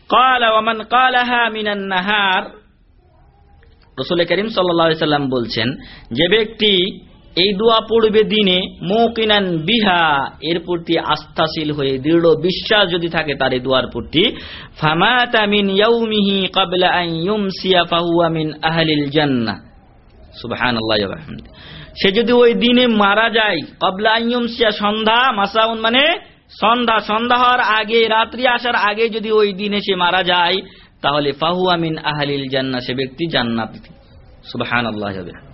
قال ومن قالها من النهار রসুল করিম সাল্লাম বলছেন, যে ব্যক্তি এই দোয়া পড়বে দিনে, মৌকিনান বিহা, এর প্রতি আস্থাশীল হয়ে, দৃঢ় বিশ্বাস যদি থাকে তার এই দোয়ার প্রতি বিহামদিহি। সে যদি ওই দিনে মারা যায়, ক্বাবলা আন সন্ধ্যা, মাসাউন মানে সন্ধ্যা সন্ধ্যা হওয়ার আগে, রাত্রি আসার আগে যদি ওই দিনে সে মারা যায় তাহলে ফাহুয়া মিন আহলিল জান্না সে ব্যক্তি জান্নাতি। সুবহানাল্লাহি ওয়া বিহামদিহি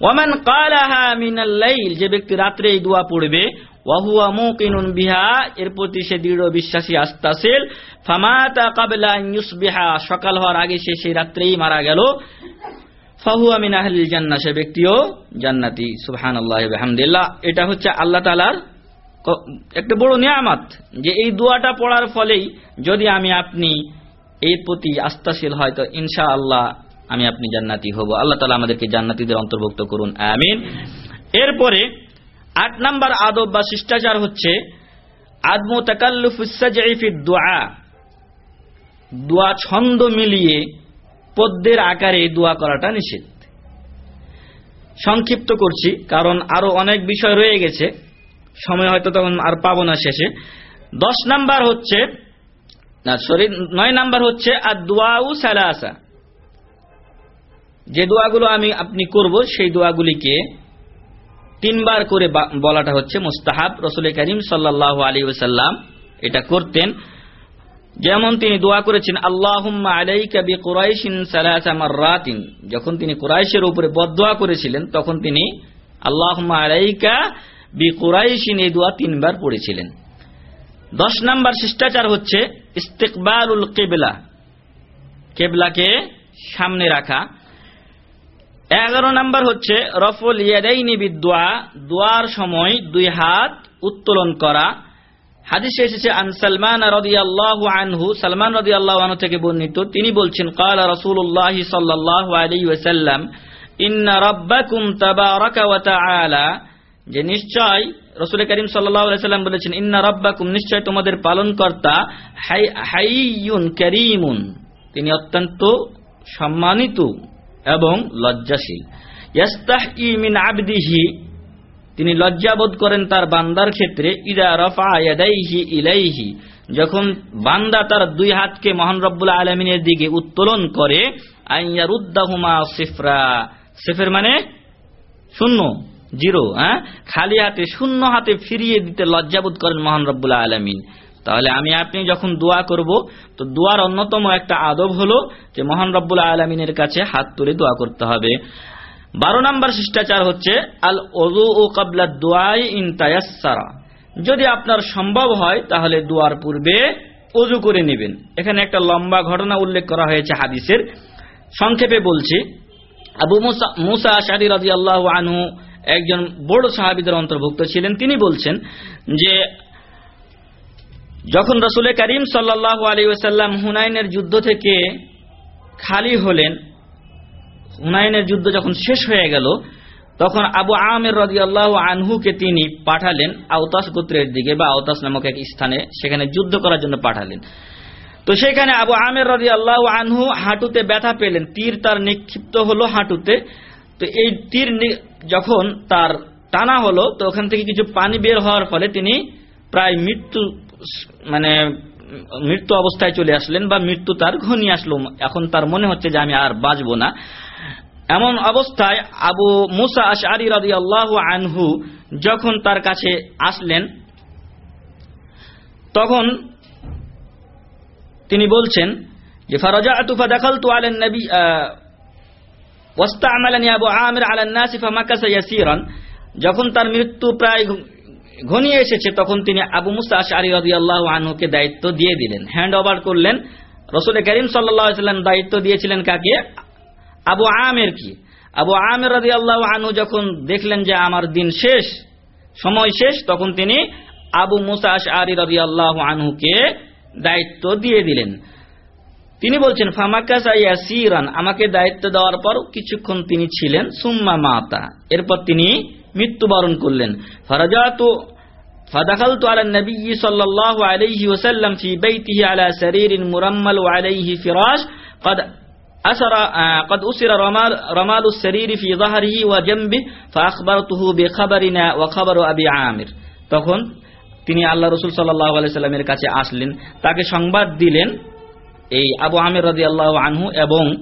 ওয়ামান কালাহা মিনাল লাইল, যে ব্যক্তি রাত্রে এই দোয়া পড়বে, ওয়াহুয়া মুকিনুন বিহা, এর প্রতি সে দৃঢ় বিশ্বাসী আস্তাসিল ফামাতা কাবলা ইউসবিহা, সকাল হওয়ার আগে সে সেই রাত্রেই মারা গেল। ফাহুয়া মিন আহলিল জান্নাহ, সে ব্যক্তিও জান্নাতি। সুবহানাল্লাহি ওয়া বিহামদিল্লাহ এটা হচ্ছে আল্লাহ তাআলার ক- একটা বড় নিয়ামত, যে এই দোয়াটা পড়ার ফলেই যদি আমি আপনি এর প্রতি আস্থাশীল হয় তো ইনশাআল্লাহ আমি আপনি জান্নাতি হব। আল্লাহ তালা আমাদেরকে জান্নাতিদের অন্তর্ভুক্ত করুন। আমিন। এরপরে আট নাম্বার আদব বা শিষ্টাচার হচ্ছে আদমু তাকাল্লুফিদ দোয়া দোয়া ছন্দ মিলিয়ে পদ্মের আকারে দোয়া করাটা নিষেধ সংক্ষিপ্ত করছি, কারণ আরও অনেক বিষয় রয়ে গেছে। সময় হয়তো তখন আর পাবো না শেষে। দশ নাম্বার হচ্ছে না, সরি, নয় নাম্বার হচ্ছে সালাসা। যে দোয়াগুলো আমি আপনি করব, সেই দোয়াগুলিকে তিনবার করে বলাটা হচ্ছে মুস্তাহাব। রসুল করিম সাল্লাহ আলী ওসাল্লাম এটা করতেন। যেমন তিনি দোয়া করেছেন, আল্লাহুম্মা আলাইকা যখন তিনি কুরাইশের উপরে বদদোয়া করেছিলেন, তখন তিনি আল্লাহুম্মা আলাইকা বি কুরাইশিন এই দোয়া তিনবার পড়েছিলেন। দশ নাম্বার শিষ্টাচার হচ্ছে ইস্তেকবালুল কেবলা। কেবলাকে সামনে রাখা। এগারো নাম্বার হচ্ছে রফল ইয়াদাইনি বিদোয়া দোয়ার সময় দুই হাত উত্তোলন করা। হাদিসে এসেছে, আন সালমান রাদিয়াল্লাহু আনহু সালমান রাদিয়াল্লাহু আনহু থেকে বর্ণিত। তিনি বলছেন, ক্বালা রাসূলুল্লাহ সাল্লাল্লাহু আলাইহি ওয়াসাল্লাম, ইন্না রাব্বাকুম তাবারাকা ওয়া তাআলা যে নিশ্চয় রসুল করিম সাল্লাম বলেছেন, ইন্না রাব্বাকুম নিশ্চয় তোমাদের পালনকর্তা হাইয়ুন কারীমুন। তিনি অত্যন্ত সম্মানিত এবং লজ্জাশীল। ইয়াস্তাহি আবদিহি। তিনি লজ্জাবোধ করেন তার বান্দার ক্ষেত্রে, ইদা রফা ইলাইহি। যখন বান্দা তার দুই হাতকে মহান রব্বুল আলমিনের দিকে উত্তোলন করে আইয়ার আইয়ারুদ্দাহুমা সিফরা। সিফের মানে শূন্য। জিরো হ্যাঁ? খালি হাতে, শূন্য হাতে ফিরিয়ে দিতে লজ্জাবোধ করেন মহান রব্বুল আলমিন। তাহলে আমি আপনি যখন দোয়া করব, তো দোয়ার অন্যতম একটা আদব হলো যে মহান রব্বুল আলমিনের কাছে হাত তুলে দোয়া করতে হবে। বারো নম্বর শিষ্টাচার হচ্ছে, আল ওজু ও কাবলা দোয়াই ইন তায়াসারা যদি আপনার সম্ভব হয়, তাহলে দোয়ার পূর্বে অজু করে নেবেন। এখানে একটা লম্বা ঘটনা উল্লেখ করা হয়েছে হাদিসের। সংক্ষেপে বলছি, আবু মুসা মুসা আশারি রাজি আল্লাহ আনহু একজন বড় সাহাবিদের অন্তর্ভুক্ত ছিলেন। তিনি বলছেন যে, যখন রসুলের করিম সাল্লাহ আলী ওসাল্লাম হুনাইনের যুদ্ধ থেকে খালি হলেন, হুনাইনের যুদ্ধ যখন শেষ হয়ে গেল, তখন আবু আমের রাজি আল্লাহ আনহুকে তিনি পাঠালেন আওতাস গোত্রের দিকে বা আওতাস নামক এক স্থানে, সেখানে যুদ্ধ করার জন্য পাঠালেন। তো সেখানে আবু আমের রাজি আল্লাহ আনহু হাঁটুতে ব্যথা পেলেন, তীর তার নিক্ষিপ্ত হলো হাঁটুতে। তো এই তীর যখন তার টানা হলো, তো ওখান থেকে কিছু পানি বের হওয়ার ফলে তিনি প্রায় মৃত্যু মানে মৃত্যু অবস্থায় চলে আসলেন বা মৃত্যু তার ঘনিয়ে আসলো। এখন তার মনে হচ্ছে যে আমি আর বাঁচবো না। এমন অবস্থায় আবু মুসা আশআরি আল্লাহ আনহু যখন তার কাছে আসলেন, তখন তিনি বলছেন যে ফারজা আতুফা দেখাল ফাদাখালতু আলেন নবী আবু যখন তার মৃত্যু প্রায় ঘনিয়ে এসেছে, তখন তিনি আবু মুসা রাদিয়াল্লাহু আনহুকে দায়িত্ব দিয়ে দিলেন। হ্যান্ড ওভার করলেন। রসুল করিম সাল্লাম দায়িত্ব দিয়েছিলেন কাকে? আবু আমের কি? আবু আমের রাজি আল্লাহ আনু যখন দেখলেন যে আমার দিন শেষ, সময় শেষ, তখন তিনি আবু আরি রাজি আল্লাহ আনহুকে দায়িত্ব দিয়ে দিলেন। তিনি বলছেন ফামাকাসাইয়াসিরান আমাকে দায়িত্ব দেওয়ার পর কিছুক্ষণ তিনি ছিলেন সুম্মা মাতা এরপর তিনি মৃত্যুবরণ করলেন ফারাজাতু فدخلت على النبي صلى الله عليه وسلم في بيته على سرير مرمل وعليه فراش قد أسر قد أسر رمال, رمال السرير في ظهره وجنبه فأخبرته بخبرنا وخبر أبي عامر তখন তিনি আল্লাহ রসুল সাল্লাহ আলাইস্লামের কাছে আসলেন তাকে সংবাদ দিলেন এই আবু আমির রাজি আল্লাহ আনহু এবং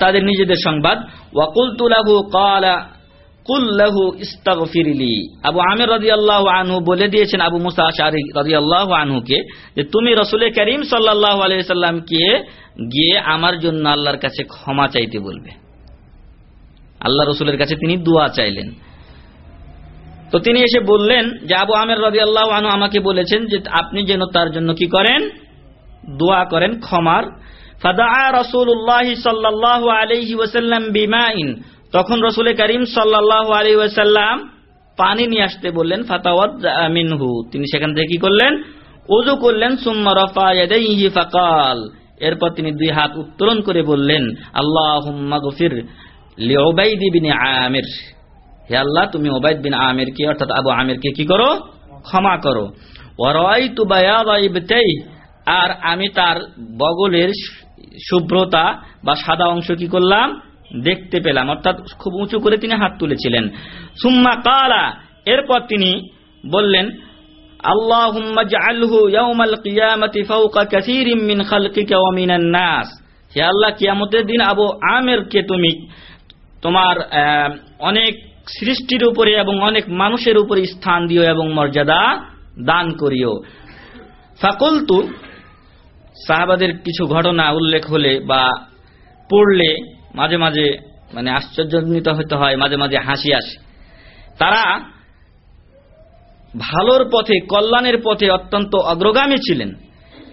তাদের নিজেদের সংবাদ ওয়াকুলতুলাহু কালা কুল্লাহু আবু আমির রাদিয়াল্লাহু আনহু বলে দিয়েছেন আবু মুসা রাদিয়াল্লাহু আনহুকে যে, তুমি করিম সাল্লামকে গিয়ে আমার জন্য আল্লাহর কাছে ক্ষমা চাইতে বলবে। আল্লাহ রসুলের কাছে তিনি দোয়া চাইলেন। তো তিনি এসে বললেন যে, আবু আমের রাজি আল্লাহ আনু আমাকে বলেছেন যে, আপনি যেন তার জন্য কি করেন? দোয়া করেন, ক্ষমার। ফাদা রসুল্লাহ সাল্লাহ আলহি ওসাল্লাম বিমাইন। তখন রসুল করিম সাল্লাহ আলী ওয়াসাল্লাম পানি নিয়ে আসতে বললেন ফাতাওয়াত মিনহু। তিনি সেখান থেকে কি করলেন? ওজু করলেন, সুম্মা রফা ইয়াদাইহি ফাকাল। এরপর তিনি দুই হাত উত্তোলন করে বললেন, আল্লাহুম্মা গফির লিউবাইদ বিন আমির। হে আল্লাহ, তুমি ওবাইদ বিন আমিরকে, অর্থাৎ আবু আমিরকে কি করো? ক্ষমা করো। ওয়ারাইতু বায়াদা ইবতাই আর আমি তার বগলের শুভ্রতা বা সাদা অংশ কি করলাম? দেখতে পেলাম। অর্থাৎ খুব উঁচু করে তিনি হাত তুলেছিলেন। সুম্মা কালা, এরপর তিনি বললেন কিয়ামাতি মিন নাস। হে আল্লাহ, কিয়ামতের দিন আবু তুমি তোমার অনেক সৃষ্টির উপরে এবং অনেক মানুষের উপরে স্থান দিও এবং মর্যাদা দান করিও। ফাকুলতু সাহাবাদের কিছু ঘটনা উল্লেখ হলে বা পড়লে মাঝে মাঝে মানে আশ্চর্যান্বিত হতে হয়, মাঝে মাঝে হাসি আসে। তারা ভালোর পথে, কল্যাণের পথে অত্যন্ত অগ্রগামী ছিলেন।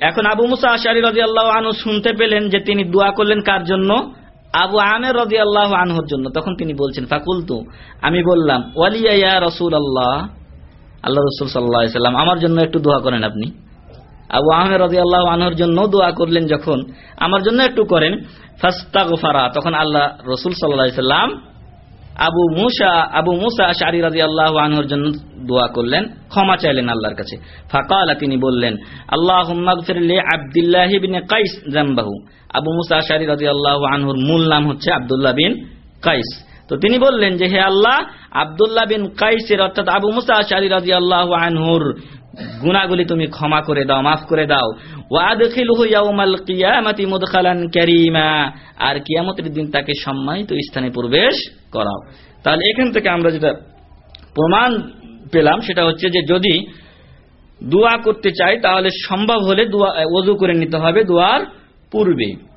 এখন আবু মুসা আশারি রাজি আল্লাহ আনু শুনতে পেলেন যে তিনি দোয়া করলেন কার জন্য? আবু আমের রাজি আল্লাহ আনহর জন্য। তখন তিনি বলছেন, ফাকুলতু, আমি বললাম, ওয়ালিয়া রসুল আল্লাহ আল্লাহ রসুল সাল্লাহ আমার জন্য একটু দোয়া করেন আপনি। আবু আহমেদ রাজি আল্লাহ আনহর জন্য দোয়া করলেন যখন। আমার জন্য একটু করেন। ফাস্তাগফারা, তখন আল্লাহ রসুল সাল্লাম আবু মুসা আবু মুসা শারি রাজি আল্লাহ আনহর জন্য দোয়া করলেন। ক্ষমা চাইলেন আল্লাহর কাছে। ফাকালা, তিনি বললেন আল্লাহ আবদুল্লাহ বিন কাইস জাম্বাহু। আবু মুসা শারি রাজি আল্লাহ আনহুর মূল নাম হচ্ছে আবদুল্লাহ বিন কাইস। তো তিনি বললেন যে, হে আল্লাহ, আবদুল্লাহ বিন কাইসের অর্থাৎ আবু মুসা শারি রাজি আল্লাহ আনহুর গুণাগুলি তুমি ক্ষমা করে দাও, মাফ করে দাও। আর কিয়ামতের দিন তাকে সম্মানিত স্থানে প্রবেশ করাও। তাহলে এখান থেকে আমরা যেটা প্রমাণ পেলাম, সেটা হচ্ছে যে যদি দোয়া করতে চাই, তাহলে সম্ভব হলে দোয়া করে নিতে হবে দোয়ার পূর্বে।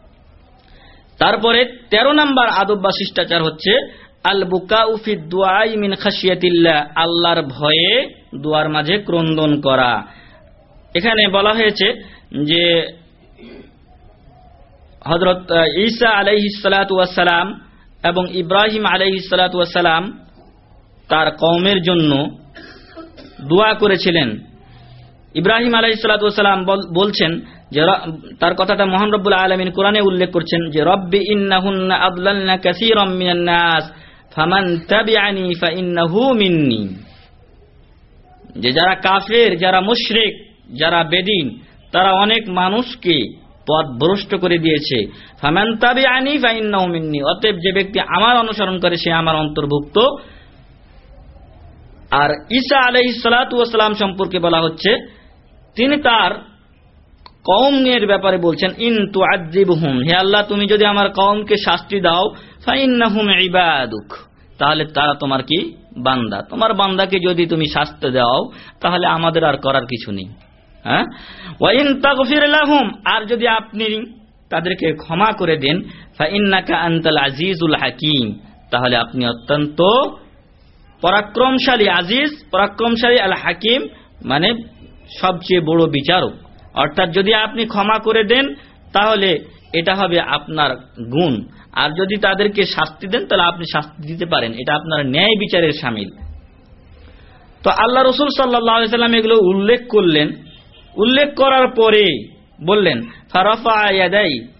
তারপরে ১৩ নাম্বার আদব বা শিষ্টাচার হচ্ছে আল বুকা উফি মিন খাসিয়াতিল্লাহ আল্লাহর ভয়ে দোয়ার মাঝে ক্রন্দন করা। এখানে বলা হয়েছে যে হজরত ঈসা আলাইহি সালাম এবং ইব্রাহিম আলাইহি সালাম তার কওমের জন্য দোয়া করেছিলেন। ইব্রাহিম আলাই সালাতাম বলছেন যে তার কথাটা মোহান রব্বুল আলমিন কোরআনে উল্লেখ করছেন যে, রব্বি ইন্নাহুন্না আদলাল্না কাসীরাম মিনান নাস। ফামান তাবিআনি ফাইন্নাহু মিন্নি। যে যারা কাফের, যারা মুশরিক, যারা বেদিন, তারা অনেক মানুষকে পথ ভ্রষ্ট করে দিয়েছে। ফামান তাবিআনি ফাইন্নাহু মিন্নি। অতএব যে ব্যক্তি আমার অনুসরণ করে, সে আমার অন্তর্ভুক্ত। আর ঈসা আলাইহিস সালাতু ওয়াসালাম সম্পর্কে বলা হচ্ছে, তিনি তার কৌমের ব্যাপারে বলছেন, ইন তু হে আল্লাহ, তুমি যদি আমার কৌমকে শাস্তি দাও ইবাদুক। তাহলে তারা তোমার কি? বান্দা। তোমার বান্দাকে যদি তুমি শাস্তি দাও, তাহলে আমাদের আর করার কিছু নেই। হ্যাঁ? আর যদি আপনি তাদেরকে ক্ষমা করে দেন আজিজুল হাকিম। তাহলে আপনি অত্যন্ত পরাক্রমশালী আজিজ, পরাক্রমশালী আল হাকিম মানে সবচেয়ে বড় বিচারক। অর্থাৎ যদি আপনি ক্ষমা করে দেন, তাহলে এটা হবে আপনার গুণ। আর যদি তাদেরকে শাস্তি দেন, তাহলে আপনি শাস্তি দিতে পারেন। এটা আপনার ন্যায় বিচারের সামিল। তো আল্লাহ রসুল সাল্লাম এগুলো উল্লেখ করলেন। উল্লেখ করার পরে বললেন, ফারাফা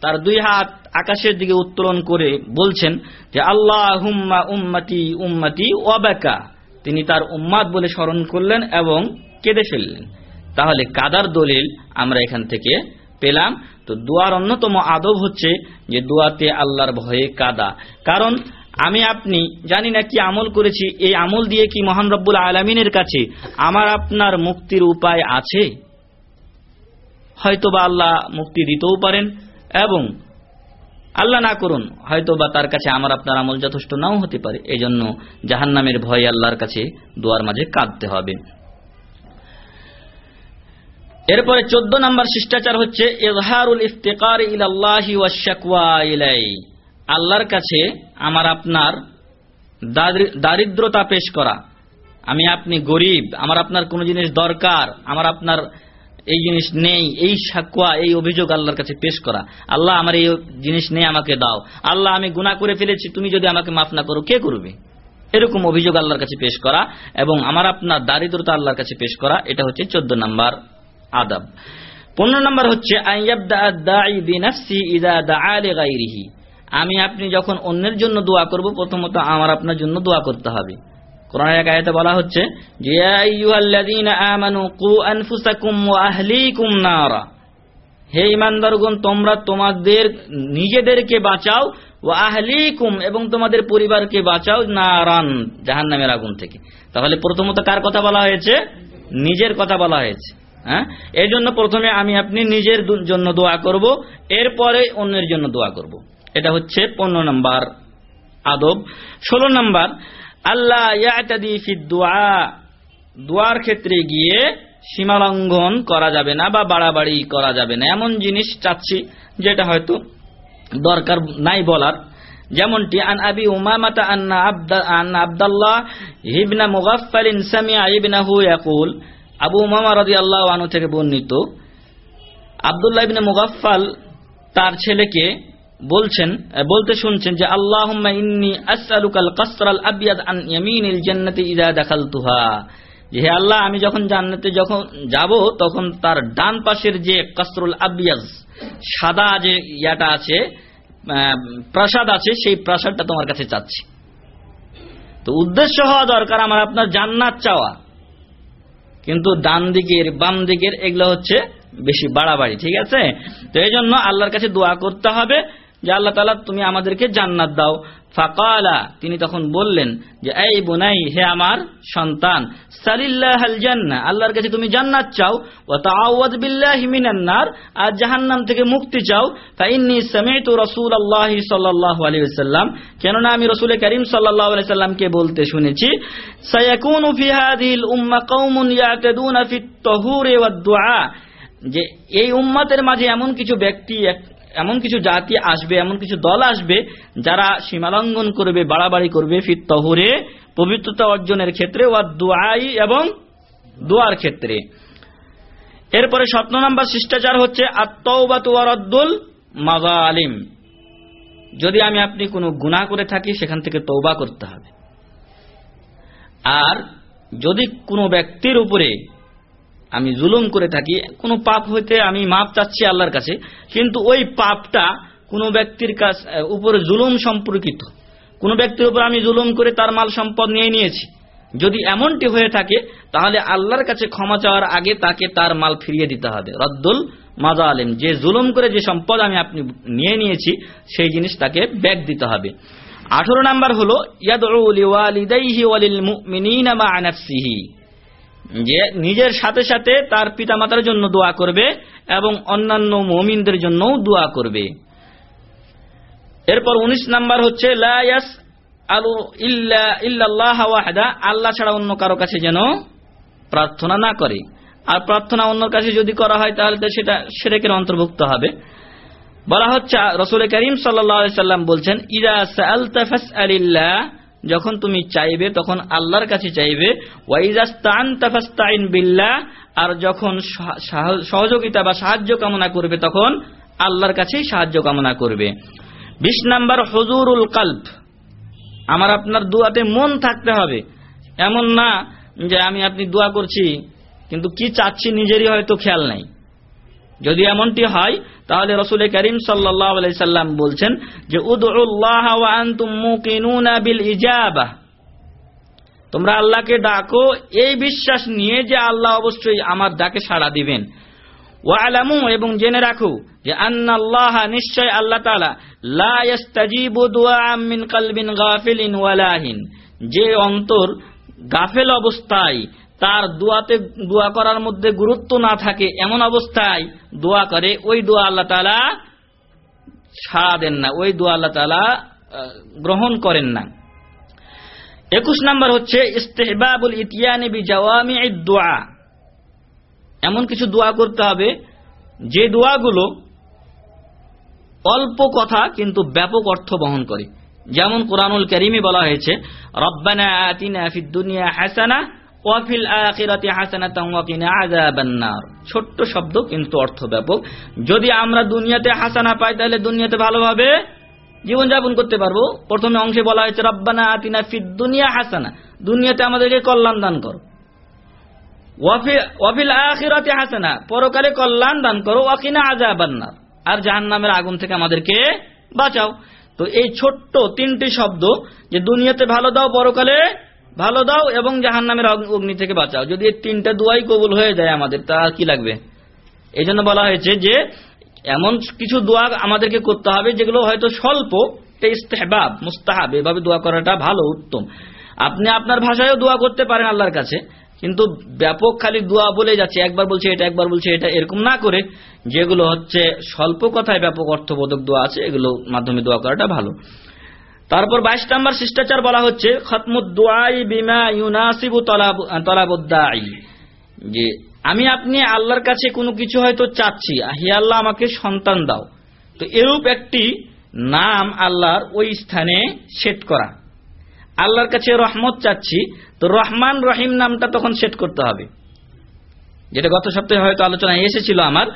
তার দুই হাত আকাশের দিকে উত্তোলন করে বলছেন যে আল্লাহ হুম্মা উম্মাতি উম্মাতি ওয়াবাকা। তিনি তার উম্মাদ বলে স্মরণ করলেন এবং কেঁদে ফেললেন। তাহলে কাদার দলিল আমরা এখান থেকে পেলাম। তো দোয়ার অন্যতম আদব হচ্ছে যে দোয়াতে আল্লাহর ভয়ে কাদা। কারণ আমি আপনি জানি না কি আমল করেছি, এই আমল দিয়ে কি মহান রব্বুল আলমিনের কাছে আমার আপনার মুক্তির উপায় আছে? হয়তো বা আল্লাহ মুক্তি দিতেও পারেন এবং আল্লাহ না করুন হয়তো বা তার কাছে আমার আপনার আমল যথেষ্ট নাও হতে পারে। এই জন্য জাহান নামের ভয়ে আল্লাহর কাছে দোয়ার মাঝে কাঁদতে হবে। এরপরে চোদ্দ নম্বর শিষ্টাচার হচ্ছে ইজহারুল ইফতেকার ইলাই। আল্লাহর কাছে আমার আপনার দারিদ্রতা পেশ করা। আমি আপনি গরিব, আমার আপনার কোনো জিনিস দরকার, আমার আপনার এই জিনিস নেই, এই সাকুয়া এই অভিযোগ আল্লাহর কাছে পেশ করা। আল্লাহ আমার এই জিনিস নেই, আমাকে দাও। আল্লাহ, আমি গুণা করে ফেলেছি, তুমি যদি আমাকে মাফ না করো, কে করবে? এরকম অভিযোগ আল্লাহর কাছে পেশ করা এবং আমার আপনার দারিদ্রতা আল্লাহর কাছে পেশ করা। এটা হচ্ছে চোদ্দ নম্বর আদাব। পনেরো নম্বর হচ্ছে আমি আপনি যখন অন্যের জন্য দোয়া করব, প্রথমত আমার আপনার জন্য দোয়া করতে হবে। কোরআন এক আয়াতে বলা হচ্ছে, যে আমানু কু আনফুসাকুম ওয়া আহলিকুম নারা। হে ইমানদারগণ, তোমরা তোমাদের নিজেদেরকে বাঁচাও ও আহলিকুম, এবং তোমাদের পরিবারকে বাঁচাও নারান, জাহান্নামের আগুন থেকে। তাহলে প্রথমত কার কথা বলা হয়েছে? নিজের কথা বলা হয়েছে। হ্যাঁ? এই জন্য প্রথমে আমি আপনি নিজের জন্য দোয়া করব, এরপরে অন্যের জন্য দোয়া করব। এটা হচ্ছে পনেরো নম্বর আদব। ষোলো নম্বর আল্লাহ দোয়ার ক্ষেত্রে গিয়ে সীমালঙ্ঘন করা যাবে না বা বাড়াবাড়ি করা যাবে না। এমন জিনিস চাচ্ছি যেটা হয়তো দরকার নাই বলার। যেমনটি, আন আবি উমামাতা আন্না আব্দা আন্না আব্দাল্লাহ হিবনা মুগাফফালিন সামিয়া ইবনাহু ইয়াকুল আবু উমামা আল্লাহ আনু থেকে বর্ণিত, আব্দুল্লাহ ইবনে মুগাফফাল তার ছেলেকে বলছেন বলতে শুনছেন যে, আল্লাহুম্মা ইন্নী আসআলুকাল আন যে, হে আল্লাহ, আমি যখন জান্নাতে যখন যাব, তখন তার ডান পাশের যে কাসরুল আবিয়াজ সাদা যে ইয়াটা আছে প্রাসাদ আছে, সেই প্রাসাদটা তোমার কাছে চাচ্ছি। তো উদ্দেশ্য হওয়া দরকার আমার আপনার জান্নাত চাওয়া। কিন্তু ডান দিকের, বাম দিকের এগুলো হচ্ছে বেশি বাড়াবাড়ি, ঠিক আছে? তো এই জন্য আল্লাহর কাছে দোয়া করতে হবে। যে আল্লাহ তালা তুমি আমাদেরকে জান্নাত দাও। ফাকালা, তিনি তখন বললেন যে, এই বোনাই, হে আমার সন্তান সালিল্লাহ জান্না আল্লাহর কাছে তুমি জান্নাত চাও। ও তাআওয়াজ বিল্লাহি মিনান নার, আর জাহান্নাম থেকে মুক্তি চাও। ফাইন্নি সামি'তু রাসূলুল্লাহি সাল্লাল্লাহু আলাইহি ওয়াসাল্লাম, কেননা আমি রাসূল করিম সাল্লাল্লাহু আলাইহি সাল্লামকে বলতে শুনেছি, সায়াকুনু ফি হাযিহিল উম্মাহ কওমুন ইয়াতাদুনা ফিত তাহুরি ওয়াদ দুআ যে, এই উম্মাতের মাঝে এমন কিছু ব্যক্তি এমন কিছু জাতি আসবে, এমন কিছু দল আসবে, যারা সীমালঙ্ঘন করবে, বাড়াবাড়ি করবে ফির তহরে, পবিত্রতা অর্জনের ক্ষেত্রে, ওয়া দোয়াই এবং দোয়ার ক্ষেত্রে। এরপরে সপ্ত নম্বর শিষ্টাচার হচ্ছে আত্মবাতুয়ারদ্দুল মাজা আলিম যদি আমি আপনি কোনো গুণা করে থাকি, সেখান থেকে তৌবা করতে হবে। আর যদি কোনো ব্যক্তির উপরে আমি জুলুম করে থাকি, কোনো পাপ হইতে আমি মাপ চাচ্ছি আল্লাহর কাছে, কিন্তু ওই পাপটা কোনো ব্যক্তির কাছ উপরে জুলুম সম্পর্কিত। কোনো ব্যক্তির উপর আমি জুলুম করে তার মাল সম্পদ নিয়ে নিয়েছি। যদি এমনটি হয়ে থাকে, তাহলে আল্লাহর কাছে ক্ষমা চাওয়ার আগে তাকে তার মাল ফিরিয়ে দিতে হবে। রদ্দুল মাজা আলেম যে জুলুম করে যে সম্পদ আমি আপনি নিয়ে নিয়েছি, সেই জিনিস তাকে ব্যাগ দিতে হবে। আঠারো নাম্বার হলো যে নিজের সাথে সাথে তার পিতামাতার জন্য দোয়া করবে এবং অন্যান্য মমিনদের জন্যও দোয়া করবে। এরপর উনিশ নাম্বার হচ্ছে লায়াস আলু ইল্লাহ আল্লাহ ছাড়া অন্য কারও কাছে যেন প্রার্থনা না করে। আর প্রার্থনা অন্যর কাছে যদি করা হয়, তাহলে তো সেটা সেরেকের অন্তর্ভুক্ত হবে। বলা হচ্ছে, রসুল করিম সাল্লাম বলছেন ইরা আলিল্লাহ যখন তুমি চাইবে, তখন আল্লাহর কাছে চাইবে বিল্লাহ, আর যখন সহযোগিতা বা সাহায্য কামনা করবে, তখন আল্লাহর কাছেই সাহায্য কামনা করবে। বিশ নাম্বার, হজুরুল কাল্প আমার আপনার দোয়াতে মন থাকতে হবে। এমন না যে আমি আপনি দোয়া করছি, কিন্তু কি চাচ্ছি নিজেরই হয়তো খেয়াল নাই। যদি এমনটি হয়, তাহলে রসুল করিম সাল্লাম বলছেন যে ইজাবা। তোমরা আল্লাহকে ডাকো, এই বিশ্বাস নিয়ে যে আল্লাহ অবশ্যই আমার ডাকে সাড়া দিবেন। ওয়ালামু, এবং জেনে রাখো যে, আন্নাল্লাহ নিশ্চয় আল্লাহ তাআলা লা মিন যে অন্তর গাফেল অবস্থায় তার দোয়াতে, দোয়া করার মধ্যে গুরুত্ব না থাকে এমন অবস্থায় দোয়া করে, ওই দোয়া আল্লাহ তাআলা সাড়া দেন না, ওই দোয়া আল্লাহ তাআলা গ্রহণ করেন না। একুশ নাম্বার হচ্ছে, ইস্তেহবাবুল ইতিয়ানি বি জাওয়ামি দোয়া। এমন কিছু দোয়া করতে হবে, যে দোয়াগুলো অল্প কথা কিন্তু ব্যাপক অর্থ বহন করে। যেমন কোরআনুল করিমে বলা হয়েছে, রব্বানা আতিনা ফিদ দুনিয়া হাসানা ওয়াফিল আখিরাতি হাসানাতাও ওয়া কিনা আযাবান নার। ছোট্ট শব্দ কিন্তু অর্থ ব্যাপক যদি আমরা দুনিয়াতে হাসানা পাই, তাহলে দুনিয়াতে ভালোভাবে জীবন যাপন করতে পারব। প্রথমে অংশে বলা হয়েছে, রব্বানা আতিনা ফিদ দুনিয়া হাসানা। দুনিয়াতে আমাদেরকে কল্যাণ দান করো। ওয়াফিল আখিরাতে হাসানা, পরকালে কল্যাণ দান করো। ওয়াকিনা আযাবান্নার আর জাহান্নামের আগুন থেকে আমাদেরকে বাঁচাও। তো এই ছোট্ট তিনটি শব্দ, যে দুনিয়াতে ভালো দাও, পরকালে ভালো দাও এবং জাহান্নামের অগ্নি থেকে বাঁচাও। যদি এই তিনটা দুয়াই কবুল হয়ে যায় আমাদের, তা কি লাগবে? এই জন্য বলা হয়েছে যে, এমন কিছু দোয়া আমাদেরকে করতে হবে যেগুলো হয়তো স্বল্প ইস্তেহবাব, মুস্তাহাব। এভাবে দোয়া করাটা ভালো, উত্তম। আপনি আপনার ভাষায়ও দোয়া করতে পারেন আল্লাহর কাছে, কিন্তু ব্যাপক খালি দোয়া বলে যাচ্ছে, একবার বলছে এটা, একবার বলছে এটা, এরকম না করে যেগুলো হচ্ছে স্বল্প কথায় ব্যাপক অর্থবোধক দোয়া আছে, এগুলো মাধ্যমে দোয়া করাটা ভালো। তারপর বাইশ নম্বর শিষ্টাচার বলা হচ্ছে যে, আমি আপনি আল্লাহর কাছে কোনো কিছু হয়তো চাচ্ছি হে আল্লাহ আমাকে সন্তান দাও। তো এরূপ একটি নাম আল্লাহর ওই স্থানে সেট করা। আল্লাহর কাছে রহমত চাচ্ছি, তো রহমান রহিম নামটা তখন সেট করতে হবে। যেটা গত সপ্তাহে হয়তো আলোচনায় এসেছিল আমার,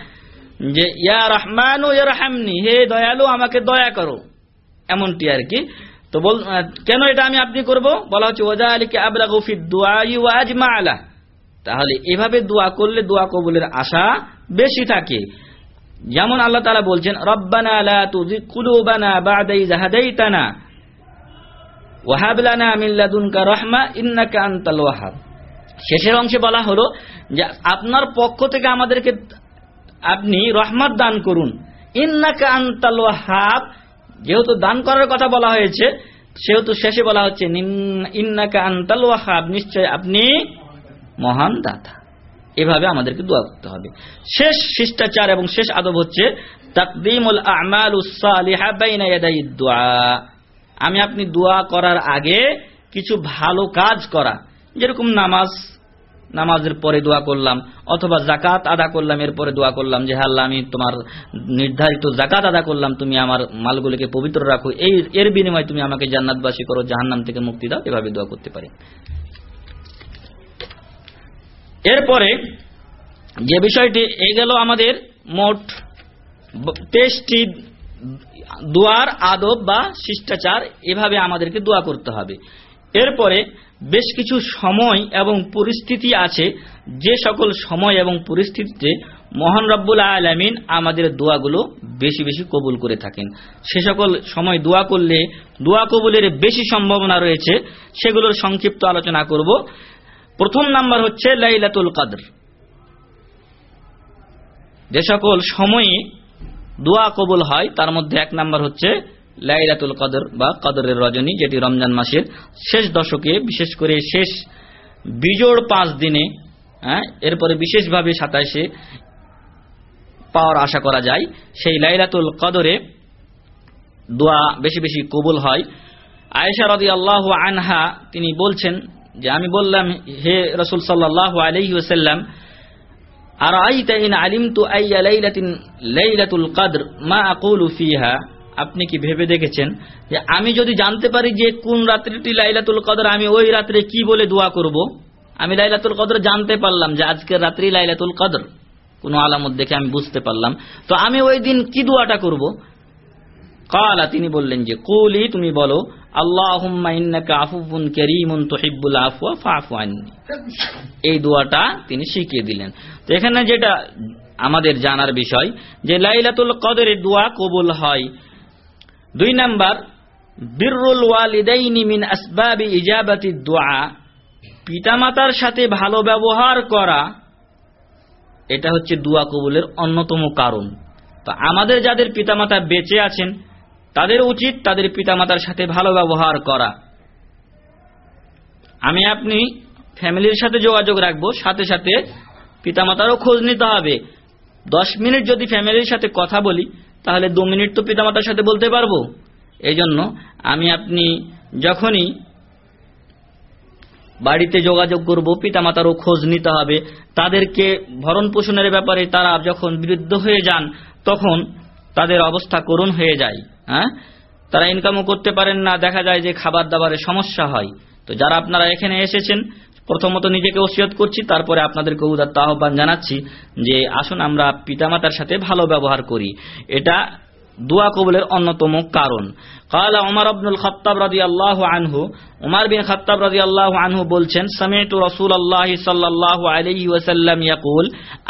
যে, ইয়া রহমান ও ইয়া রহমনি হে দয়ালু, আমাকে দয়া করো। এমনটি আর কি। তো বল কেন এটা আমি আপনি করব? বলা হচ্ছে ওজা আলীকে আবরা গফির দোয়া আজমা আলা তাহলে এভাবে দোয়া করলে দোয়া কবুলের আশা বেশি থাকে। যেমন আল্লাহ তালা বলছেন, রব্বানা লা তুজি কুলুবানা বাদাই জাহাদাইতানা ওয়াহাবলানা শেষের অংশে বলা হলো যে, আপনার পক্ষ থেকে আমাদেরকে আপনি রহমত দান করুন। ইন্নাকা আনতাল ওয়াহাব। যেহেতু দান করার কথা বলা হয়েছে, সেহেতু শেষে বলা হচ্ছে নিশ্চয় আপনি মহান দাতা। এভাবে আমাদেরকে দোয়া করতে হবে। শেষ শিষ্টাচার এবং শেষ আদব হচ্ছে আমি আপনি দোয়া করার আগে কিছু ভালো কাজ করা, যেরকম নামাজ নামাজের পরে দোয়া করলাম, অথবা জাকাত আদা করলাম, এরপরে দোয়া করলাম যে হ্যাঁ আমি তোমার নির্ধারিত জাকাত আদা করলাম, তুমি আমার মালগুলিকে পবিত্র রাখো। এই, এর বিনিময়ে তুমি আমাকে জান্নাতবাসী করো, জাহান্নাম থেকে মুক্তি দাও, এভাবে দোয়া করতে পারি। এরপরে যে বিষয়টি, এই গেল আমাদের মোট তেইশটি দোয়ার, আদব বা শিষ্টাচার, এভাবে আমাদেরকে দোয়া করতে হবে। এরপরে বেশ কিছু সময় এবং পরিস্থিতি আছে, যে সকল সময় এবং পরিস্থিতিতে মহান রব্বুল আলমিন আমাদের দোয়াগুলো বেশি বেশি কবুল করে থাকেন। সে সকল সময় দোয়া করলে দোয়া কবুলের বেশি সম্ভাবনা রয়েছে, সেগুলোর সংক্ষিপ্ত আলোচনা করব। প্রথম নাম্বার হচ্ছে লাইলাতুল কাদর। যে সকল সময়ে দোয়া কবুল হয়, তার মধ্যে এক নাম্বার হচ্ছে লাইলাতুল কদর বা কদরের রজনী, যেটি রমজান মাসের শেষ দশকে, বিশেষ করে শেষ বিজোড় পাঁচ দিনে হ্যাঁ এরপরে বিশেষভাবে সাতাইশে পাওয়ার আশা করা যায়, সেই লাইলাতুল কদরে দোয়া বেশি বেশি কবুল হয়। আয়েশা রদি আল্লাহ আনহা, তিনি বলছেন যে, আমি বললাম, হে রসুল সাল্লাহ আলহি ওসাল্লাম আর আইতা ইন আলিমতু আইয়া লাইলাতিন, লাইলাতুল কদর, মা আকুলু ফিহা? আপনি কি ভেবে দেখেছেন? যে আমি যদি জানতে পারি যে কোন রাত্রিটি লাইলাতুল কদর, আমি ওই রাত্রে কি বলে দোয়া করব? আমি লাইলাতুল কদর জানতে পারলাম যে আজকের রাত্রি লাইলাতুল কদর। কোনো আলামত দেখে আমি বুঝতে পারলাম। তো আমি ওই দিন কি দোয়াটা করব? কালা, তিনি বললেন যে, কুলি তুমি বলো এই দোয়াটা তিনি শিখিয়ে দিলেন। তো এখানে যেটা আমাদের জানার বিষয়, যে লাইলাতুল কদরের দোয়া কবুল হয়। দুই নাম্বার বিররুল ওয়ালিদাইনি মিন আসবাবি ইজাবাতি দোয়া। পিতামাতার সাথে ভালো ব্যবহার করা, এটা হচ্ছে দোয়া কবুলের অন্যতম কারণ। তো আমাদের যাদের পিতামাতা বেঁচে আছেন, তাদের উচিত তাদের পিতামাতার সাথে ভালো ব্যবহার করা। আমি আপনি ফ্যামিলির সাথে যোগাযোগ রাখব, সাথে সাথে পিতামাতারও খোঁজ নিতে হবে। দশ মিনিট যদি ফ্যামিলির সাথে কথা বলি তাহলে দু মিনিট তো পিতামাতার সাথে বলতে পারব। এই জন্য আমি আপনি যখনই বাড়িতে যোগাযোগ করব, পিতামাতারও খোঁজ নিতে হবে। তাদেরকে ভরণ পোষণের ব্যাপারে তারা যখন বৃদ্ধ হয়ে যান, তখন তাদের অবস্থা করুণ হয়ে যায়। হ্যাঁ? তারা ইনকামও করতে পারেন না, দেখা যায় যে খাবার দাবারের সমস্যা হয়। তো যারা আপনারা এখানে এসেছেন প্রথমত নিজেকে ওসিয়ত করছি, তারপরে আপনাদেরকে উদাত্ত আহ্বান জানাচ্ছি যে আসুন আমরা পিতামাতার সাথে ভালো ব্যবহার করি। এটা দোয়া কবুলের অন্যতম কারণ। আল্লাহ আনহু বিন আল্লাহ আনহু বলছেন রসুল আল্লাহ ইয়াকুল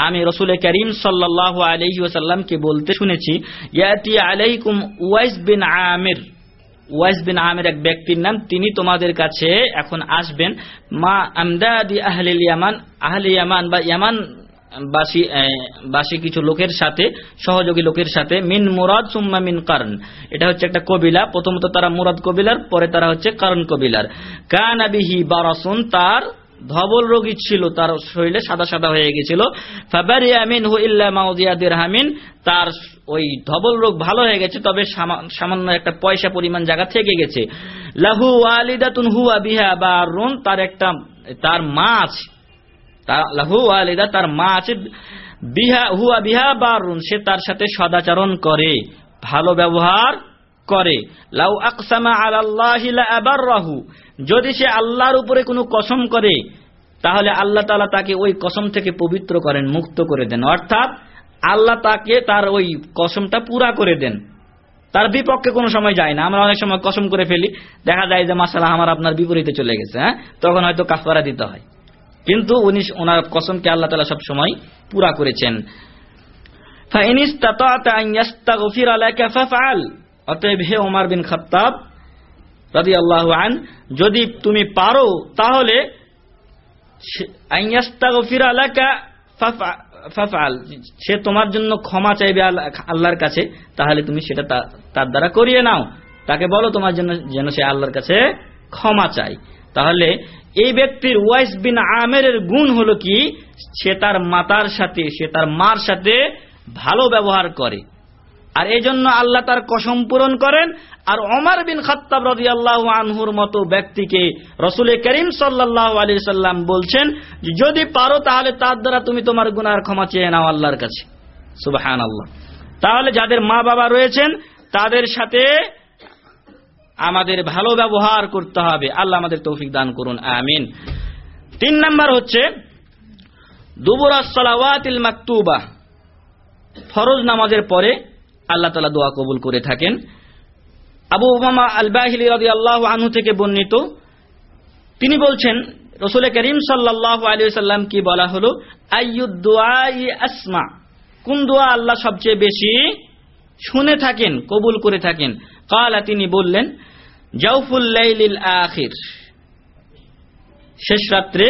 আমি রসুল করিম সাল্লাহ আলহি বলতে শুনেছি, ইয়াতি আলাইকুম ওয়াইস বিন আমির ওয়াইস বিন আমের এক ব্যক্তির নাম, তিনি তোমাদের কাছে এখন আসবেন। মা আমদাদি আহলিল ইয়ামান আহলি ইয়ামান বা ইয়ামান বাসী বাসী কিছু লোকের সাথে, সহযোগী লোকের সাথে, মিন মুরাদ সুম্মা মিন কারণ। এটা হচ্ছে একটা কবিলা, প্রথমত তারা মুরাদ কবিলার, পরে তারা হচ্ছে কারণ কবিলার। কানাবিহি বারাসুন, তার ধবল রোগী ছিল, তার শরীরে সাদা সাদা হয়ে গেছিল। তার ওই ধবল রোগ ভালো হয়ে গেছে, তবে সামান্য একটা পয়সা পরিমাণ জায়গা থেকে গেছে। লাহু ওয়ালিদাতুন হুয়া বিহা বারুন, তার একটা, তার মা আছে। লাহু ওয়ালিদা, তার মা আছে, বিহা, হুয়া বিহা বারুন, সে তার সাথে সদাচরণ করে। ভালো ব্যবহার করে। লাউ আকসামা আলাল্লাহি লা আবাররাহু যদি সে আল্লাহর উপরে কোনো কসম করে, তাহলে আল্লাহ তালা তাকে ওই কসম থেকে পবিত্র করেন, মুক্ত করে দেন। অর্থাৎ আল্লাহ তাকে তার ওই কসমটা পুরা করে দেন। তার বিপক্ষে কোনো সময় যায় না। আমরা অনেক সময় কসম করে ফেলি। দেখা যায় যে মাসালা আমার আপনার বিপরীতে চলে গেছে হ্যাঁ? তখন হয়তো কাফারা দিতে হয়। কিন্তু উনি ওনার কসমকে আল্লাহ তালা সব সময় পুরা করেছেন। অতএব হে ওমার বিন খাত্তাব রাজি আল্লাহ আন, যদি তুমি পারো, তাহলে সে তোমার জন্য ক্ষমা চাইবে আল্লাহর কাছে, তাহলে তুমি সেটা তার দ্বারা করিয়ে নাও। তাকে বলো তোমার জন্য যেন সে আল্লাহর কাছে ক্ষমা চাই তাহলে এই ব্যক্তির ওয়াইস বিন আমের গুণ হলো কি? সে তার মাতার সাথে, সে তার মার সাথে ভালো ব্যবহার করে। আর এই জন্য আল্লাহ তার কসম পূরণ করেন, আর অমর বিন খত্তাব রদি আল্লাহ আনহুর মতো ব্যক্তিকে রসুল করিম সাল্লাহ আলী সাল্লাম বলছেন যদি পারো তাহলে তার দ্বারা তুমি তোমার গুনার ক্ষমা চেয়ে নাও আল্লাহর কাছে। সুবাহান আল্লাহ তাহলে যাদের মা বাবা রয়েছেন, তাদের সাথে আমাদের ভালো ব্যবহার করতে হবে। আল্লাহ আমাদের তৌফিক দান করুন, আমিন। তিন নাম্বার হচ্ছে দুবুরাসলাওয়াতিল মাকতুবা। ফরজ নামাজের পরে আল্লাহ তালা দোয়া কবুল করে থাকেন। আবু ওবামা আল বাহিলি রদি আল্লাহ আনহু থেকে বর্ণিত। তিনি বলছেন, রসুল করিম সাল্লাহ আলী সাল্লাম কি বলা হলো? আসমা। কোন দোয়া আল্লাহ সবচেয়ে বেশি শুনে থাকেন, কবুল করে থাকেন? কালা তিনি বললেন আখির। শেষ রাত্রে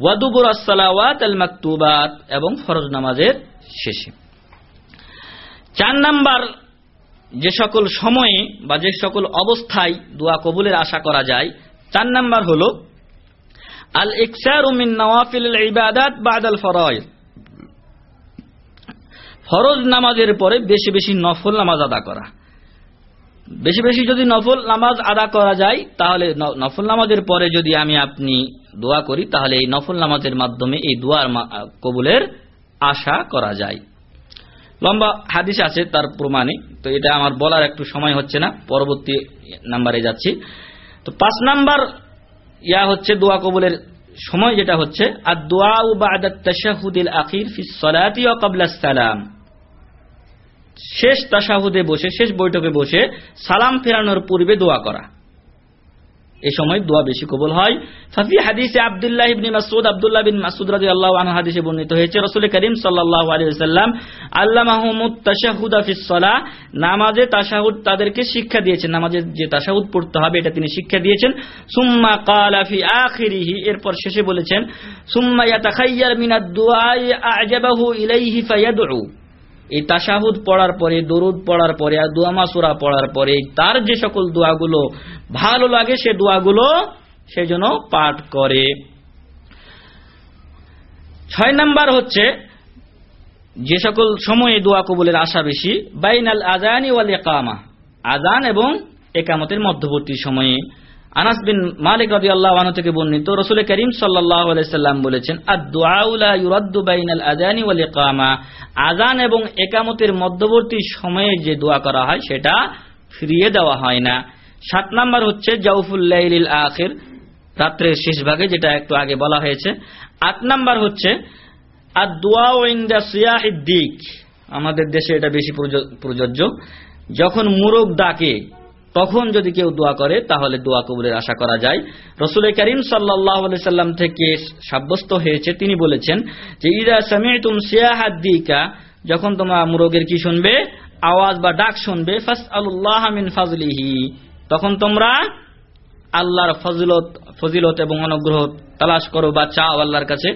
ওয়াদুবুর আসসালাওয়াত আল মাকতুবাত এবং ফরজ নামাজের শেষে। চার নাম্বার যে সকল সময়ে বা যে সকল অবস্থায় দোয়া কবুলের আশা করা যায়, চার নাম্বার হল, আল ইকসার মিন নওয়াফিল ইবাদাত বাদ আল ফরয় ফরজ নামাজের পরে বেশি বেশি নফল নামাজ আদা করা। বেশি বেশি যদি নফল নামাজ আদা করা যায়, তাহলে নফল নামাজের পরে যদি আমি আপনি দোয়া করি, তাহলে এই নফল নামাজের মাধ্যমে এই দোয়ার কবুলের আশা করা যায়। লম্বা হাদিস আছে, তার প্রমাণে তো এটা আমার বলার একটু সময় হচ্ছে না, পরবর্তী নাম্বারে যাচ্ছি। তো পাঁচ নাম্বার ইয়া হচ্ছে দোয়া কবুলের সময়, যেটা হচ্ছে আর দোয়া ও আখির সালাম। শেষ তাসাহুদে বসে, শেষ বৈঠকে বসে সালাম ফেরানোর পূর্বে দোয়া করা। এ সময় দোয়া বেশি কবুল হয়। ফাফি হাদিসে আব্দুল্লাহ ইবনে মাসউদ, আব্দুল্লাহ বিন মাসউদ রাদিয়াল্লাহু আনহু হাদিসে বর্ণিত হয়েছে, রাসূল করিম সাল্লাল্লাহু আলাইহি ওয়াসাল্লাম আল্লামাহুমুত তাশাহুদা ফিস সালাহ, নামাজে তাশাহুদ তাদেরকে শিক্ষা দিয়েছেন। নামাজে যে তাশাহুদ পড়তে হবে, এটা তিনি শিক্ষা দিয়েছেন। সুম্মা ক্বালা ফি আখিরিহি, এরপর শেষে বলেছেন, সুম্মা ইয়াতাখায়্যার মিনাদ দুআই আ'জাবাহু ইলাইহি ফায়াদউ। এই তাসাহুদ পড়ার পরে, দরুদ পড়ার পরে আর দোয়া মাসুরা পড়ার পরে তার যে সকল দোয়াগুলো ভালো লাগে, সে দোয়াগুলো সে যেন পাঠ করে। ছয় নাম্বার হচ্ছে, যে সকল সময়ে দোয়া কবুলের আশা বেশি, বাইনাল আজানি ওয়াল একামা আজান এবং একামতের মধ্যবর্তী সময়ে। আনাস বিন মালিক রাজি আল্লাহ থেকে বর্ণিত রসুল করিম সাল্লাহ সাল্লাম বলেছেন আজানি এবং একামতের মধ্যবর্তী সময়ে যে দোয়া করা হয়, সেটা ফিরিয়ে দেওয়া হয় না। সাত নাম্বার হচ্ছে জাউফুল্লাইল আখির। রাত্রের শেষ ভাগে, যেটা একটু আগে বলা হয়েছে। আট নাম্বার হচ্ছে আর দোয়া ইন্দা দিক। আমাদের দেশে এটা বেশি প্রযোজ্য। যখন মুরগ ডাকে তখন যদি কেউ দোয়া করে, তাহলে দোয়া কবুলের আশা করা যায়। রসুল করিম সাল্লাম থেকে সাব্যস্ত হয়েছে, তিনি বলেছেন যে ইরা সামি তুম যখন তোমরা মুরগের কি শুনবে? আওয়াজ বা ডাক শুনবে আল্লাহ ফাজলিহি তখন তোমরা আল্লাহর ফজিলত ফজিলত এবং অনুগ্রহ তালাশ করো বা চাও আল্লাহর কাছে।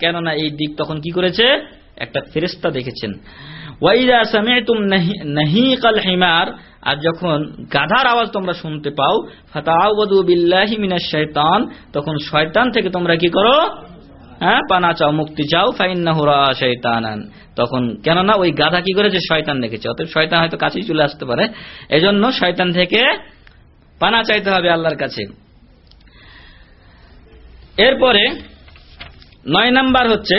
কেননা এই দিক তখন কি করেছে? একটা ফেরেস্তা দেখেছেন। ওয়াইদা সামিতুম নাহিকাল হিমার, আর যখন গাধার আওয়াজ তোমরা শুনতে পাও ফাতাউদু বিল্লাহি মিনাশ শাইতান, তখন শয়তান থেকে তোমরা কি করো? হ্যাঁ পানা চাও মুক্তি চাও, ফাইন্নাহু রা শাইতানান। তখন কেননা ওই গাধা কি করেছে? শয়তান দেখেছে। অতএব শয়তান হয়তো কাছেই চলে আসতে পারে। এজন্য শয়তান থেকে পানা চাইতে হবে আল্লাহর কাছে। এরপরে নয় নাম্বার হচ্ছে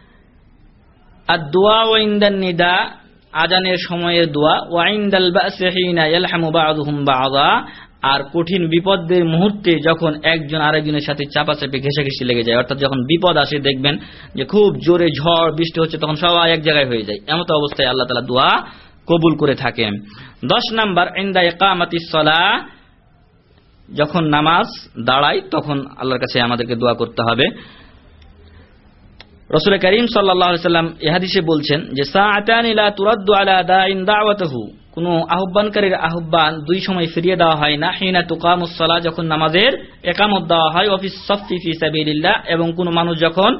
আর দোয়া ওয়াইন্দান নিদা আজানের সময়ের দোয়া ওয়াইন্দাল বা'দা আর কঠিন বিপদের মুহূর্তে যখন একজন আরেকজনের সাথে চাপাচাপি ঘেঁষাঘেঁষি লেগে যায়, অর্থাৎ যখন বিপদ আসে দেখবেন যে খুব জোরে ঝড় বৃষ্টি হচ্ছে তখন সবাই এক জায়গায় হয়ে যায়। এমত অবস্থায় আল্লাহ তালা দোয়া কবুল করে থাকেন। দশ নাম্বার ইন্দা একামাতি সলা যখন নামাজ দাঁড়ায় তখন আল্লাহর কাছে আমাদেরকে দোয়া করতে হবে। রসুল করিম সাল্লাম এহাদিসে বলছেন যে কোন আহ্বানকারীর আহ্বান দুই সময় ফিরিয়ে দেওয়া হয় না। হিনা তুকামুসলা যখন নামাজের একামত দেওয়া হয় অফিস সফি সাবিল্লাহ এবং কোন মানুষ যখন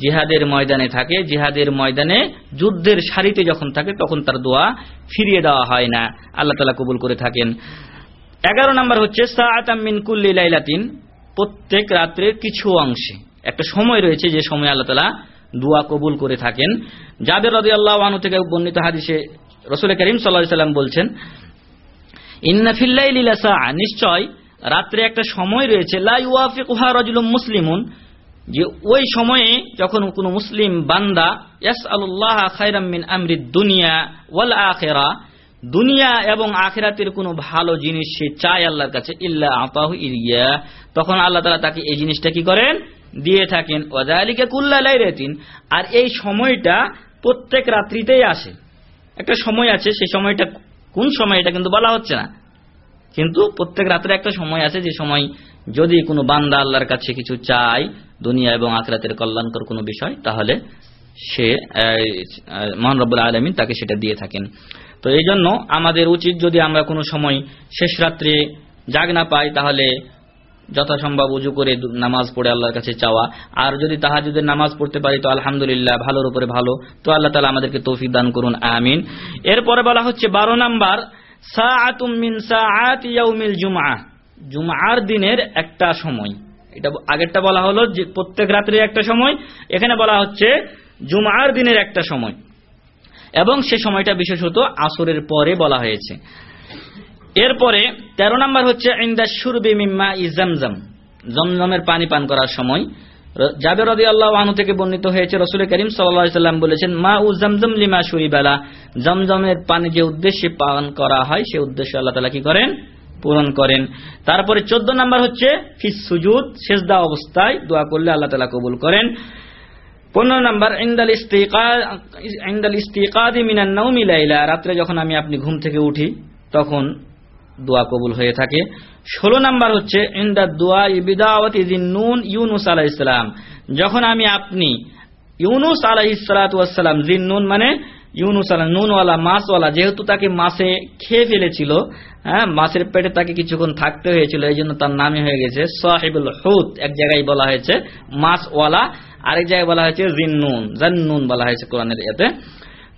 জিহাদের ময়দানে থাকে, জিহাদের ময়দানে যুদ্ধের সারিতে যখন থাকে, তখন তার দোয়া ফিরিয়ে দেওয়া হয় না। আল্লাহ তালা কবুল করে থাকেন। এগারো নম্বর হচ্ছে সাআতামিন কুল্লি লাইলাতিন। প্রত্যেক রাত্রের কিছু অংশে। একটা সময় রয়েছে যে সময় আল্লাহ তালা দোয়া কবুল করে থাকেন। যাদের রদি আল্লাহ আনু থেকে বর্ণিত হাদিসে রসুল করিম সাল্লাহ সাল্লাম বলছেন ইন্নাফিল্লাইলিলাসা নিশ্চয় রাত্রে একটা সময় রয়েছে লাইফিকুহা রজুলুম মুসলিমুন যে ওই সময়ে যখন কোনো মুসলিম বান্দা ইয়াস আল্লাহ খাইরামিন আমরিদ দুনিয়া ওয়াল আখেরা দুনিয়া এবং আখেরাতের কোনো ভালো জিনিস সে চায় আল্লাহর কাছে, ইল্লা আতাহু ইরিয়া তখন আল্লাহ তালা তাকে এই জিনিসটা কি করেন? দিয়ে থাকেন। ওয়াজালিকে কুল্লাই রেতিন আর এই সময়টা প্রত্যেক রাত্রিতেই আসে। একটা সময় আছে সেই সময়টা কোন সময় এটা কিন্তু বলা হচ্ছে না। কিন্তু প্রত্যেক রাত্রে একটা সময় আছে, যে সময় যদি কোনো বান্দা আল্লাহর কাছে কিছু চায়, দুনিয়া এবং আখরাতের কল্যাণকর কোনো বিষয়, তাহলে সে মহান রব্বুল আলমিন তাকে সেটা দিয়ে থাকেন। তো এই জন্য আমাদের উচিত যদি আমরা কোনো সময় শেষ রাত্রে জাগ না পাই, তাহলে যথাসম্ভব উজু করে নামাজ পড়ে আল্লাহর কাছে চাওয়া। আর যদি যদি নামাজ পড়তে পারি, তো আলহামদুলিল্লাহ, ভালোর উপরে ভালো। তো আল্লাহ তালা আমাদেরকে তৌফিক দান করুন, আমিন। এরপরে বলা হচ্ছে, বারো নাম্বার জুমার দিনের একটা সময়। এটা আগেরটা বলা হলো যে প্রত্যেক রাত্রে একটা সময়, এখানে বলা হচ্ছে জুমার দিনের একটা সময়। এবং সে সময়টা বিশেষত আসরের পরে বলা হয়েছে। এরপরে তেরো নম্বর হচ্ছে জমজমের পানি পান করার সময় জাবের রদি আল্লাহ আনু থেকে বর্ণিত হয়েছে রসুল করিম সাল্লাম বলেছেন, মা উ জমজম লিমা বেলা জমজমের পানি যে উদ্দেশ্যে পান করা হয়, সে উদ্দেশ্যে আল্লাহ তালা কি করেন? পূরণ করেন। তারপরে চোদ্দ নাম্বার হচ্ছে ফিস সুজুদ শেষদা অবস্থায় দোয়া করলে আল্লাহ তালা কবুল করেন। পনেরো নাম্বার রাত্রে যখন আমি আপনি ঘুম থেকে উঠি, তখন দোয়া কবুল হয়ে থাকে। ষোলো নাম্বার হচ্ছে, ইন্দা দোয়া ইবিদাওয়াত নুন ইউনুস আলাহ ইসলাম যখন আমি আপনি, ইউনুস আলাহ ইসালাতাম জিন নুন মানে ইউনুস আলাহ নুনওয়ালা মাছওয়ালা যেহেতু তাকে মাছে খেয়ে ফেলেছিল হ্যাঁ মাছের পেটে তাকে কিছুক্ষণ থাকতে হয়েছিল, এই জন্য তার নামে হয়ে গেছে সাহেবুল হুত এক জায়গায় বলা হয়েছে মাছওয়ালা আরেক জায়গায় বলা হয়েছে জিন্নুন। জান্নুন বলা হয়েছে কোরআনের এতে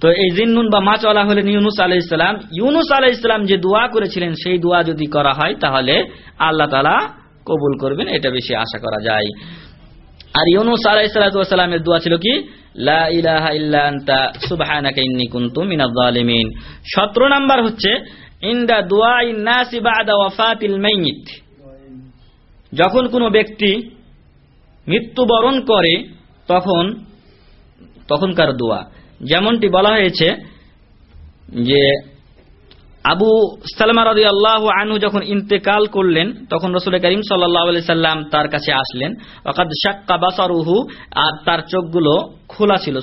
তো এই জিন্নুন বা মাছওয়ালা হলেন ইউনুস আলাহ ইসলাম ইউনুস আলাহ ইসলাম যে দোয়া করেছিলেন, সেই দোয়া যদি করা হয়, তাহলে আল্লাহ তালা কবুল করবেন, এটা বেশি আশা করা যায়। আর ইউনুস আলাহ ইসলামের দোয়া ছিল কি? সতেরো নাম্বার হচ্ছে যখন কোনো ব্যক্তি মৃত্যুবরণ করে, তখন, তখনকার দোয়া। যেমনটি বলা হয়েছে যে আবু সালমা রদি আল্লাহ আনু যখন ইন্তেকাল করলেন, তখন রসুল করিম সাল্লাম তার কাছে আসলেন। আর তার চোখগুলো খোলা ছিল।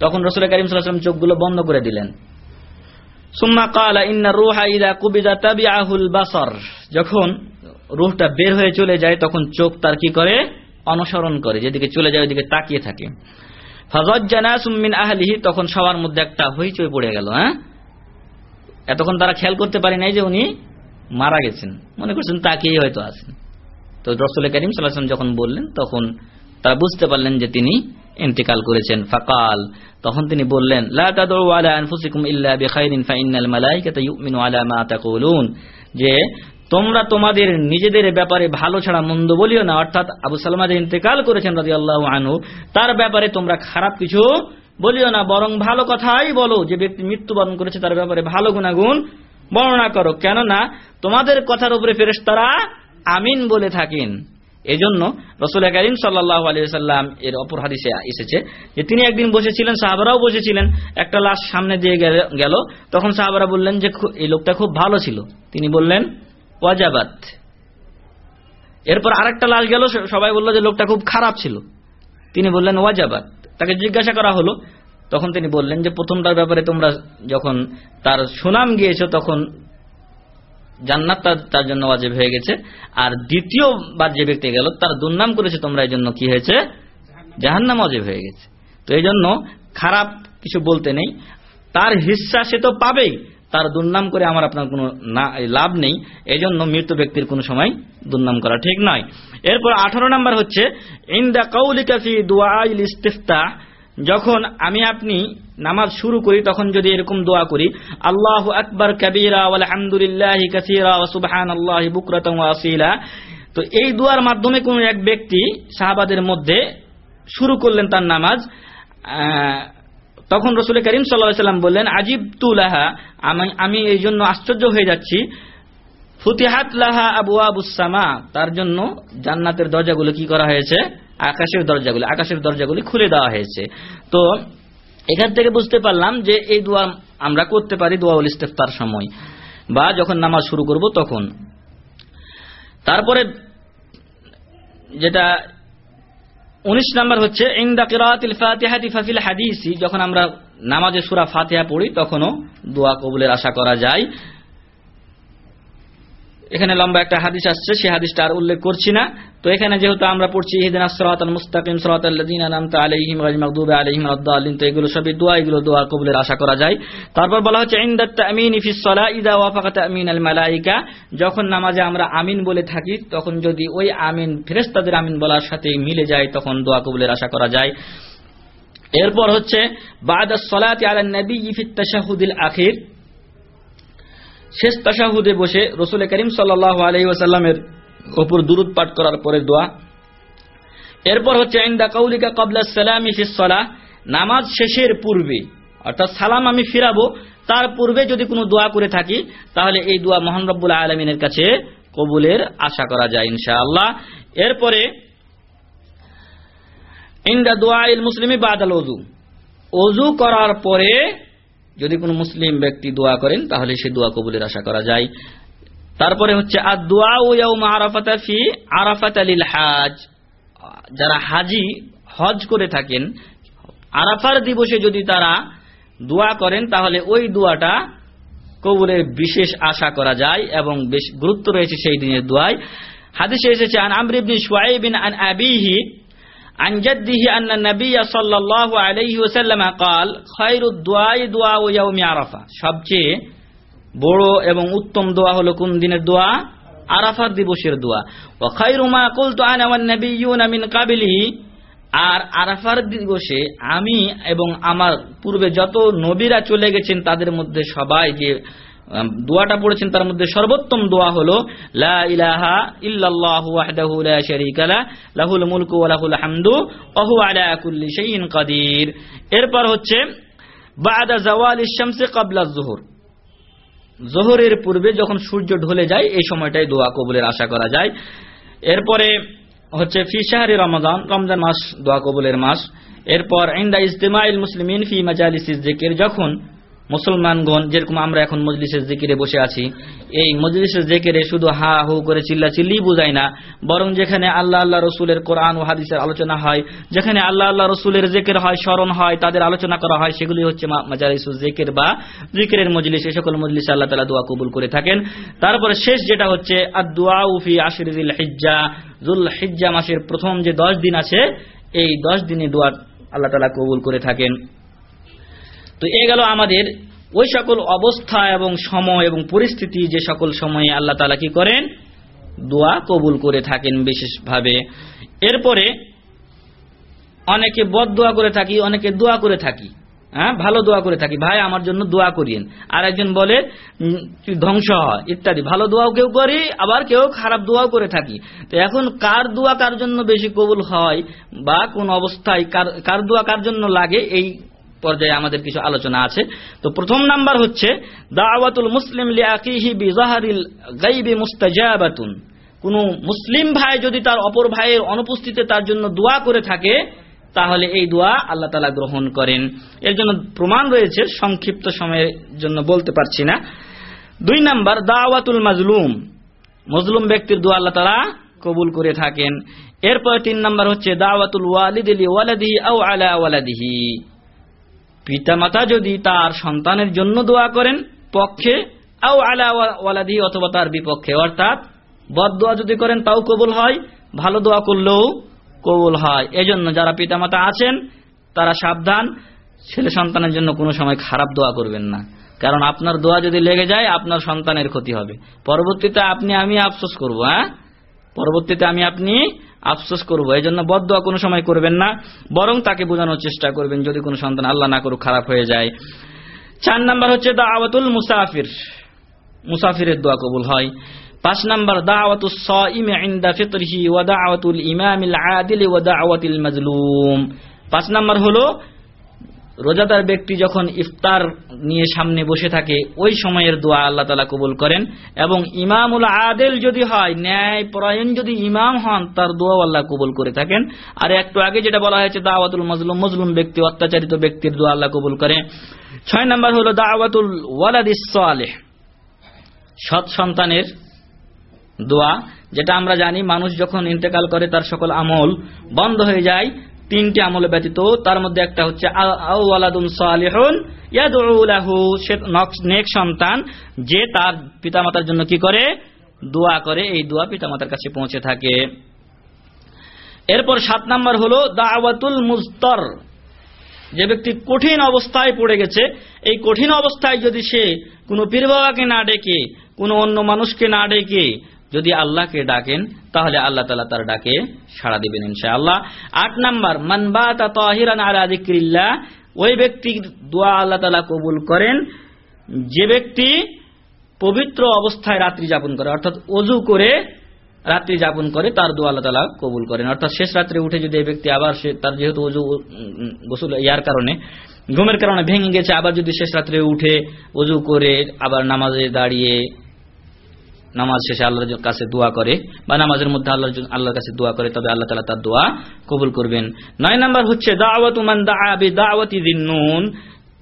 তখন রসুল করিম সাল্লাম চোখগুলো বন্ধ করে দিলেন। সুম্মা কালা ইন্না রুহা ইদা কুবিদা তাবি আহুল বাসর, যখন রুহটা বের হয়ে চলে যায়, তখন চোখ তার কি করে? অনুসরণ করে, যেদিকে চলে যায়, ওইদিকে তাকিয়ে থাকে। তখন সবার মধ্যে একটা হইচই পড়ে গেল হ্যাঁ? এতক্ষণ তারা খেয়াল করতে পারি নাই যে উনি মারা গেছেন। মনে করছেন তাকিয়েই হয়তো আছেন তো রসুল করিম সাল্লাম যখন বললেন, তখন তারা বুঝতে পারলেন যে তিনি ইন্তেকাল করেছেন। ফাকাল, তখন তিনি বললেন যে তোমরা তোমাদের নিজেদের ব্যাপারে ভালো ছাড়া মন্দ বলিও না। অর্থাৎ আবু সালমা যে ইন্তেকাল করেছেন রাজি আল্লাহ আনু তার ব্যাপারে তোমরা খারাপ কিছু বলিও না। বরং ভালো কথাই বলো। যে ব্যক্তি মৃত্যুবরণ করেছে, তার ব্যাপারে ভালো গুণাগুণ বর্ণনা করো। কেননা তোমাদের কথার উপরে ফেরেস তারা আমিন বলে থাকেন। এজন্য রসুল করিম সাল্লাহ আলিয়াল্লাম এর অপর হাদিসে এসেছে যে তিনি একদিন বসেছিলেন, সাহাবারাও বসেছিলেন। একটা লাশ সামনে দিয়ে গেল। তখন সাহাবারা বললেন যে এই লোকটা খুব ভালো ছিল। তিনি বললেন ওয়াজাবাত। এরপর আরেকটা লাশ গেল সবাই বলল যে লোকটা খুব খারাপ ছিল। তিনি বললেন, ওয়াজাবাত। তাকে জিজ্ঞাসা করা হলো। তখন তিনি বললেন যে, প্রথমটার ব্যাপারে তোমরা যখন তার সুনাম গিয়েছ, তখন জান্নাত তার জন্য ওয়াজেব হয়ে গেছে। আর দ্বিতীয়বার যে ব্যক্তি গেল, তার দুর্নাম করেছে, তোমরা এই জন্য কি হয়েছে? জাহান্নাম ওয়াজেব হয়ে গেছে। তো এই জন্য খারাপ কিছু বলতে নেই। তার হিস্সা সে তো পাবেই। তার দুর্নাম করে আমার আপনার কোনো লাভ নেই। এই জন্য মৃত ব্যক্তির কোনো সময় দুর্নাম করা ঠিক নয়। এরপর আঠারো নাম্বার হচ্ছে, ইন্দা কৌলিকাফি দুয়াইল ইস্তিফতা যখন আমি আপনি নামাজ শুরু করি, তখন যদি এরকম দোয়া করি, আল্লাহ আকবর কবিরা আলহামদুলিল্লাহ কাসিরা সুবহান আল্লাহ বুকরতম আসিলা তো এই দোয়ার মাধ্যমে কোন এক ব্যক্তি সাহাবাদের মধ্যে শুরু করলেন তার নামাজ তখন রসুল করিম সাল্লাম বললেন, আজিব তুলাহা আমি আমি এই জন্য আশ্চর্য হয়ে যাচ্ছি। ফুতিহাত লাহা আবু আবুসামা তার জন্য জান্নাতের দরজাগুলো কি করা হয়েছে? আকাশের দরজাগুলো, আকাশের দরজাগুলি খুলে দেওয়া হয়েছে। তো এখান থেকে বুঝতে পারলাম যে এই দোয়া আমরা করতে পারি দোয়াউল ইস্তেফতার সময় বা যখন নামাজ শুরু করব তখন। তারপরে যেটা উনিশ নাম্বার হচ্ছে যখন আমরা নামাজে সুরা ফাতিহা পড়ি, তখনও দোয়া কবুলের আশা করা যায়। এখানে লম্বা একটা হাদিস আসছে সেই হাদিসটা আর উল্লেখ করছি না। তো এখানে যেহেতু আমরা পড়ছি, ইহদিন মুস্তাকিম সিরাতাল্লাযিনা তো এগুলো সবই দোয়া, এগুলো দোয়া কবুলের আশা করা যায়। তারপর বলা হচ্ছে, ইনদাত তামিনি ফিস সালা ইযা ওয়াফাকা তামিনাল মালায়েকা যখন নামাজে আমরা আমিন বলে থাকি, তখন যদি ওই আমিন, ফেরেশতাদের আমিন বলার সাথে মিলে যায়, তখন দোয়া কবুলের আশা করা যায়। এরপর হচ্ছে, বাদা সলাতি আলা নবী ফিত তাশাহুদিল আখির শেষ তাশাহুদে বসে রসুল করিম সাল্লাহ আলহি ওয়াসাল্লামের ওপর দুরুদ পাঠ করার পরে দোয়া। এরপর হচ্ছে, ইন্দা কৌলিকা কবলা সালামি ফিসলা নামাজ শেষের পূর্বে, অর্থাৎ সালাম আমি ফিরাবো, তার পূর্বে যদি কোনো দোয়া করে থাকি, তাহলে এই দোয়া মোহান রব্বুল আলমিনের কাছে কবুলের আশা করা যায় ইনশাআল্লাহ। এরপরে, ইন্দা দোয়া মুসলিমি বাদাল অজু অজু করার পরে যদি কোনো মুসলিম ব্যক্তি দোয়া করেন, তাহলে সে দোয়া কবুলের আশা করা যায়। তারপরে হচ্ছে আরাফাত আলিল হাজ। যারা হাজি, হজ করে থাকেন, আরাফার দিবসে যদি তারা দোয়া করেন, তাহলে ওই দোয়াটা কবুলের বিশেষ আশা করা যায় এবং বেশ গুরুত্ব রয়েছে সেই দিনের দোয়ায়। হাদিসে এসেছে, আন আমরিবনি সোয়াইবিন আন আবিহি عن جده أن النبي صلى الله عليه وسلم قال خير الدعاء دعاء يوم عرفة সবচেয়ে বড় এবং উত্তম দোয়া হলো কোন দিনের দোয়া আরাফাত দিবসের দোয়া ও খায়রু মা কুলতু আনা ওয়ান নাবিয়্যুনা মিন কাবলি আর আরাফার দিবসে আমি এবং আমার পূর্বে যত নবীরা চলে গেছেন তাদের মধ্যে সবাই যে দোয়াটা পড়েছেন, তার মধ্যে সর্বোত্তম দোয়া হলো, লা ইলাহা ইল্লাল্লাহু ওয়াহদাহু লা শারীকা লা, লাহুল মুলকু ওয়া লাহুল হামদু, ওয়া হুয়া আলা কুল্লি শাইইন কাদির। এরপর হচ্ছে, বাদা জাওয়ালিশ শামসি ক্বাবলা যুহুর। জোহরের পূর্বে যখন সূর্য ঢলে যায়, এই সময়টাই দোয়া কবুলের আশা করা যায়। এরপরে হচ্ছে, ফি শাহরি রমজান রমজান মাস দোয়া কবুলের মাস। এরপর, ইন্দা ইজতেমাইল মুসলিমিন ফি মাজালিসিস জিকির, যখন মুসলমানগণ, যেরকম আমরা এখন মজলিসের জিকিরে বসে আছি, এই মজলিসের জিকিরে শুধু হা হু করে চিল্লা চিল্লি বুঝায় না, বরং যেখানে আল্লাহ আল্লাহ রসুলের কোরআন ও হাদিসের আলোচনা হয়, যেখানে আল্লাহ আল্লাহ রসুলের জেকের হয়, স্মরণ হয়, তাদের আলোচনা করা হয়, সেগুলি হচ্ছে জেকের বা জিকিরের মজলিস, এই সকল মজলিস আল্লাহ তালা দোয়া কবুল করে থাকেন। তারপরে শেষ যেটা হচ্ছে আদুয়া উফি আশির হিজ্জা জুল হিজ্জা মাসের প্রথম যে দশ দিন আছে, এই দশ দিনে দোয়া আল্লাহ তালা কবুল করে থাকেন। তো এ গেল আমাদের ওই সকল অবস্থা এবং সময় এবং পরিস্থিতি, যে সকল সময়ে আল্লাহ তালা কি করেন? দোয়া কবুল করে থাকেন বিশেষভাবে। এরপরে অনেকে বদ দোয়া করে থাকি, অনেকে দোয়া করে থাকি। হ্যাঁ ভালো দোয়া করে থাকি। ভাই, আমার জন্য দোয়া করিয়েন। আর একজন বলে ধ্বংস হয় ইত্যাদি। ভালো দোয়াও কেউ করি, আবার কেউ খারাপ দোয়াও করে থাকি। তো এখন কার দোয়া কার জন্য বেশি কবুল হয় বা কোন অবস্থায় কার দোয়া কার জন্য লাগে, এই পর্যায়ে আমাদের কিছু আলোচনা আছে। তো প্রথম নাম্বার হচ্ছে, দাওয়াতুল মুসলিম গাইবি মুস্তাজাবাতুন। কোন মুসলিম ভাই যদি তার অপর ভাইয়ের অনুপস্থিতিতে তার জন্য দোয়া করে থাকে, তাহলে এই দোয়া আল্লাহ তালা গ্রহণ করেন। এর জন্য প্রমাণ রয়েছে, সংক্ষিপ্ত সময়ের জন্য বলতে পারছি না। দুই নাম্বার, দাওয়াতুল মাজলুম। মজলুম ব্যক্তির দোয়া আল্লাহ তালা কবুল করে থাকেন। এরপর তিন নাম্বার হচ্ছে, দাওয়াতুল ওয়ালিদিলি ওয়ালাদিহি আও আলা ওয়ালাদিহি। পিতামাতা যদি তার সন্তানের জন্য দোয়া করেন, পক্ষে, আও আলা অথবা তার বিপক্ষে, অর্থাৎ বদ দোয়া যদি করেন, তাও কবুল হয়, ভালো দোয়া করলেও কবুল হয়। এজন্য যারা পিতামাতা আছেন, তারা সাবধান, ছেলে সন্তানের জন্য কোনো সময় খারাপ দোয়া করবেন না। কারণ আপনার দোয়া যদি লেগে যায়, আপনার সন্তানের ক্ষতি হবে। পরবর্তীতে আপনি, আমি আফসোস করব হ্যাঁ? পরবর্তীতে আমি আপনি আফসোস করব এই জন্য বদ দোয়া কোনো সময় করবেন না, বরং তাকে বোঝানোর চেষ্টা করবেন যদি কোনো সন্তান আল্লাহ না করুক, খারাপ হয়ে যায়। চার নাম্বার হচ্ছে দা আওয়াতুল মুসাফির। মুসাফিরের দোয়া কবুল হয়। পাঁচ নাম্বার দাওয়াতুল সাইম ইনদা ফিতরহি ওয়া দাওয়াতুল ইমামিল আদিল ওয়া আওয়াতিল মজলুম। পাঁচ নাম্বার হলো রোজাদার ব্যক্তি যখন ইফতার নিয়ে সামনে বসে থাকে, ওই সময়ের দোয়া আল্লাহ তালা কবুল করেন। এবং ইমামুল আদেল যদি হয়, ন্যায় পরায়ণ যদি ইমাম হন, তার দোয়া আল্লাহ কবুল করে থাকেন। আর একটু আগে যেটা বলা হয়েছে, দাওয়াতুল মজলুম মজলুম ব্যক্তি, অত্যাচারিত ব্যক্তির দোয়া আল্লাহ কবুল করে। ছয় নম্বর হলো দাওয়াতুল ওয়ালাদিস সালেহ। সৎ সন্তানের দোয়া, যেটা আমরা জানি, মানুষ যখন ইন্তেকাল করে, তার সকল আমল বন্ধ হয়ে যায়। তিনটি আমল ব্যতীত, তার মধ্যে একটা হচ্ছে নেক সন্তান, যে তার পিতামাতার জন্য কি করে? দোয়া করে, এই দোয়া পিতামাতার কাছে পৌঁছে থাকে। এরপর সাত নাম্বার হলো দাওয়াতুল মুস্তর যে ব্যক্তি কঠিন অবস্থায় পড়ে গেছে, এই কঠিন অবস্থায় যদি সে কোনো পীর বাবাকে না ডেকে, কোনো অন্য মানুষকে না ডেকে যদি আল্লাহকে ডাকেন, তাহলে আল্লাহ তালা তার ডাকে সাড়া দিবেন ইনশা আল্লাহ আট নাম্বার মানবাতা তাহিরান আলা যিকরিল্লাহ, ওই ব্যক্তির দোয়া আল্লাহ তালা কবুল করেন, যে ব্যক্তি পবিত্র অবস্থায় রাত্রি যাপন করে, অর্থাৎ অজু করে রাত্রি যাপন করে, তার দোয়া আল্লাহ তালা কবুল করেন। অর্থাৎ শেষ রাত্রে উঠে যদি এই ব্যক্তি আবার সে তার যেহেতু অজু গোসল ইয়ার কারণে, ঘুমের কারণে ভেঙে গেছে, আবার যদি শেষ রাত্রে উঠে অজু করে আবার নামাজে দাঁড়িয়ে নামাজ শেষে আল্লাহর কাছে দোয়া করে বা নামাজের মধ্যে আল্লাহর আল্লাহর কাছে দোয়া করে, তবে আল্লাহ তালা তার দোয়া কবুল করবেন। নয় নাম্বার হচ্ছে, দাওয়াত মান দাআবি দাওয়াতি জিন্নুন।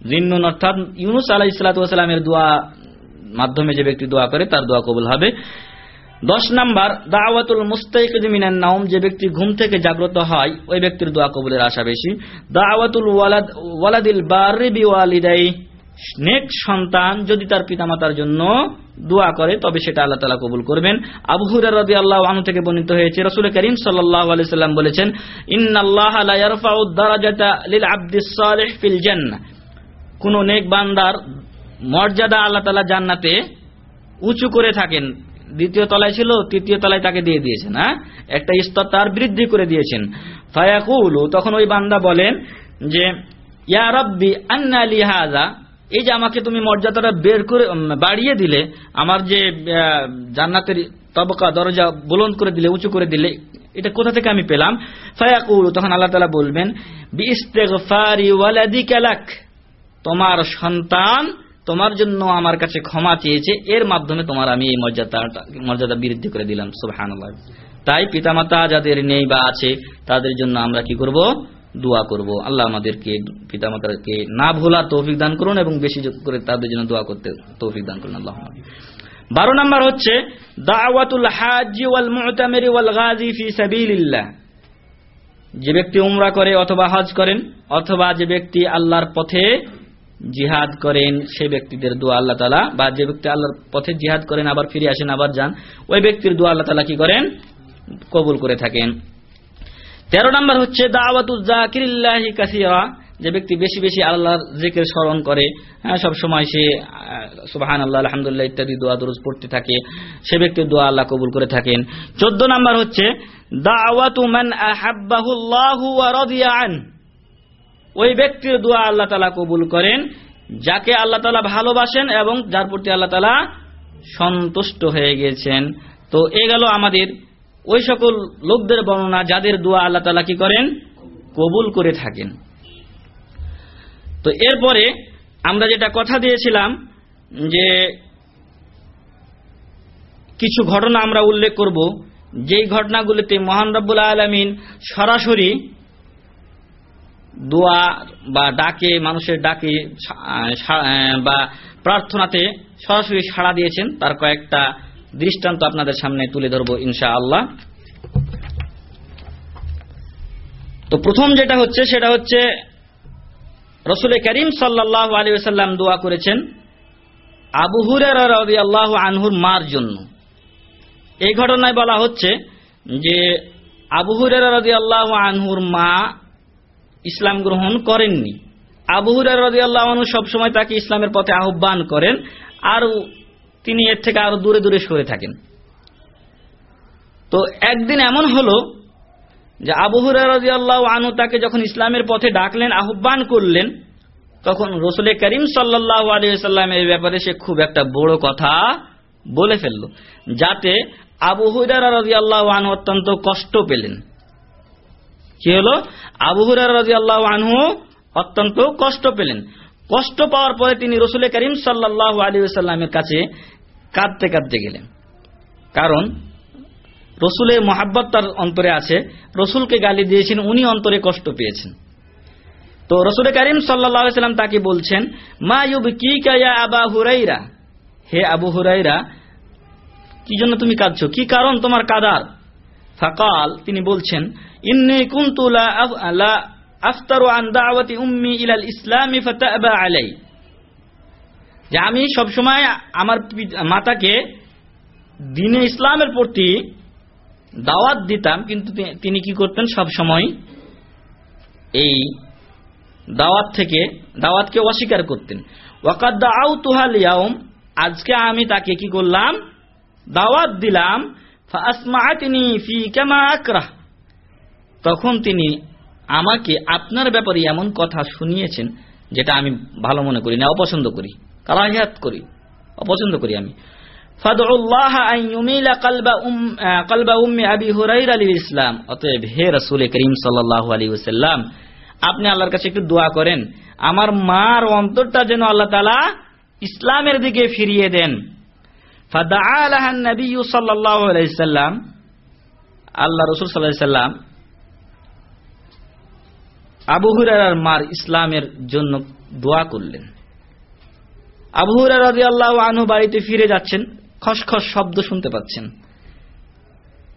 জিন্নুন অর্থাৎ ইউনুস আলাইহিস সালাতু ওয়াসালামের দোয়া মাধ্যমে যে ব্যক্তি দোয়া করে, তার দোয়া কবুল হবে। দশ নাম্বার, দাওয়াতুল মুস্তাইকিদ মিনান নাওম, যে ব্যক্তি ঘুম থেকে জাগ্রত হয়, ওই ব্যক্তির দোয়া কবুলের আশা বেশি। দাওয়াতুল ওয়ালাদ ওয়ালাদিল বাররি বিওয়ালিদাই নেক সন্তান যদি তার পিতামাতার জন্য দোয়া করে, তবে সেটা আল্লাহ তালা কবুল করবেন। আবু হুরার রাদি আল্লাহ আনু থেকে বর্ণিত হয়েছে, রসুল করিম আলি সাল্লাম বলেছেন সালিহ ফিল কোন নেক বান্দার মর্যাদা আল্লাহ তালা জান্নাতে উঁচু করে থাকেন। দ্বিতীয় তলায় ছিল, তৃতীয় তলায় তাকে দিয়ে দিয়েছেন হ্যাঁ? একটা স্তর তার বৃদ্ধি করে দিয়েছেন। ফায়াকুল, তখন ওই বান্দা বলেন যে, ইয়া আন্না লি হাযা এই যে আমাকে তুমি মর্যাদাটা বের করে বাড়িয়ে দিলে, আমার যে জান্নাতের তবকা, দরজা বুলন্দ করে দিলে, উঁচু করে দিলে, এটা কোথা থেকে আমি পেলাম? তখন আল্লাহ তাআলা বলবেন তোমার সন্তান তোমার জন্য আমার কাছে ক্ষমা চেয়েছে, এর মাধ্যমে তোমার আমি এই মর্যাদা মর্যাদা বৃদ্ধি করে দিলাম, সুবহানাল্লাহ। তাই পিতামাতা যাদের নেই বা আছে, তাদের জন্য আমরা কি করব? দোয়া করব। আল্লাহ আমাদেরকে, পিতামাতাকে না ভোলার তৌফিক দান করুন এবং বেশি করে তাদের জন্য দোয়া করতে তৌফিক দান করুন আল্লাহ বারো নাম্বার হচ্ছে, দাওয়াতুল হাজি ওয়াল মুতামিরি ওয়াল গাজী ফি সাবিলিল্লাহ। যে ব্যক্তি উমরা করে অথবা হজ করেন, অথবা যে ব্যক্তি আল্লাহর পথে জিহাদ করেন, সে ব্যক্তিদের দোয়া আল্লাহ তালা বা যে ব্যক্তি আল্লাহর পথে জিহাদ করেন, আবার ফিরে আসেন, আবার যান, ওই ব্যক্তির দোয়া আল্লাহ তালা কি করেন? কবুল করে থাকেন। তেরো নম্বর হচ্ছে যে ব্যক্তি বেশি বেশি আল্লাহর জিকির স্মরণ করে হ্যাঁ সব সময় সে সুবাহান আল্লাহ আলহামদুলিল্লাহ ইত্যাদি দোয়া দরুজ পড়তে থাকে, সে ব্যক্তির দোয়া আল্লাহ কবুল করে থাকেন। চোদ্দ নাম্বার হচ্ছে ওই ব্যক্তির দোয়া আল্লাহ তালা কবুল করেন, যাকে আল্লাহ তালা ভালোবাসেন এবং যার প্রতি আল্লাহ তালা সন্তুষ্ট হয়ে গেছেন। তো এ গেল আমাদের ওই সকল লোকদের বর্ণনা, যাদের দোয়া আল্লাহ তালা কি করেন? কবুল করে থাকেন। তো এরপরে আমরা যেটা কথা দিয়েছিলাম যে কিছু ঘটনা আমরা উল্লেখ করব। যেই ঘটনাগুলিতে মহান রব্বুল আলমিন সরাসরি দোয়া বা ডাকে, মানুষের ডাকে বা প্রার্থনাতে সরাসরি সাড়া দিয়েছেন, তার কয়েকটা দৃষ্টান্ত আপনাদের সামনে তুলে ধরবো ইনশা আল্লাহ তো প্রথম যেটা হচ্ছে, সেটা হচ্ছে রসুল করিম সাল্লাহ আলী সাল্লাম দোয়া করেছেন আবু হুরের আল্লাহ আনহুর মার জন্য। এই ঘটনায় বলা হচ্ছে যে আবু হুরের আল্লাহ আনহুর মা ইসলাম গ্রহণ করেননি। আবু হুরার আল্লাহ আনহু সবসময় তাকে ইসলামের পথে আহ্বান করেন। আর তিনি এর থেকে আরও দূরে দূরে সরে থাকেন। তো একদিন এমন হলো যে আবু রাদিয়াল্লাহু আনহু তাকে যখন ইসলামের পথে ডাকলেন, আহ্বান করলেন, তখন রসুলের করিম সাল্লাল্লাহু আলাইহি সাল্লামের ব্যাপারে সে খুব একটা বড় কথা বলে ফেলল, যাতে আবু হুরার রাদিয়াল্লাহু আনহু অত্যন্ত কষ্ট পেলেন। কি হলো? আবু হুরার রাজি আল্লাহ আনহু অত্যন্ত কষ্ট পেলেন। কষ্ট পাওয়ার পরে তিনি রসুল করিম সাল্লাহ আলী সাল্লামের কাছে কাঁদতে কাঁদতে গেলেন। কারণ রসুলের মহাব্বত তার অন্তরে আছে, রসুলকে গালি দিয়েছেন, উনি অন্তরে কষ্ট পেয়েছেন। তো রসুল করিম সাল্লাম তাকে বলছেন, মা ইউব কি কায়া আবা হুরাইরা? হে আবু হুরাইরা, কি জন্য তুমি কাঁদছো? কি কারণ তোমার কাদার? ফাকাল, তিনি বলছেন, ইন্নি কুনতু লা আফ- লা আফতারু আন দাওয়াতি উম্মি ইলাল ইসলামি ফাতাবা আলাই। যে আমি সবসময় আমার মাতাকে দিনে ইসলামের প্রতি দাওয়াত দিতাম, কিন্তু তিনি কি করতেন? সব সময় এই দাওয়াত থেকে দাওয়াতকে অস্বীকার করতেন। ওয়াকাদ দাআউতুহাল ইয়াউম আজকে আমি তাকে কি করলাম? দাওয়াত দিলাম। ফাসমাআতনি ফি কামা আকরাহ। তখন তিনি আমাকে আপনার ব্যাপারে এমন কথা শুনিয়েছেন যেটা আমি ভালো মনে করি না, অপছন্দ করি। কারাহিয়াত করি, অপছন্দ করি আমি। ইসলাম। অতএব করিম আপনি আল্লাহর কাছে একটু দোয়া করেন। আমার মার অন্তরটা যেন আল্লাহ তাআলা ইসলামের দিকে ফিরিয়ে দেন। ফাদাআ লাহা নবী সাল্লাল্লাহু আলাইহি সাল্লাম আল্লাহ রাসূল সাল্লাম আবু হুরারার মার ইসলামের জন্য দোয়া করলেন। আবু হুরারা রাদিয়াল্লাহু আনহু বাড়িতে ফিরে যাচ্ছেন, খসখস শব্দ শুনতে পাচ্ছেন।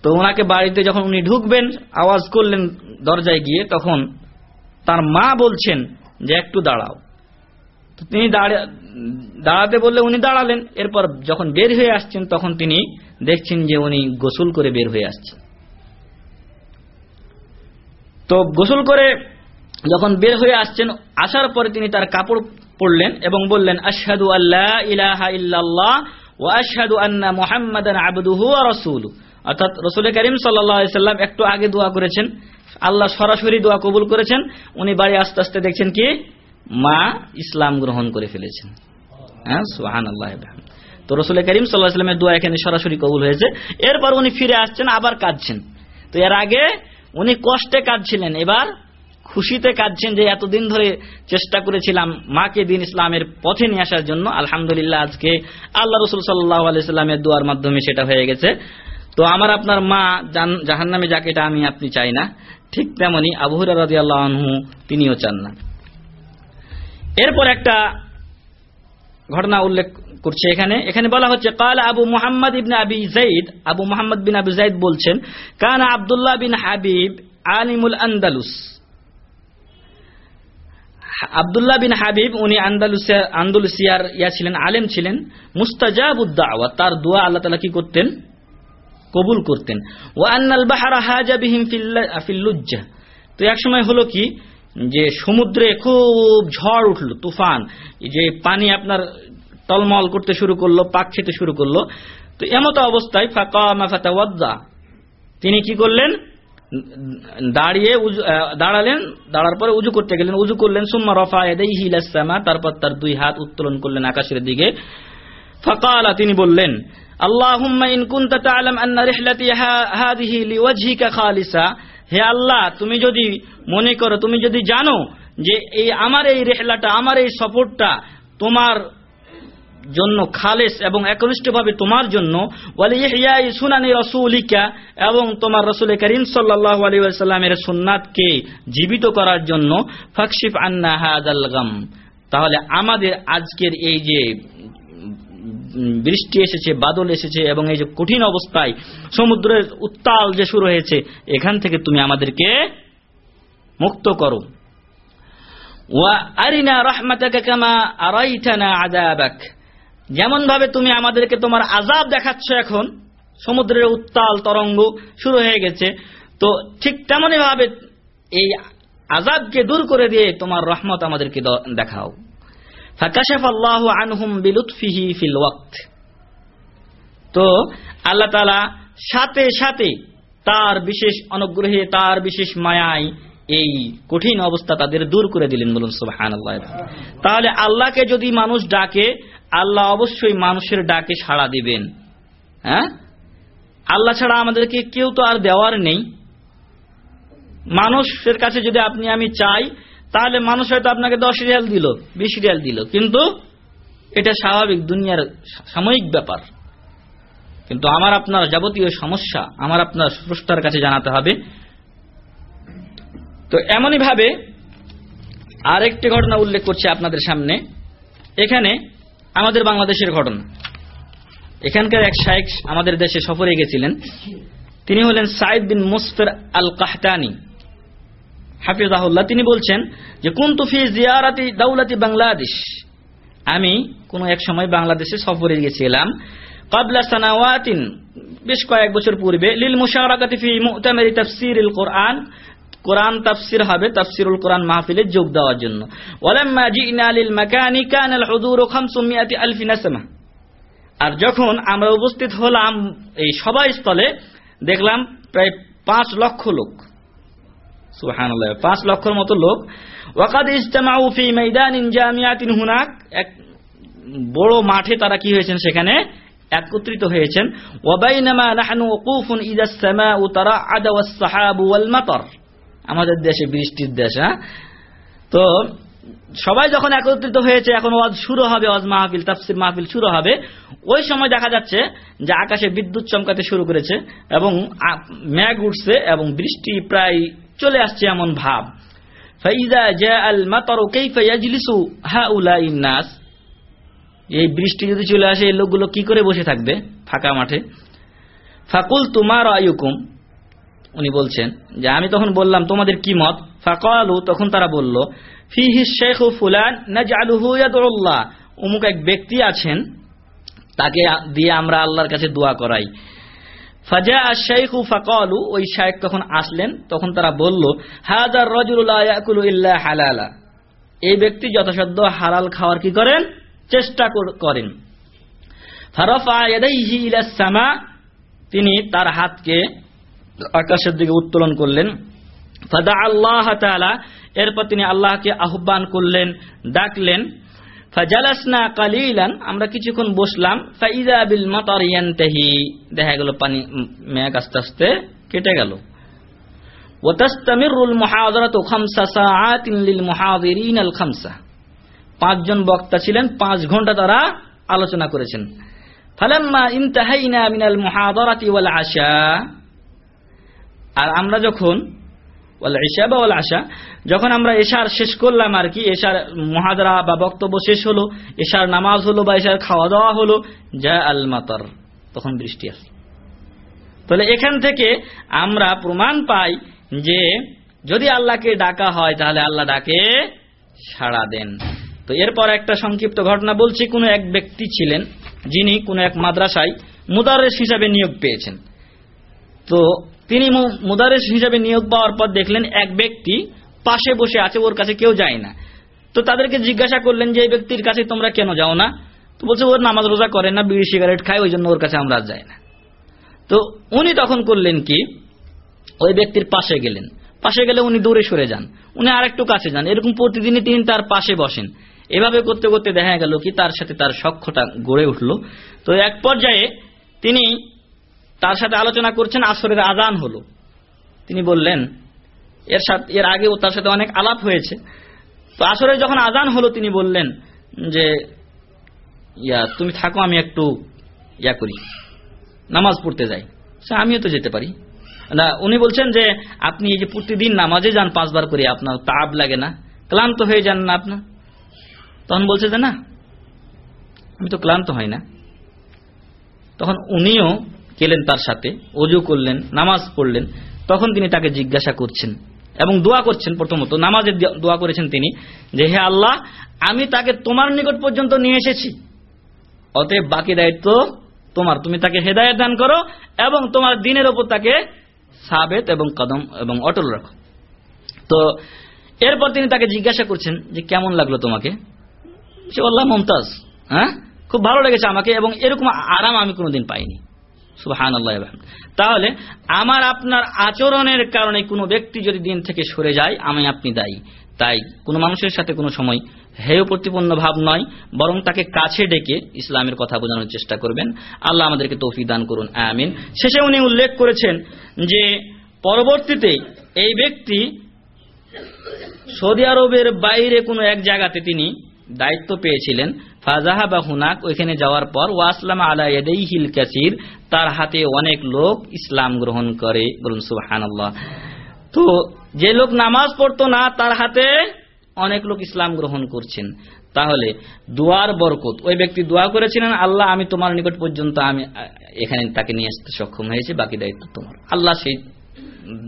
তো ওনাকে বাড়িতে যখন উনি ঢুকবেন, আওয়াজ করলেন দরজায় গিয়ে, তখন তার মা বলছেন যে, একটু দাঁড়াও। তিনি দাঁড়া- দাঁড়াতে বললে উনি দাঁড়ালেন। এরপর যখন বের হয়ে আসছেন, তখন তিনি দেখছেন যে, উনি গোসল করে বের হয়ে আসছেন। তো গোসল করে যখন বের হয়ে আসছেন, আসার পরে তিনি তার কাপড় পরলেন এবং বললেন, আশহাদু আল্লাহ ইলাহা ইল্লাল্লাহ ও আশহাদু আন্না মুহাম্মাদান আবদুহু রাসূলু অর্থাৎ রাসূল করিম সাল্লাম একটু আগে দোয়া করেছেন। আল্লাহ সরাসরি দোয়া কবুল করেছেন। উনি বাড়ি আস্তে আস্তে দেখছেন কি? মা ইসলাম গ্রহণ করে ফেলেছেন। হ্যাঁ সুবহানাল্লাহ তো রসুল করিম সাল্লাহ সাল্লামের দোয়া এখানে সরাসরি কবুল হয়েছে। এরপর উনি ফিরে আসছেন, আবার কাঁদছেন। তো এর আগে উনি কষ্টে কাঁদছিলেন। এবার খুশিতে কাঁদছেন যে এতদিন ধরে চেষ্টা করেছিলাম মাকে দিন ইসলামের পথে নিয়ে আসার জন্য। আলহামদুলিল্লাহ, আজকে আল্লাহ রসুল সাল্লাহ আলাইস্লামের দোয়ার মাধ্যমে সেটা হয়ে গেছে। তো আমার আপনার মা জাহান নামে যাকে, এটা আমি আপনি চাই না। ঠিক তেমনি আবহুরা রাজি আল্লাহ তিনিও চান না। এরপর একটা ঘটনা উল্লেখ করছে এখানে। এখানে বলা হচ্ছে, কাল আবু মোহাম্মদ ইবনে আবি জাইদ আবু মোহাম্মদ বিন আবি জাইদ বলছেন, কান আবদুল্লাহ বিন হাবিব আলিমুল আন্দালুস। আবদুল্লাহ বিন হাবিব, উনি আন্দালুসিয়া, আন্দোলুসিয়ার ইয়া ছিলেন, আলেম ছিলেন। মুস্তাজাব মুস্তাজাবুদ্দাওয়া তার দোয়া আল্লাহ তালা কি করতেন? কবুল করতেন। ও আন্নাল বাহারা হাজা বিহিম ফিল্লুজ্জা তো এক সময় হলো কি, যে সমুদ্রে খুব ঝড় উঠল, তুফান যে পানি আপনার টলমল করতে শুরু করল, পাক খেতে শুরু করল, তো এমতো অবস্থায় ফাঁকা মাফাতা তিনি কি করলেন? দাঁড়িয়ে দাঁড়ালেন, দাঁড়ার পরে উজু করতে গেলেন। উজু করলেন, সুম্মা রফা ইলাসসামা তারপর তার দুই হাত উত্তোলন করলেন আকাশের দিকে। ফাকালা, তিনি বললেন হে আল্লাহ, তুমি যদি মনে করো, তুমি যদি জানো যে এই আমার এই রেহলাটা, আমার এই সফরটা তোমার জন্য খালেস এবং একনিষ্ঠভাবে তোমার জন্য এবং তোমার রসুল করিম সাল্লাহ আলী সাল্লামের সুন্নাতকে জীবিত করার জন্য, ফাকশিফ আন্না হাদাল গাম। তাহলে আমাদের আজকের এই যে বৃষ্টি এসেছে, বাদল এসেছে, এবং এই যে কঠিন অবস্থায় সমুদ্রের উত্তাল যে শুরু হয়েছে, এখান থেকে তুমি আমাদেরকে মুক্ত করো। ওয়া আরিনা রহমাতাকা কামা আরাইতানা আযাবাক। যেমন ভাবে তুমি আমাদেরকে তোমার আজাব দেখাচ্ছ এখন, সমুদ্রের উত্তাল তরঙ্গ শুরু হয়ে গেছে, তো ঠিক তেমনই ভাবে এই আজাবকে দূর করে দিয়ে তোমার রহমত আমাদেরকে দেখাও। তো আল্লাহ সাথে সাথে তার বিশেষ অনুগ্রহে, তার বিশেষ মায়ায় এই কঠিন অবস্থা তাদের দূর করে দিলেন বলুন সুবাহান তাহলে আল্লাহকে যদি মানুষ ডাকে আল্লাহ অবশ্যই মানুষের ডাকে সাড়া দিবেন। হ্যাঁ? আল্লাহ ছাড়া আমাদেরকে কেউ তো আর দেওয়ার নেই। মানুষের কাছে যদি আপনি আমি চাই, তাহলে মানুষ হয়তো আপনাকে দশ রিয়াল দিল, বিশ রিয়াল দিল। কিন্তু এটা স্বাভাবিক, দুনিয়ার সাময়িক ব্যাপার। কিন্তু আমার আপনার যাবতীয় সমস্যা, আমার আপনার স্রষ্টার কাছে জানাতে হবে। তো এমনই ভাবে আরেকটি ঘটনা উল্লেখ করছে আপনাদের সামনে। এখানে আমাদের বাংলাদেশের ঘটনা। এখানকার এক শাইখ আমাদের দেশে সফরে গেছিলেন। তিনি হলেন সাইদ বিন মুসফের আল কাহতানি হাফিজাহুল্লাহ, তিনি বলছেন যে কুন্তুফি জিয়ারাতি দাউলাতি বাংলাদেশ। আমি কোন এক সময় বাংলাদেশে সফরে গেছিলাম। কাবলা সানাওয়াতিন, বেশ কয়েক বছর পূর্বে, লিল মুশারাকাতি ফি মুতামারি তাফসিরিল কোরআন। কোরআন তাফসির হবে তাফসিরুল কোরআন মাহফিলে যোগ দেওয়ার জন্য। ওয়ালাম্মা জিনা লিল মাকানি কানা আল হুদুর 500 আলফ নাসমা। আর যখন আমরা উপস্থিত হলাম এই সভা স্থলে, দেখলাম প্রায় পাঁচ লক্ষ লোক। পাঁচ লক্ষর মতো লোক। ওয়াকাদ ইজতামাউ ফি মাইদানিন জামিয়াতিন হুনাক। এক বড় মাঠে তারা কি হয়েছেন সেখানে? একত্রিত হয়েছেন। ওয়াবাইনামা নাহনু ওকুফুন ইদা সামাউ তারাআদা ওয়াস সাহাবু ওয়াল মাতার। আমাদের দেশে, বৃষ্টির দেশ হ্যাঁ? তো সবাই যখন একত্রিত হয়েছে, এখন ওয়াজ শুরু হবে, ওয়াজ মাহফিল, তাফসির মাহফিল শুরু হবে। ওই সময় দেখা যাচ্ছে যে আকাশে বিদ্যুৎ চমকাতে শুরু করেছে এবং মেঘ উঠছে এবং বৃষ্টি প্রায় চলে আসছে এমন ভাব। নাস। এই বৃষ্টি যদি চলে আসে, এই লোকগুলো কি করে বসে থাকবে ফাঁকা মাঠে? ফাকুল তোমার আয়ুকুম উনি বলছেন যে, আমি তখন বললাম, তোমাদের কি মত? ফাকালু, তখন তারা বলল, ফিহি শেখ ফুলান নাজআলুহু ইয়াদুল্লাহ অমুক এক ব্যক্তি আছেন, তাকে দিয়ে আমরা আল্লাহর কাছে দোয়া করাই। ফাজা আশাইখু ফাকালু, ওই শায়েখ তখন আসলেন, তখন তারা বলল হাদার রাজুলুল্লাহ ইয়াকুলু ইল্লা হালালা। এই ব্যক্তি যথাসাধ্য হালাল খাওয়ার কি করেন? চেষ্টা করেন। ফারাফা ইয়াদাইহি ইলা সামা, তিনি তার হাতকে আকাশের দিকে উত্তোলন করলেন। ফাদা আল্লাহ এরপর তিনি আল্লাহকে আহ্বান করলেন, ডাকলেন, ফাজালাসনা কালিলান আমরা কিছুক্ষণ বসলাম, ফাইজা বিল দেখা গেল পানি, মেঘ আস্তে আস্তে কেটে গেল। ওয়াতাস্তামিরুল মুহাদারাতু খামসা সাআতিন লিল মুহাদিরিন আল খামসা পাঁচজন বক্তা ছিলেন, পাঁচ ঘণ্টা তারা আলোচনা করেছেন। ফালাম্মা ইনতাহাইনা মিনাল মুহাদারাতি ওয়াল আশা আর আমরা যখন, ওয়াল বা আশা, যখন আমরা এশার শেষ করলাম আর কি, এশার মহাদারা বা বক্তব্য শেষ হলো, এশার নামাজ হলো বা এশার খাওয়া দাওয়া হলো যা আল মাতার, তখন বৃষ্টি আসলো। তাহলে এখান থেকে আমরা প্রমাণ পাই যে যদি আল্লাহকে ডাকা হয়, তাহলে আল্লাহ ডাকে সাড়া দেন। তো এরপর একটা সংক্ষিপ্ত ঘটনা বলছি, কোনো এক ব্যক্তি ছিলেন, যিনি কোনো এক মাদ্রাসায় মুদারেস হিসাবে নিয়োগ পেয়েছেন। তো তিনি মুদারেস হিসাবে নিয়োগ পাওয়ার পর দেখলেন এক ব্যক্তি পাশে বসে আছে, ওর কাছে কেউ যায় না। তো তাদেরকে জিজ্ঞাসা করলেন যে, এই ব্যক্তির কাছে তোমরা কেন যাও না? তো বলছে, ওর নামাজ রোজা করে না, বিড়ি সিগারেট খায়, ওই জন্য ওর কাছে আমরা যাই না। তো উনি তখন করলেন কি, ওই ব্যক্তির পাশে গেলেন। পাশে গেলে উনি দূরে সরে যান। উনি আর একটু কাছে যান। এরকম প্রতিদিনই তিনি তার পাশে বসেন। এভাবে করতে করতে দেখা গেল কি, তার সাথে তার সক্ষটা গড়ে উঠল। তো এক পর্যায়ে তিনি তার সাথে আলোচনা করছেন, আসরের আজান হলো। তিনি বললেন, এর সাথে, এর আগেও তার সাথে অনেক আলাপ হয়েছে। তো আসরে যখন আজান হলো, তিনি বললেন যে, ইয়া, তুমি থাকো, আমি একটু ইয়া করি। নামাজ পড়তে যাই। সে আমিও তো যেতে পারি। না, উনি বলছেন যে, আপনি এই যে প্রতিদিন নামাজে যান, পাঁচবার করে, আপনার তাপ লাগে না। ক্লান্ত হয়ে যান না আপনার তখন বলছে যে, না, আমি তো ক্লান্ত হয় না। তখন উনিও গেলেন তার সাথে, অজু করলেন, নামাজ পড়লেন, তখন তিনি তাকে জিজ্ঞাসা করছেন এবং দোয়া করছেন প্রথমত। নামাজের দোয়া করেছেন তিনি যে, হে আল্লাহ, আমি তাকে তোমার নিকট পর্যন্ত নিয়ে এসেছি। অতএব বাকি দায়িত্ব তোমার। তুমি তাকে হেদায়ত দান করো এবং তোমার দিনের ওপর তাকে সাবেত এবং কদম এবং অটল রাখো। তো এরপর তিনি তাকে জিজ্ঞাসা করছেন যে, কেমন লাগল তোমাকে? সে আল্লাহ, মমতাজ হ্যাঁ? খুব ভালো লেগেছে আমাকে এবং এরকম আরাম আমি কোনোদিন পাইনি। তাহলে আমার আপনার আচরণের কারণে কোনো ব্যক্তি যদি দিন থেকে সরে যায়, আমি আপনি দায়ী। তাই কোনো মানুষের সাথে কোনো সময় হেয় প্রতিপন্ন ভাব নয়, বরং তাকে কাছে ডেকে ইসলামের কথা বোঝানোর চেষ্টা করবেন। আল্লাহ আমাদেরকে তৌফি দান করুন, আমিন। শেষে উনি উল্লেখ করেছেন যে, পরবর্তীতে এই ব্যক্তি সৌদি আরবের বাইরে কোনো এক জায়গাতে তিনি দায়িত্ব পেয়েছিলেন। ফাজাহা বা হুনাক ওইখানে যাওয়ার পর ওয়াসলাম আলা হিল কাসির, তার হাতে অনেক লোক ইসলাম গ্রহণ করে। বলুন সুবহানাল্লাহ। তো যে লোক নামাজ পড়তো না, তার হাতে অনেক লোক ইসলাম গ্রহণ করছেন। তাহলে দুয়ার বরকত। ওই ব্যক্তি দোয়া করেছিলেন, আল্লাহ, আমি তোমার নিকট পর্যন্ত আমি, এখানে তাকে নিয়ে আসতে সক্ষম হয়েছে, বাকি দায়িত্ব তোমার। আল্লাহ সেই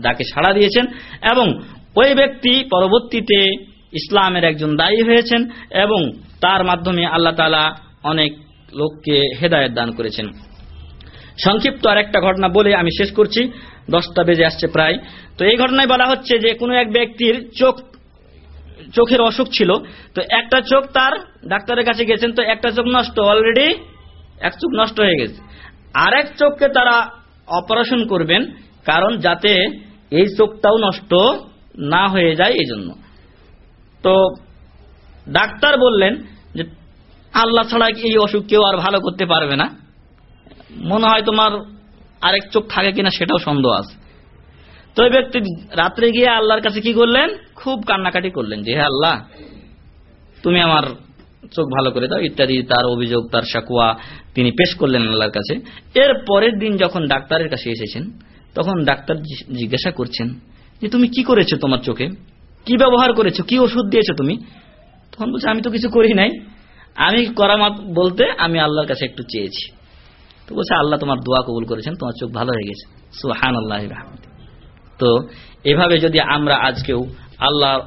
ডাকে সাড়া দিয়েছেন এবং ওই ব্যক্তি পরবর্তীতে ইসলামের একজন দায়ী হয়েছেন এবং তার মাধ্যমে আল্লাহ তালা অনেক লোককে হেদায়ত দান করেছেন। সংক্ষিপ্ত আর একটা ঘটনা বলে আমি শেষ করছি। দশটা বেজে আসছে প্রায়। তো এই ঘটনায় বলা হচ্ছে যে, কোনো এক ব্যক্তির চোখ, চোখের অসুখ ছিল। তো একটা চোখ তার ডাক্তারের কাছে গেছেন। তো একটা চোখ নষ্ট অলরেডি এক চোখ নষ্ট হয়ে গেছে। আরেক চোখকে তারা অপারেশন করবেন, কারণ যাতে এই চোখটাও নষ্ট না হয়ে যায় এই জন্য তো ডাক্তার বললেন যে, আল্লাহ ছাড়া এই অসুখ কেউ আর ভালো করতে পারবে না। মনে হয় তোমার আরেক চোখ থাকে কিনা সেটাও সন্দেহ আছে। তো ওই ব্যক্তি রাত্রে গিয়ে আল্লাহর কাছে কি করলেন? খুব কান্নাকাটি করলেন যে, হে আল্লাহ, তুমি আমার চোখ ভালো করে দাও, ইত্যাদি, তার অভিযোগ, তার সাকুয়া তিনি পেশ করলেন আল্লাহর কাছে। এর পরের দিন যখন ডাক্তারের কাছে এসেছেন, তখন ডাক্তার জিজ্ঞাসা করছেন যে, তুমি কি করেছ তোমার চোখে? কি ব্যবহার করেছ? কি ওষুধ দিয়েছ তুমি? তখন বলছে, আমি তো কিছু করি নাই। আমি করা বলতে আমি আল্লাহর কাছে একটু চেয়েছি। তো বলছে, আল্লাহ তোমার দোয়া কবুল করেছেন, তোমার চোখ ভালো হয়ে গেছে। সুহান আল্লাহ তো এভাবে যদি আমরা আজকেও আল্লাহ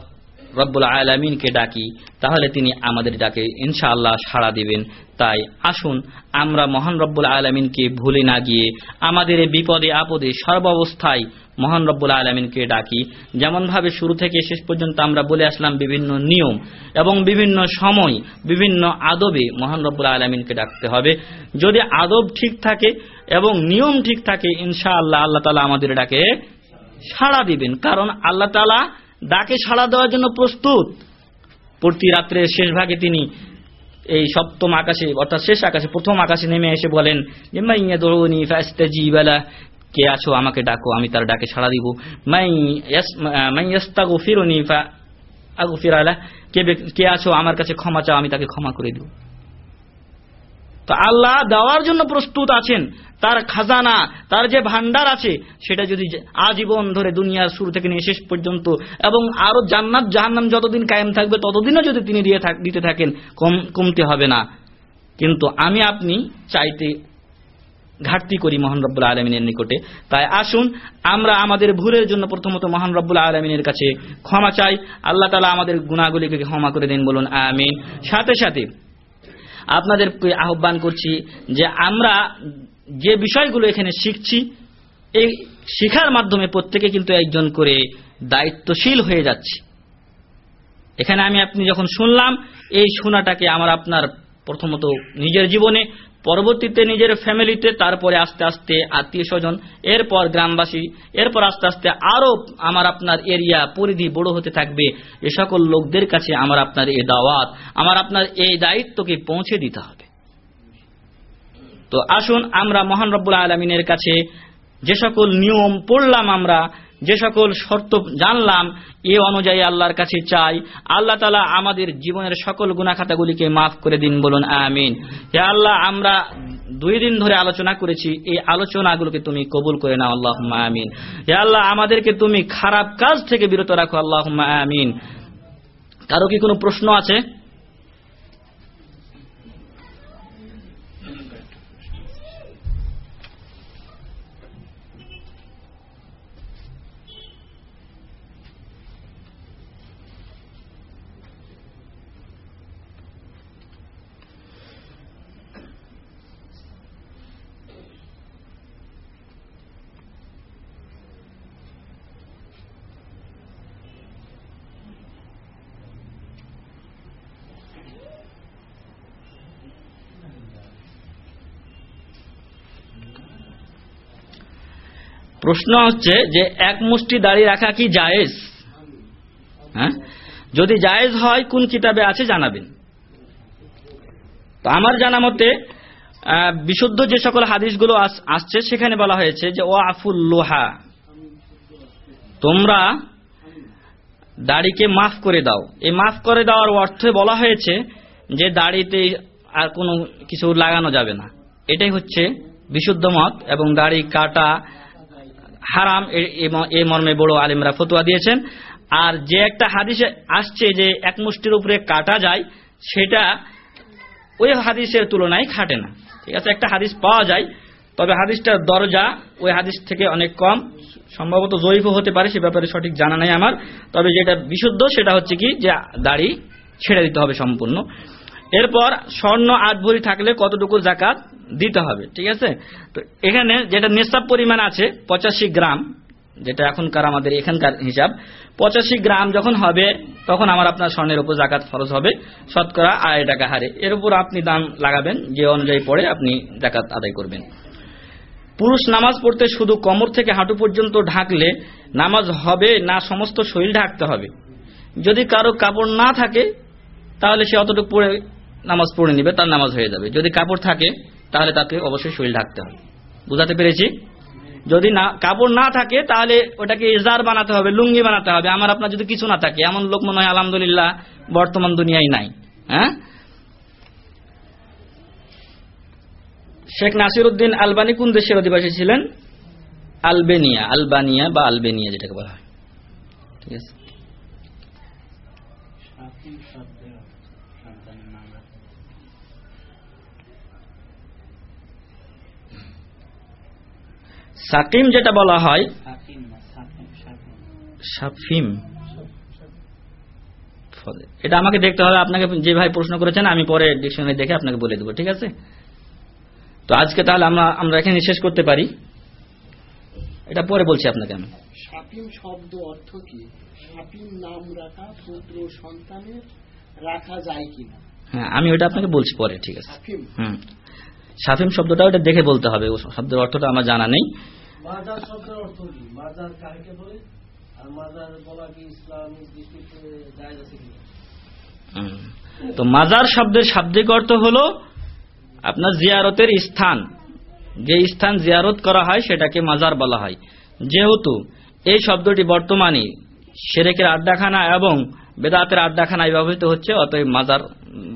রব্বুল আলমিনকে ডাকি, তাহলে তিনি আমাদের ডাকে, ইনশাআল্লাহ সাড়া দিবেন। তাই আসুন, আমরা মহান রব্বুল আলমিনকে ভুলে না গিয়ে, আমাদের বিপদে আপদে সর্বাবস্থায় মহান রব্বুল আলমিনকে ডাকি। যেমনভাবে শুরু থেকে শেষ পর্যন্ত আমরা বলে আসলাম বিভিন্ন নিয়ম এবং বিভিন্ন সময়, বিভিন্ন আদবে মহান রব্বুল আলমিনকে ডাকতে হবে। যদি আদব ঠিক থাকে এবং নিয়ম ঠিক থাকে, ইনশাআল্লাহ আল্লাহ তালা আমাদের ডাকে সাড়া দিবেন। কারণ আল্লাহ তালা ডাকে সাড়া দেওয়ার জন্য প্রস্তুত। প্রতি রাত্রের শেষ ভাগে তিনি এই সপ্তম আকাশে, অর্থাৎ শেষ আকাশে, প্রথম আকাশে নেমে এসে বলেন, যে মাইয়া দৌড়নি ফাস্তাজিবালা কে আছো আমাকে ডাকো, আমি তার ডাকে সাড়া দিব। মাই মাইয়াস্তাগো ফিরনি আগু ফিরালা কে কে আছো আমার কাছে ক্ষমা চাও, আমি তাকে ক্ষমা করে দিব। তো আল্লাহ দেওয়ার জন্য প্রস্তুত আছেন। তার খাজানা, তার যে ভান্ডার আছে, সেটা যদি আজীবন ধরে দুনিয়ার শুরু থেকে নিয়ে শেষ পর্যন্ত এবং আরও জান্নাত, জাহান্নাম যতদিন কায়েম থাকবে, ততদিনও যদি তিনি দিয়ে দিতে থাকেন, কম, কমতে হবে না। কিন্তু আমি আপনি চাইতে ঘাটতি করি মহান রব্বুল আলমিনের নিকটে। তাই আসুন, আমরা আমাদের ভুলের জন্য প্রথমত মহান রব্বুল আলমিনের কাছে ক্ষমা চাই। আল্লাহ তালা আমাদের গুণাগুলিকে ক্ষমা করে দিন, বলুন আমিন। সাথে সাথে আপনাদের আহ্বান করছি যে আমরা যে বিষয়গুলো এখানে শিখছি, এই শিখার মাধ্যমে প্রত্যেকে কিন্তু একজন করে দায়িত্বশীল হয়ে যাচ্ছে। এখানে আমি আপনি যখন শুনলাম, এই শোনাটাকে আমার আপনার প্রথমত নিজের জীবনে, পরবর্তীতে নিজের ফ্যামিলিতে তারপরে আস্তে আস্তে আত্মীয় স্বজন, এরপর গ্রামবাসী, এরপর আস্তে আস্তে আরও আমার আপনার এরিয়া পরিধি বড় হতে থাকবে, এ সকল লোকদের কাছে আমার আপনার এই দাওয়াত, আমার আপনার এই দায়িত্বকে পৌঁছে দিতে হবে। তো আসুন আমরা মহান রব্বুল আলমিনের কাছে যে সকল নিয়ম পড়লাম আমরা, যে সকল শর্ত জানলাম, এ অনুযায়ী আল্লাহর কাছে চাই। আল্লাহ তালা আমাদের জীবনের সকল গুণাখাতাগুলিকে মাফ করে দিন বলুন, আমিন। হে আল্লাহ, আমরা দুই দিন ধরে আলোচনা করেছি, এই আলোচনাগুলোকে তুমি কবুল করে নাও আল্লাহ আমিন। হে আল্লাহ, আমাদেরকে তুমি খারাপ কাজ থেকে বিরত রাখো আল্লাহ আমিন। কারও কি কোনো প্রশ্ন আছে? প্রশ্ন হচ্ছে যে এক মুষ্টি দাড়ি রাখা কি জায়েজ? হ্যাঁ? যদি জায়েজ হয়, কোন কিতাবে আছে জানাবেন? তো আমার জানা মতে বিশুদ্ধ যে সকল হাদিসগুলো আস- আসছে, সেখানে বলা হয়েছে যে ও আফুল লোহা। তোমরা দাড়িকে মাফ করে দাও। এই মাফ করে দেওয়ার অর্থে বলা হয়েছে যে, দাড়িতে আর কোনো কিছু লাগানো যাবে না। এটাই হচ্ছে বিশুদ্ধ মত এবং দাড়ি কাটা হারাম, এ- মর্মে বড় আলিমরা ফতুয়া দিয়েছেন। আর যে একটা হাদিসে আসছে যে এক মুষ্টির উপরে কাটা যায়, সেটা ওই হাদিসের তুলনায় খাটে না। ঠিক আছে, একটা হাদিস পাওয়া যায়, তবে হাদিসটার দরজা ওই হাদিস থেকে অনেক কম, সম্ভবত জয়ীফ হতে পারে, সে ব্যাপারে সঠিক জানা নাই আমার। তবে যেটা বিশুদ্ধ, সেটা হচ্ছে কি যে দাড়ি ছেড়ে দিতে হবে সম্পূর্ণ। এরপর স্বর্ণ আট ভরি থাকলে কতটুকু জাকাত? দিতে হবে, ঠিক আছে? তো এখানে যেটা নেশাব পরিমাণ আছে, পঁচাশি গ্রাম, যেটা এখনকার আমাদের এখানকার হিসাব, পঁচাশি গ্রাম যখন হবে, তখন আমার আপনার স্বর্ণের উপর জাকাত ফরজ হবে, শতকরা আড়াই টাকা হারে। এর উপর আপনি দাম লাগাবেন, যে অনুযায়ী পড়ে আপনি জাকাত আদায় করবেন। পুরুষ নামাজ পড়তে শুধু কোমর থেকে হাঁটু পর্যন্ত ঢাকলে নামাজ হবে না, সমস্ত শরীর ঢাকতে হবে। যদি কারও কাপড় না থাকে, তাহলে সে অতটুকু পরে নামাজ পড়ে নিবে, তার নামাজ হয়ে যাবে। যদি কাপড় থাকে তাহলে তাকে অবশ্যই শরীর ঢাকতে হবে। বুঝাতে পেরেছি? যদি না, কাপড় না থাকে, তাহলে ওটাকে ইজার বানাতে হবে, লুঙ্গি বানাতে হবে। আমার আপনার যদি কিছু না থাকে, এমন লোক মনে হয় আলহামদুলিল্লাহ বর্তমান দুনিয়ায় নাই হ্যাঁ? শেখ নাসির উদ্দিন আলবানি কোন দেশের অধিবাসী ছিলেন? আলবেনিয়া, আলবানিয়া বা আলবেনিয়া যেটাকে বলা হয়। ঠিক আছে সাকিম শব্দের সন্তানের নাম রাখা সাকিম যেটা বলা হয় সাফিম। ফলে। এটা আমাকে দেখতে হবে আপনাকে যে ভাই প্রশ্ন করেছেন আমি পরে ডিকশনারি দেখে আপনাকে বলে দেবো ঠিক আছে? তো আজকে তাহলে আমরা আমরা এখানে শেষ করতে পারি। এটা পরে বলছি আপনাকে আমি। সাপিম শব্দ অর্থ কি? সাপিম নাম রাখা পুত্র সন্তানের রাখা যায় কিনা? হ্যাঁ আমি ওটা আপনাকে বলছি পরে ঠিক আছে। হুম। সাফিম শব্দটা ওটা দেখে বলতে হবে ও শব্দের অর্থটা আমার জানা নেই। মাজার শব্দের অর্থ কি? মাজার কাকে বলে? আর মাজার বলা কি ইসলামিক দৃষ্টিতে আছে কিনা? তো মাজার শব্দের শাব্দিক অর্থ হলো আপনার জিয়ারতের স্থান। যে স্থান জিয়ারত করা হয়, সেটাকে মাজার বলা হয়। যেহেতু এই শব্দটি বর্তমানে সেরেকের আড্ডাখানা এবং বেদাতের আড্ডাখানায় ব্যবহৃত হচ্ছে, অতএব মাজার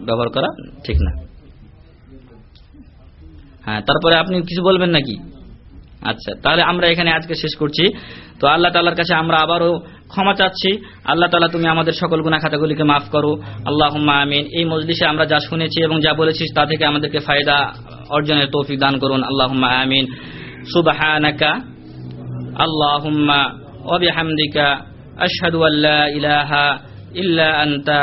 ব্যবহার করা ঠিক না। হ্যাঁ তারপরে আপনি কিছু বলবেন নাকি? আচ্ছা তাহলে আমরা এখানে আজকে শেষ করছি। তো আল্লাহ তালার কাছে আমরা আবারও ক্ষমা চাচ্ছি। আল্লাহ তালা তুমি আমাদের সকল গুণা খাতাগুলিকে মাফ করো। আল্লাহ আমিন। এই মজলিসে আমরা যা শুনেছি এবং যা বলেছি, তা থেকে আমাদেরকে ফায়দা অর্জনের তৌফিক দান করুন। আল্লাহ আমিন। সুবহানাকা আল্লাহুম্মা ওয়াবিহামদিকা আশহাদু আল্লা ইলাহা ইল্লা আনতা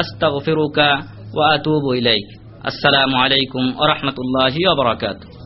আস্তাগফিরুকা ওয়া আতুবু ইলাইক। আসসালামু আলাইকুম ওয়া রাহমাতুল্লাহি ওয়া বারাকাতুহু।